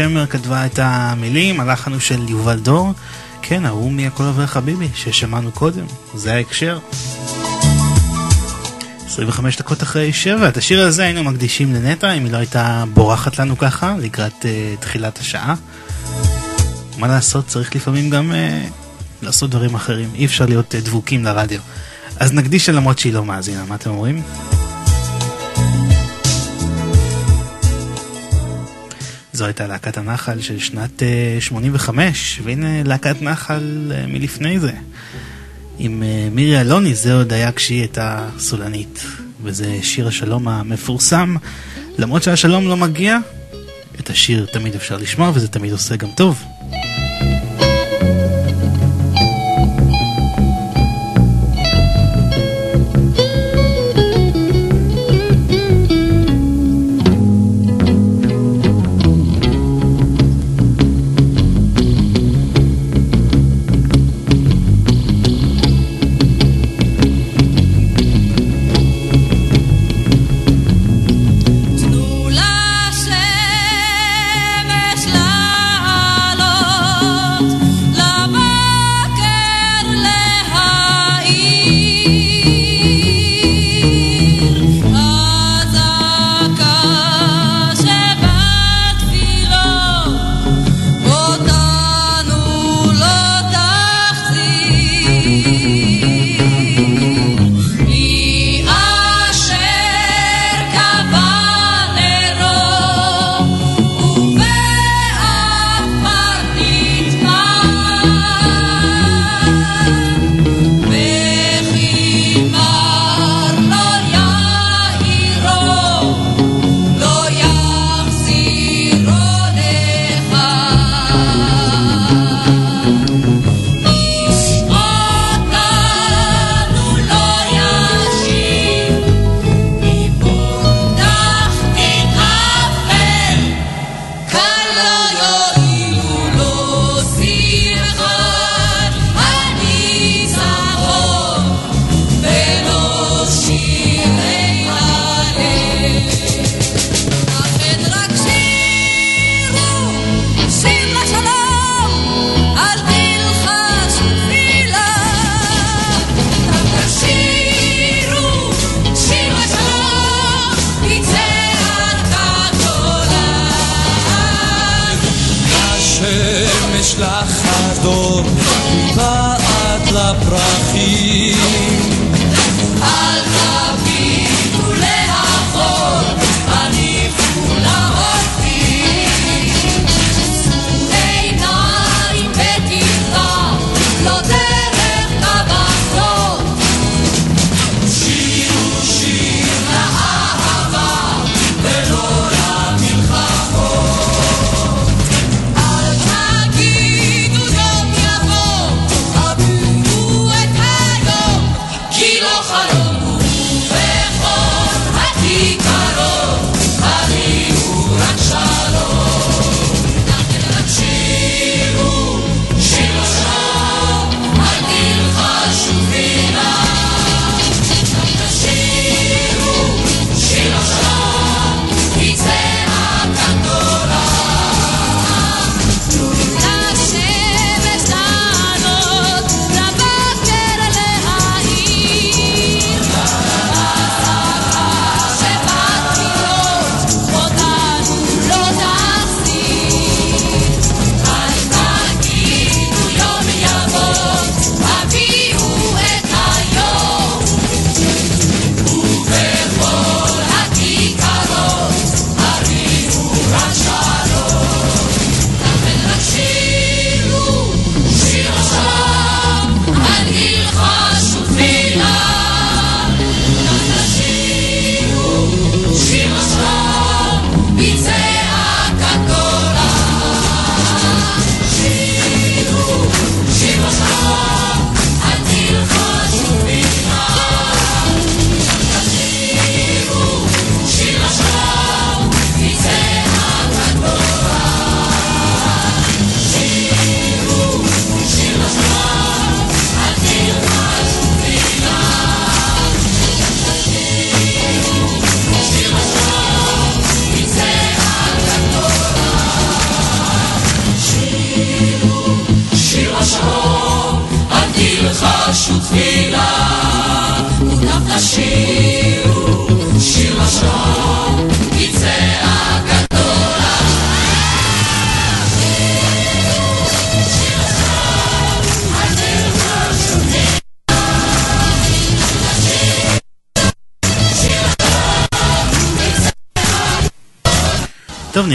שמר כתבה את המילים, הלחן הוא של יובל דור. כן, ההוא מהכל עובר חביבי, ששמענו קודם, זה ההקשר. 25 דקות אחרי שבע, את השיר הזה היינו מקדישים לנטע, אם היא לא הייתה בורחת לנו ככה, לקראת uh, תחילת השעה. מה לעשות, צריך לפעמים גם uh, לעשות דברים אחרים, אי אפשר להיות uh, דבוקים לרדיו. אז נקדיש למרות שהיא לא מאזינה, מה אתם אומרים? זו הייתה להקת הנחל של שנת uh, 85, והנה להקת נחל uh, מלפני זה. עם uh, מירי אלוני, זה עוד היה כשהיא הייתה סולנית. וזה שיר השלום המפורסם. למרות שהשלום לא מגיע, את השיר תמיד אפשר לשמוע, וזה תמיד עושה גם טוב.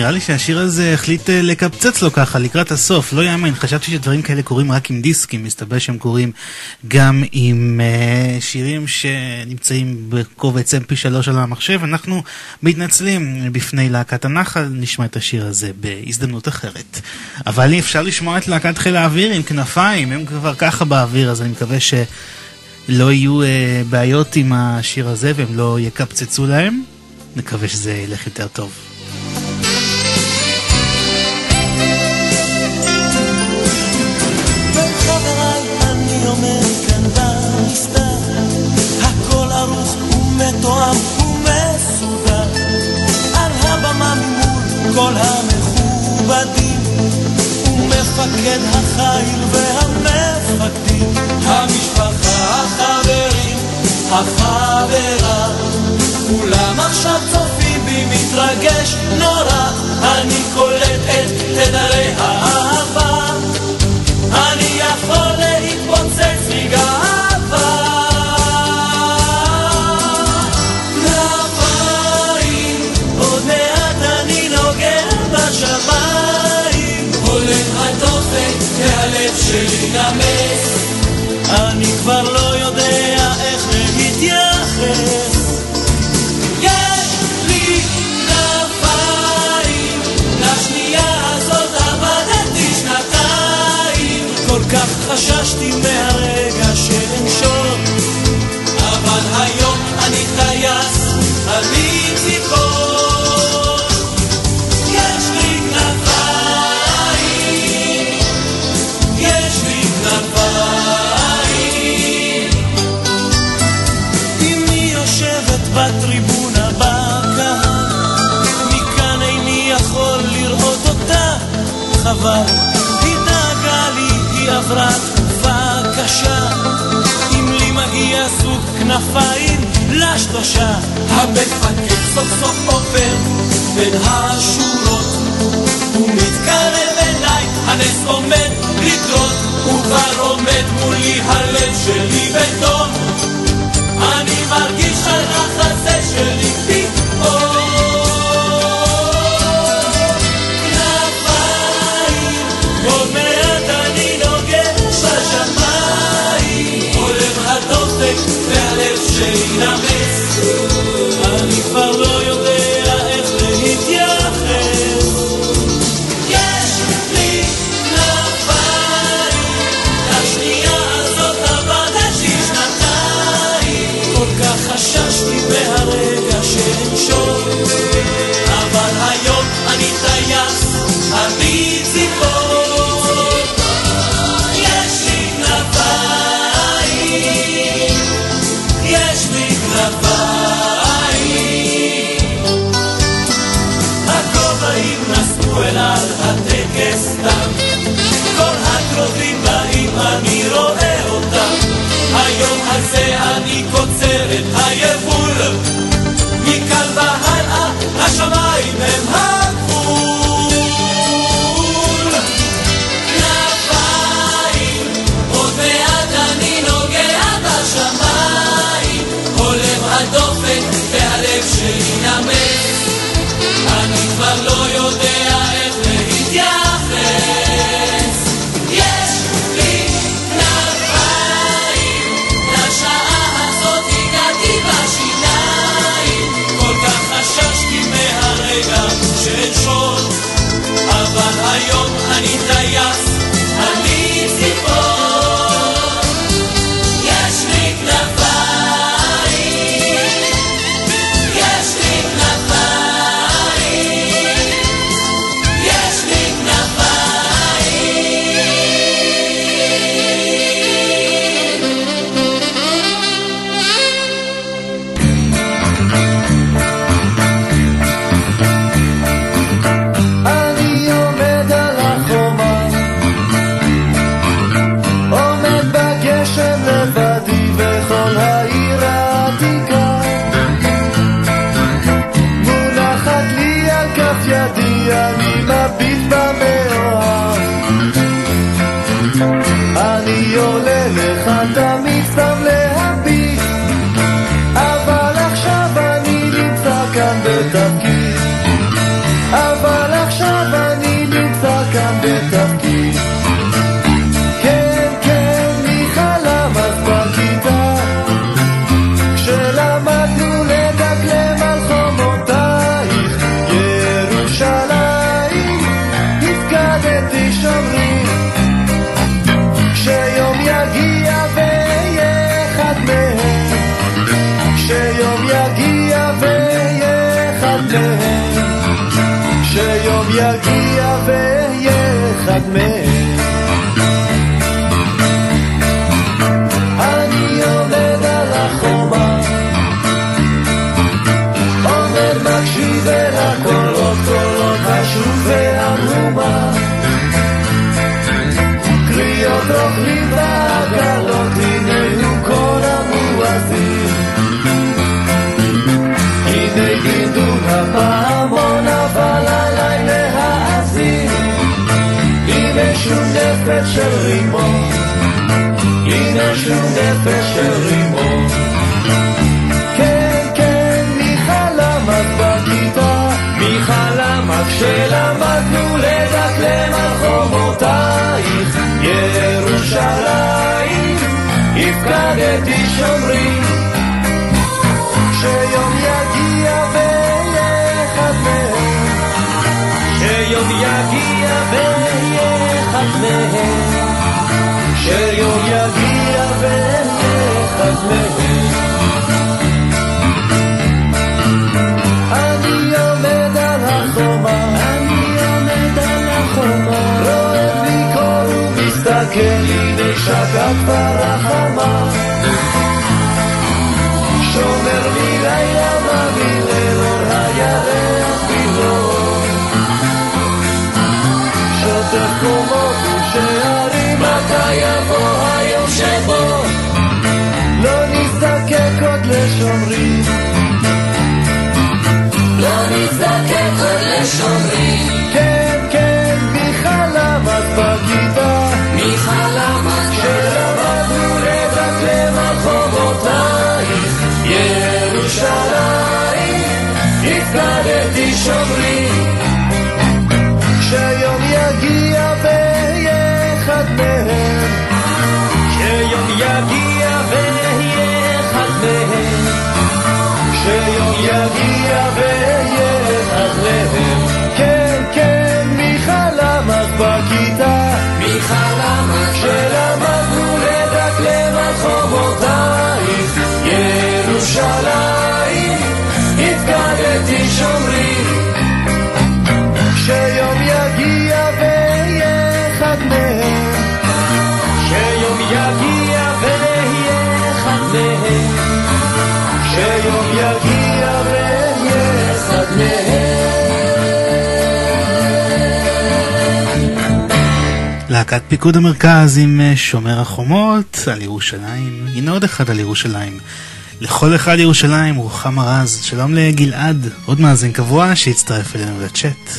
נראה לי שהשיר הזה החליט אה, לקפצץ לו ככה לקראת הסוף, לא יאמן, חשבתי שדברים כאלה קורים רק עם דיסקים, מסתבר שהם קורים גם עם uh, שירים שנמצאים בקובץ mp3 על המחשב. אנחנו מתנצלים בפני להקת הנחל, נשמע את השיר הזה בהזדמנות אחרת. אבל אפשר לשמוע את להקת חיל האוויר עם כנפיים, הם כבר ככה באוויר, אז אני מקווה שלא יהיו uh, בעיות עם השיר הזה והם לא יקפצצו להם. נקווה שזה ילך יותר טוב. החיל והמפקדים, המשפחה, החברים, החברה, כולם עכשיו צופים בי מתרגש נורא, אני קולט את תדרי כבר כבר, היא דאגה לי, היא עברה תקופה קשה. אם לי מגיע זוג כנפיים לשלושה, המפקד סוף סוף עובר בין השורות. הוא מתקרב אליי, הנס עומד לקרות, הוא כבר עומד מולי, הלב שלי בטוב. אני מרגיש הלחץ שלי פי... them high. אגיע ואהיה אחד מהם. אני עומד על החומה, עומד מקשיב אל הקולות, קולות השוב והמהומה. קריאות רוח שונדפת של רימון, הנה שונדפת של רימון. כן, כן, מיכל עמד בכיתה, מיכל עמד כשלמדנו לדקלם על חומותייך, ירושלים, הפקדתי שומרים. אחת מהן, שיום יגיע ואחד מהן. אני עומד על החומה, אני עומד על החומה, רואה מקור ומסתכל, הנה שקה כבר החמה. שומר שומרים. כן, כן, מיכל עמד בכיתה. מיכל עמד שלמדנו את הכלב על חומותייך. ירושלים, הפקדתי שומרים. להקת פיקוד המרכז עם אה, שומר החומות על ירושלים. הנה עוד אחד על ירושלים. לכל אחד ירושלים, רוחמה רז. שלום לגלעד, עוד מאזין קבוע שהצטרף אלינו לצ'אט.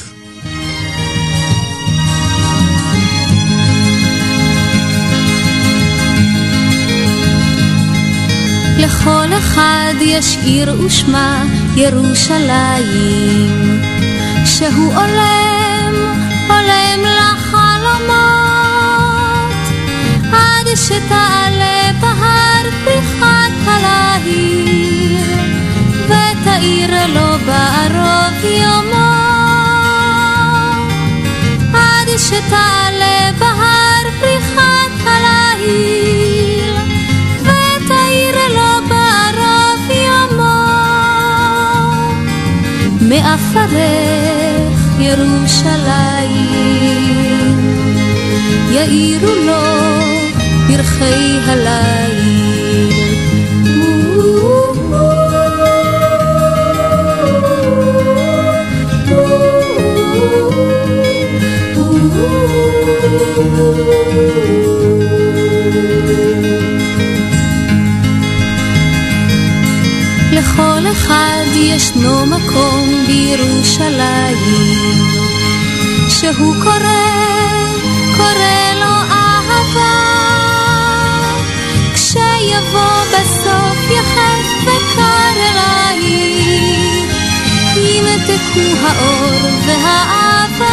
לכל אחד יש עיר ושמה ירושלים, שהוא עולם, שתעלה בהר פריחת הלהיר, ותאיר לו בערוב יומו, עד שתעלה בהר פריחת הלהיר. ותאיר לו בערוב יומו מעפרך ירושלים יאירו לו פרחי הליל לכל אחד ישנו מקום בירושלים שהוא קורא, קורא כשיבוא בסוף יחף וקר אלייך ימתקו האור והאבק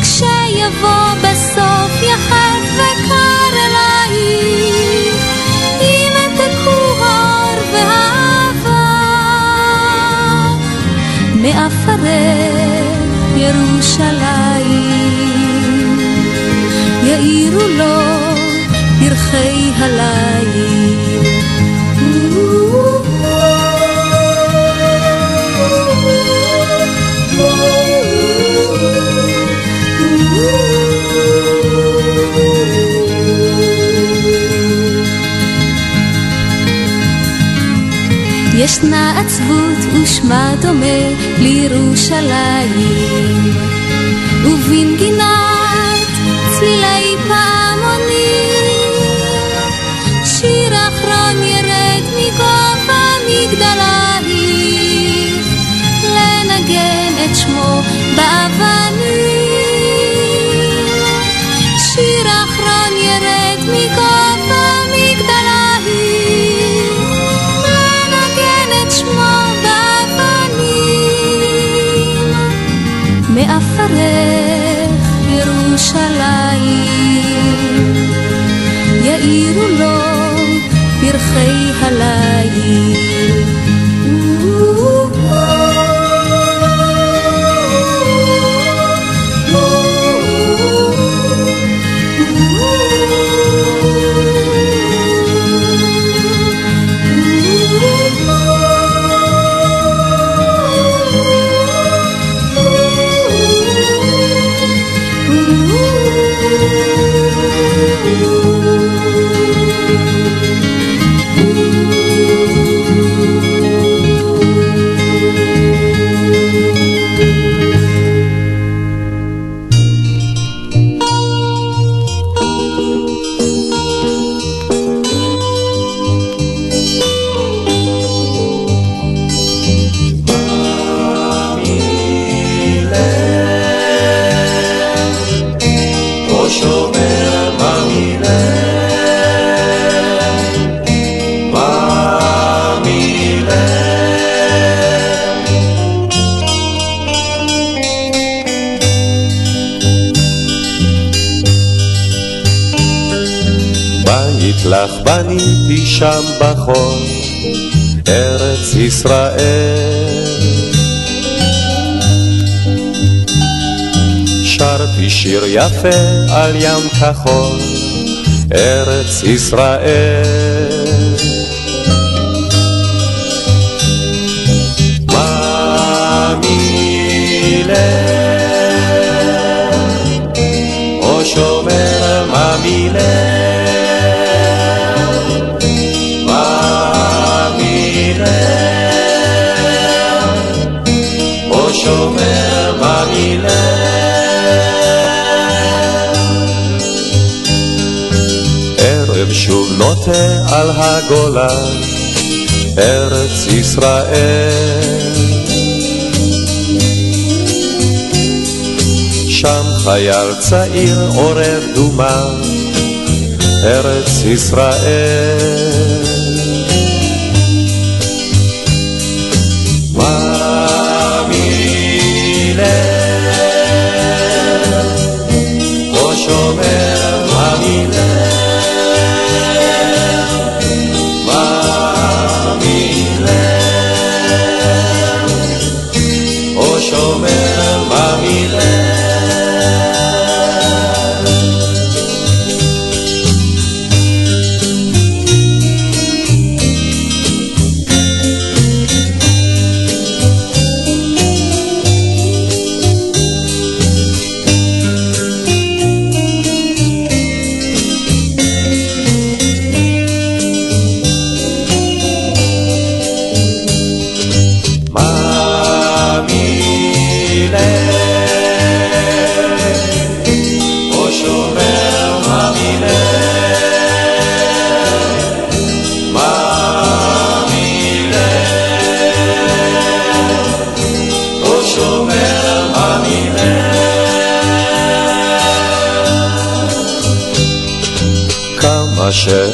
כשיבוא בסוף יחף וקר אלייך ימתקו האור והאבק מעפרך ירושלים. יאירו לו פרחי הליל. ישנה עצבות ושמה דומה לירושלים. ובנגינת באבנים שיר אחרון ירד מגובה מגדלייך לנגן את שמו באבנים. ירושלים. יאירו לו פרחי הליל חניתי שם בחור, ארץ ישראל. שרתי שיר יפה על ים כחול, ארץ ישראל. מאמילה, או שומר מאמילה חושב שוב לוטה על הגולה, ארץ ישראל. שם חייל צעיר עורר דומה, ארץ ישראל. שומר המילה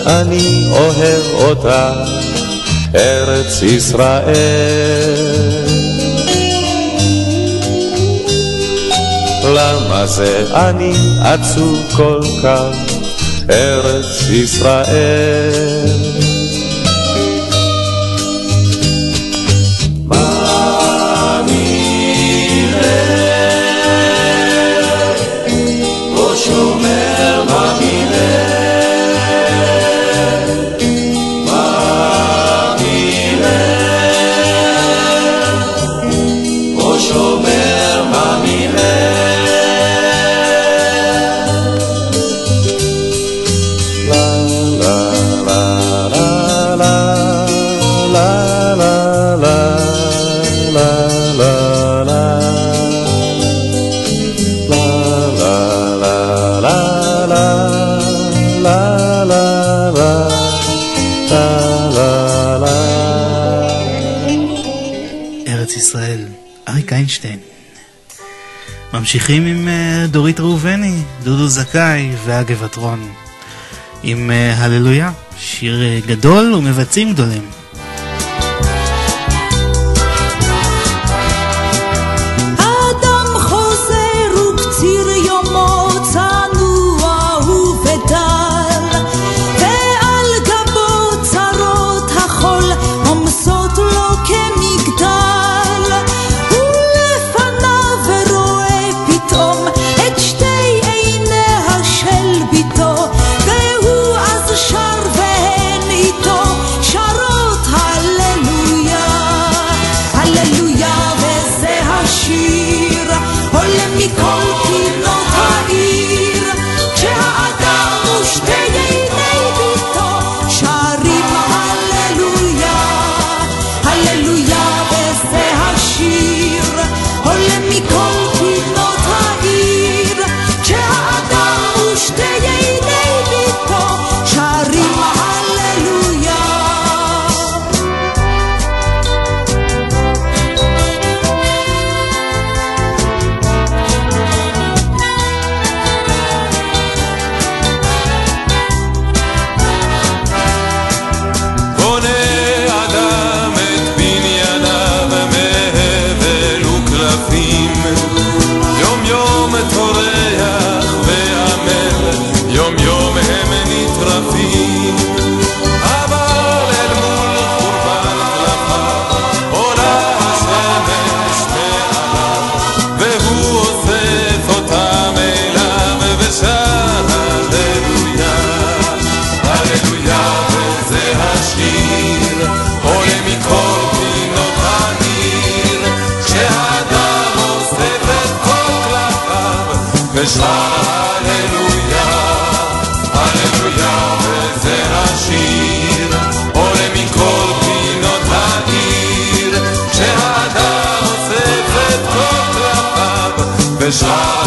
אני אוהב אותה, ארץ ישראל. למה זה אני עצוב כל כך, ארץ ישראל? ממשיכים עם אה, דורית ראובני, דודו זכאי והגבעטרון. עם אה, הללויה, שיר אה, גדול ומבצעים גדולים. וזה הללויה, הללויה וזה השיר, עולה מכל פינות העיר, שהאדם עושה את כל כלפיו, ושר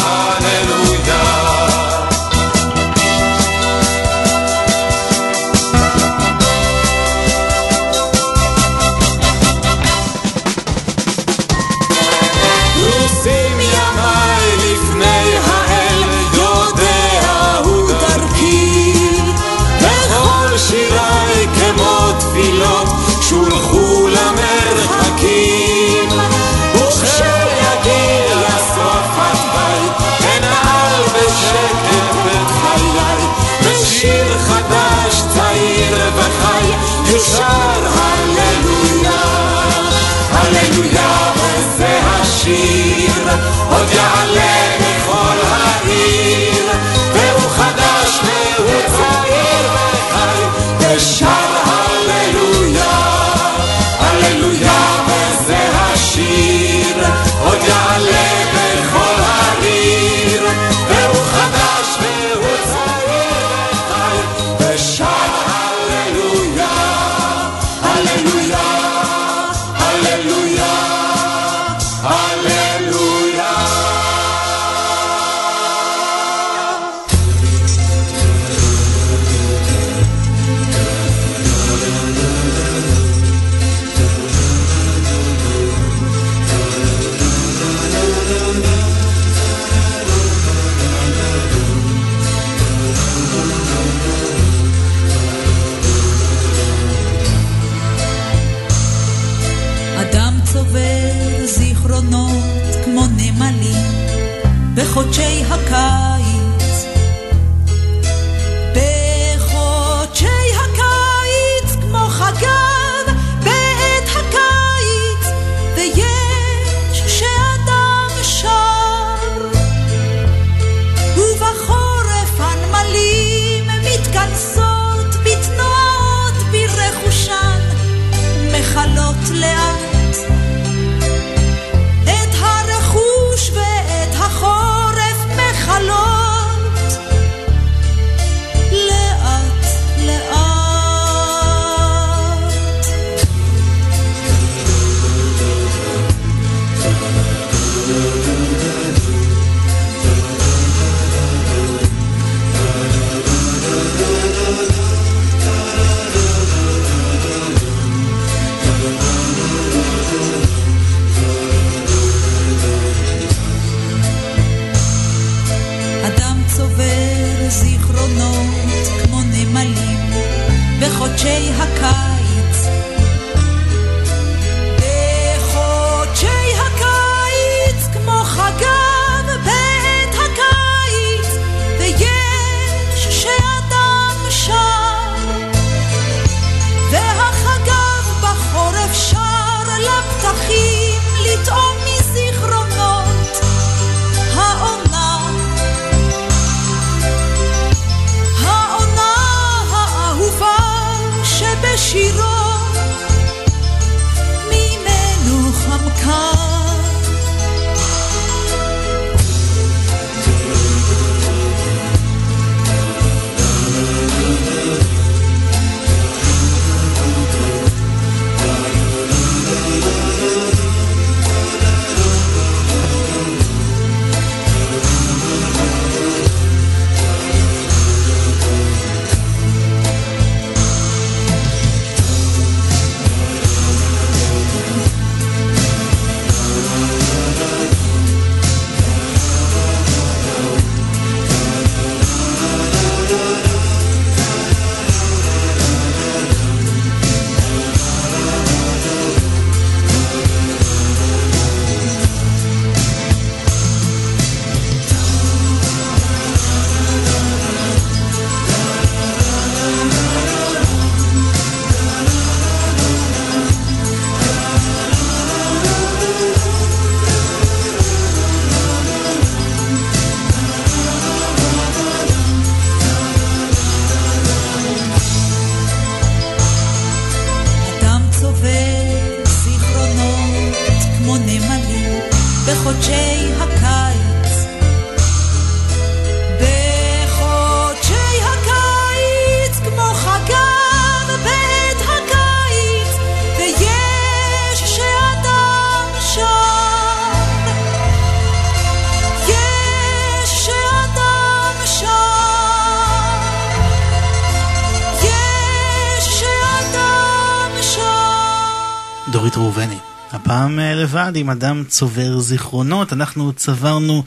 עם אדם צובר זיכרונות, אנחנו צברנו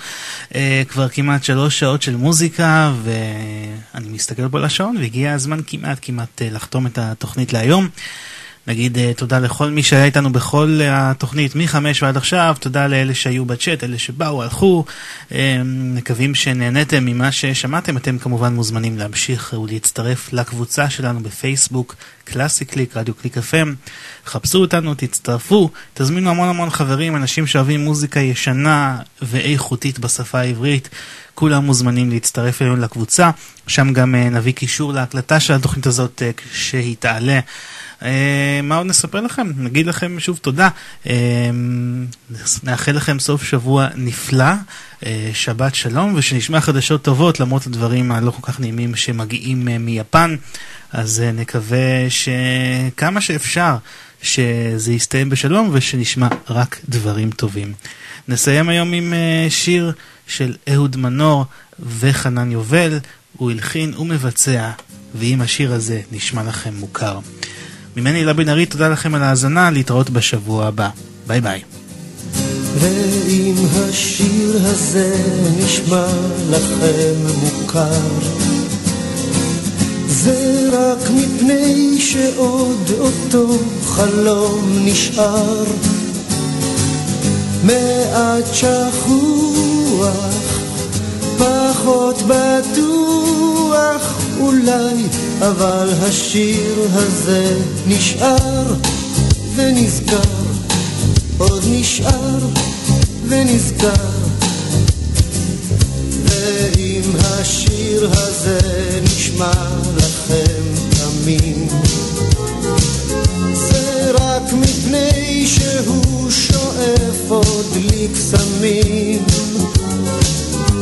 אה, כבר כמעט שלוש שעות של מוזיקה ואני מסתכל פה על השעון והגיע הזמן כמעט כמעט אה, לחתום את התוכנית להיום. נגיד uh, תודה לכל מי שהיה איתנו בכל uh, התוכנית מחמש ועד עכשיו, תודה לאלה שהיו בצ'אט, אלה שבאו, הלכו, uh, מקווים שנהניתם ממה ששמעתם, אתם כמובן מוזמנים להמשיך ולהצטרף לקבוצה שלנו בפייסבוק, קלאסי קליק, רדיו קליק FM, חפשו אותנו, תצטרפו, תזמינו המון המון חברים, אנשים שאוהבים מוזיקה ישנה ואיכותית בשפה העברית. כולם מוזמנים להצטרף אלינו לקבוצה, שם גם נביא קישור להקלטה של התוכנית הזאת כשהיא תעלה. Uh, מה עוד נספר לכם? נגיד לכם שוב תודה. Uh, נאחל לכם סוף שבוע נפלא, uh, שבת שלום, ושנשמע חדשות טובות למרות הדברים הלא כל כך נעימים שמגיעים מיפן. אז נקווה שכמה שאפשר שזה יסתיים בשלום ושנשמע רק דברים טובים. נסיים היום עם שיר של אהוד מנור וחנן יובל. הוא הלחין ומבצע, ואם השיר הזה נשמע לכם מוכר. ממני הילה בן ארי, תודה לכם על ההאזנה, להתראות בשבוע הבא. ביי ביי. ואם השיר הזה נשמע לכם מוכר, זה רק מפני שעוד אותו חלום נשאר, מעט שכוח, פחות בטוח אולי, אבל השיר הזה נשאר ונזכר, עוד נשאר ונזכר. ואם השיר הזה נשמע לכם תמים, זה רק מפני שהוא שואף עוד לקסמים.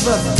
viva